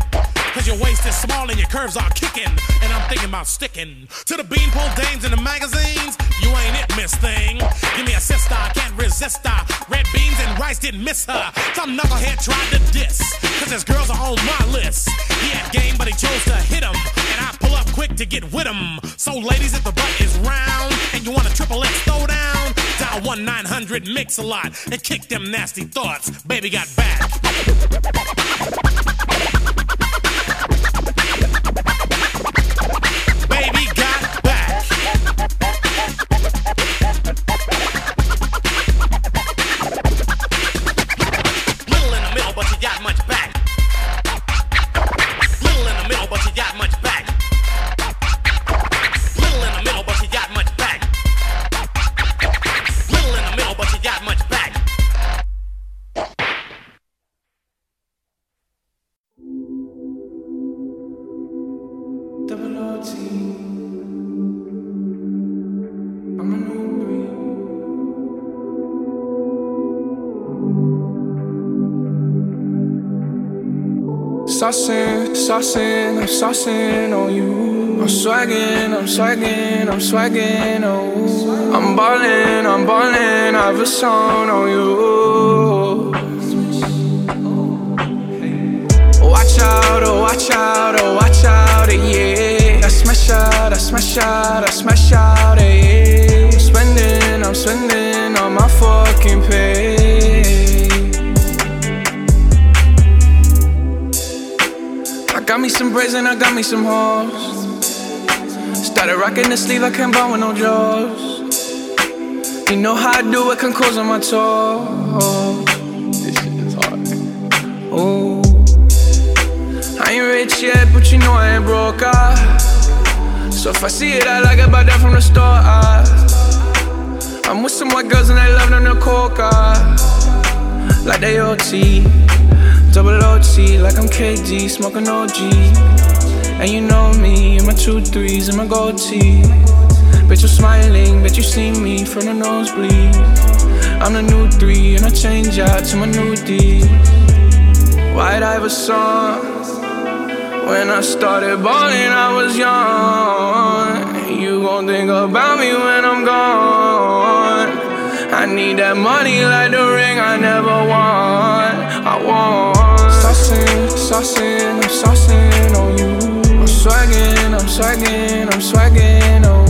Cause your waist is small and your curves are kicking. And I'm thinking about sticking to the beanpole 900 mix a lot and kick them nasty thoughts. Baby got back. I'm swaggin', oh. I'm ballin', I'm ballin', I have a song on you. Watch out, oh, watch out, oh, watch out, yeah. I smash out, I smash out, I smash out, yeah. I'm spending, I'm spending on my fucking pay. I got me some braids and I got me some hoes. Started rocking the sleeve, I can't buy with no jaws. You know how I do it, can close on my toes. This shit is hard. Ooh. I ain't rich yet, but you know I ain't broke, ah. So if I see it, I like it, buy that from the store, ah. I'm with some white girls and they love them the coca. Like they OT, double OT, like I'm KD, smoking OG. And you know me, and my two threes and my gold tee. Bet you're smiling, bet you see me from the nosebleed. I'm the new three, and I change out to my new D. White Iverson. When I started balling, I was young. You gon' think about me when I'm gone. I need that money like the ring I never won. I want. Saucing, saucing, I'm saucing on you. I'm I'm swagging, I'm swagging, oh.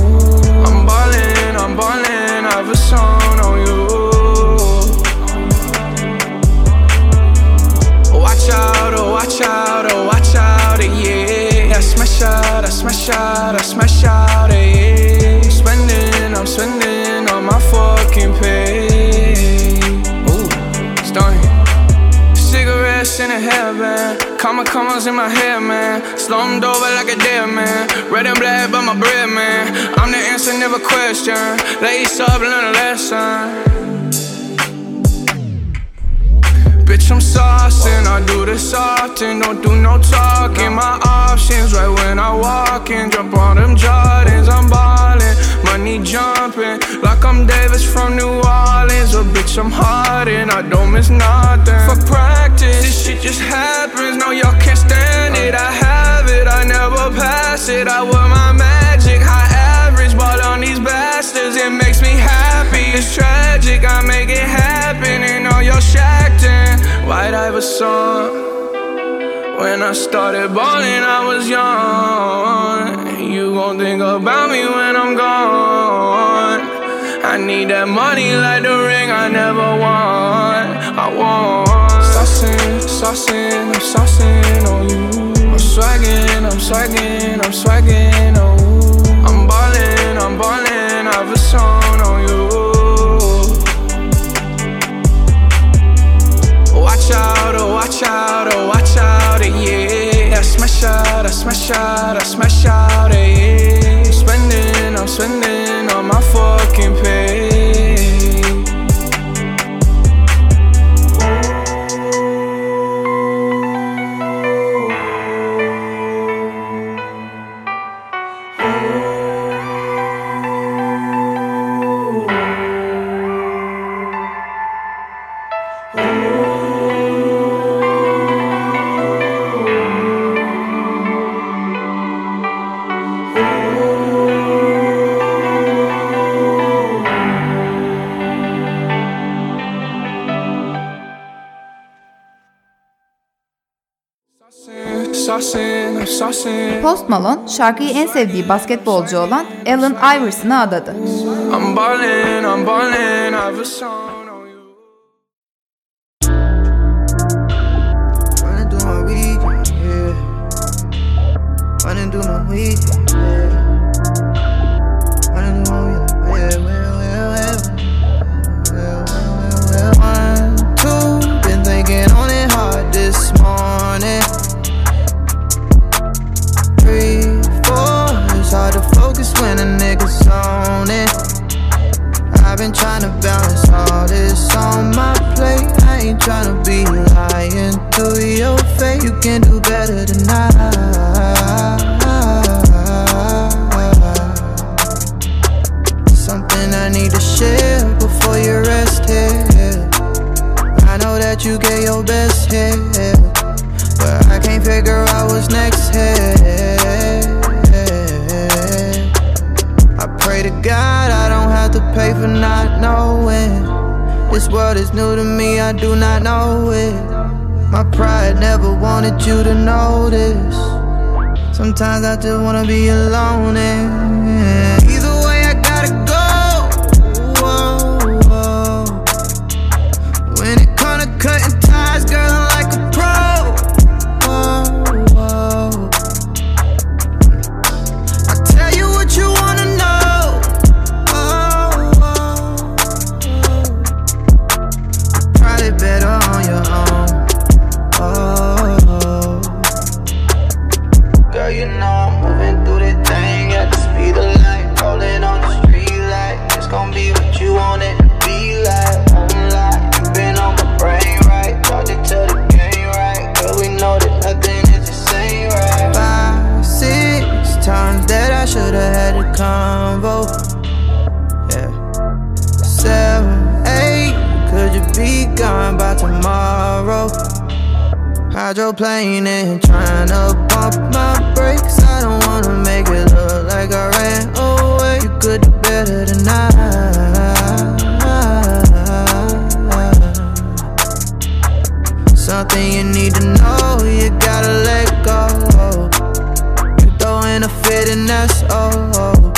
I'm ballin', I'm ballin', I have a song on you. Watch out, oh, watch out, oh, watch out, yeah. I smash out, I smash out, I smash out, yeah. I'm spending, I'm spending on my fucking pay. Ooh, starting. Cigarettes in a hairband, comma commas in my hair, man. Slumped over like a dead man. Red and black, but my bread, man. I'm the answer, never question. Lace up, learn a lesson. Bitch, I'm saucing, I do this often, don't do no talking. My options right when I walk in, jump on them Jordans, I'm ballin', money jumping, I'm Davis from New Orleans. A bitch, I'm hard and I don't miss nothing. For practice, this shit just happens, no, y'all can't stand it. I have it, I never pass it, I wear my magic, high average, ball on these bastards, it makes me happy. It's tragic, I make it happen, and all y'all shacked in. White Iverson. When I started balling, I was young. You gon' think about me when I'm gone. I need that money like the ring I never won. I want. Saucing, saucing, I'm saucing on you. I'm swagging, I'm swagging, I'm swagging on you. I'm ballin', I'm ballin', I've a song on you. Watch out, oh watch out, oh watch out, eh, yeah. I smash out, I smash out, I smash out, eh, yeah. I'm spending, I'm spending on my fucking pay. Malone şarkıyı en sevdiği basketbolcu olan Allen Iverson'a adadı. I'm ballin', I'm ballin', I've a song. Running through my weekend, been trying to balance all this on my plate. I ain't trying to be lying to your face. You can do better than I. Something I need to share before you rest here. I know that you gave your best here, but I can't figure out what's next here. I pray to God I have to pay for not knowing. This world is new to me, I do not know it. My pride never wanted you to notice. Sometimes I just wanna be alone and Hydroplane and trying to bump my brakes. I don't wanna make it look like I ran away. You could do better than I. Something you need to know, you gotta let go. You throwing a fit and that's all.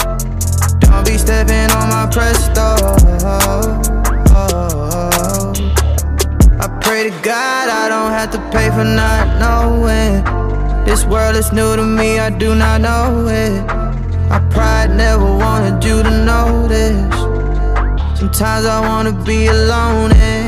Don't be stepping on my presto. I pray to God I don't have to pay for not knowing. This world is new to me, I do not know it. My pride never wanted you to notice. Sometimes I wanna be alone and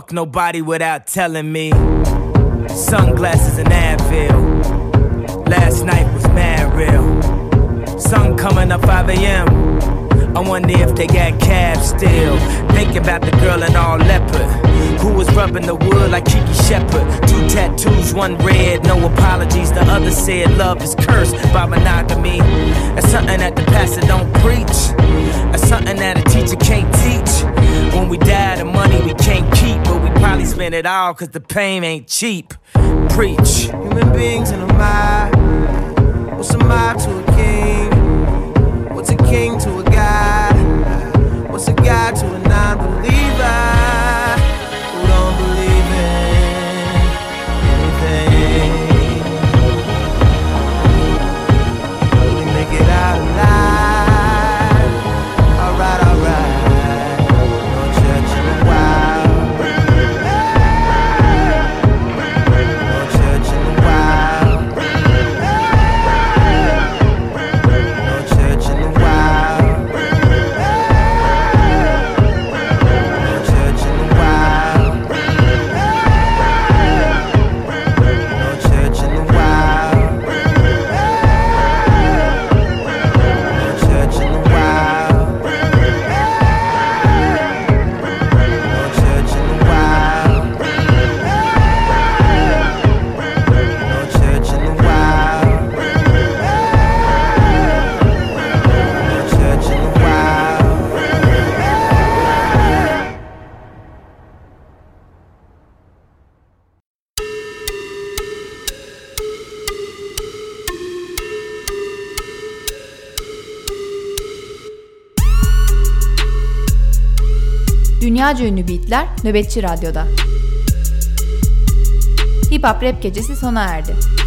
fuck nobody without telling me. Sunglasses and Advil. Last night was mad real. Sun coming up 5 a.m. I wonder if they got cabs still. Thinking about the girl in all leopard who was rubbing the wood like Kiki Shepard. Two tattoos, one red, no apologies. The other said love is cursed by monogamy. That's something that the pastor don't preach something that a teacher can't teach. When we die, the money we can't keep, but we probably spend it all cause the pain ain't cheap. Preach. Human beings in a mob. What's a mob to dünyaca ünlü beatler Nöbetçi Radyo'da. Hip Hop Rap Gecesi sona erdi.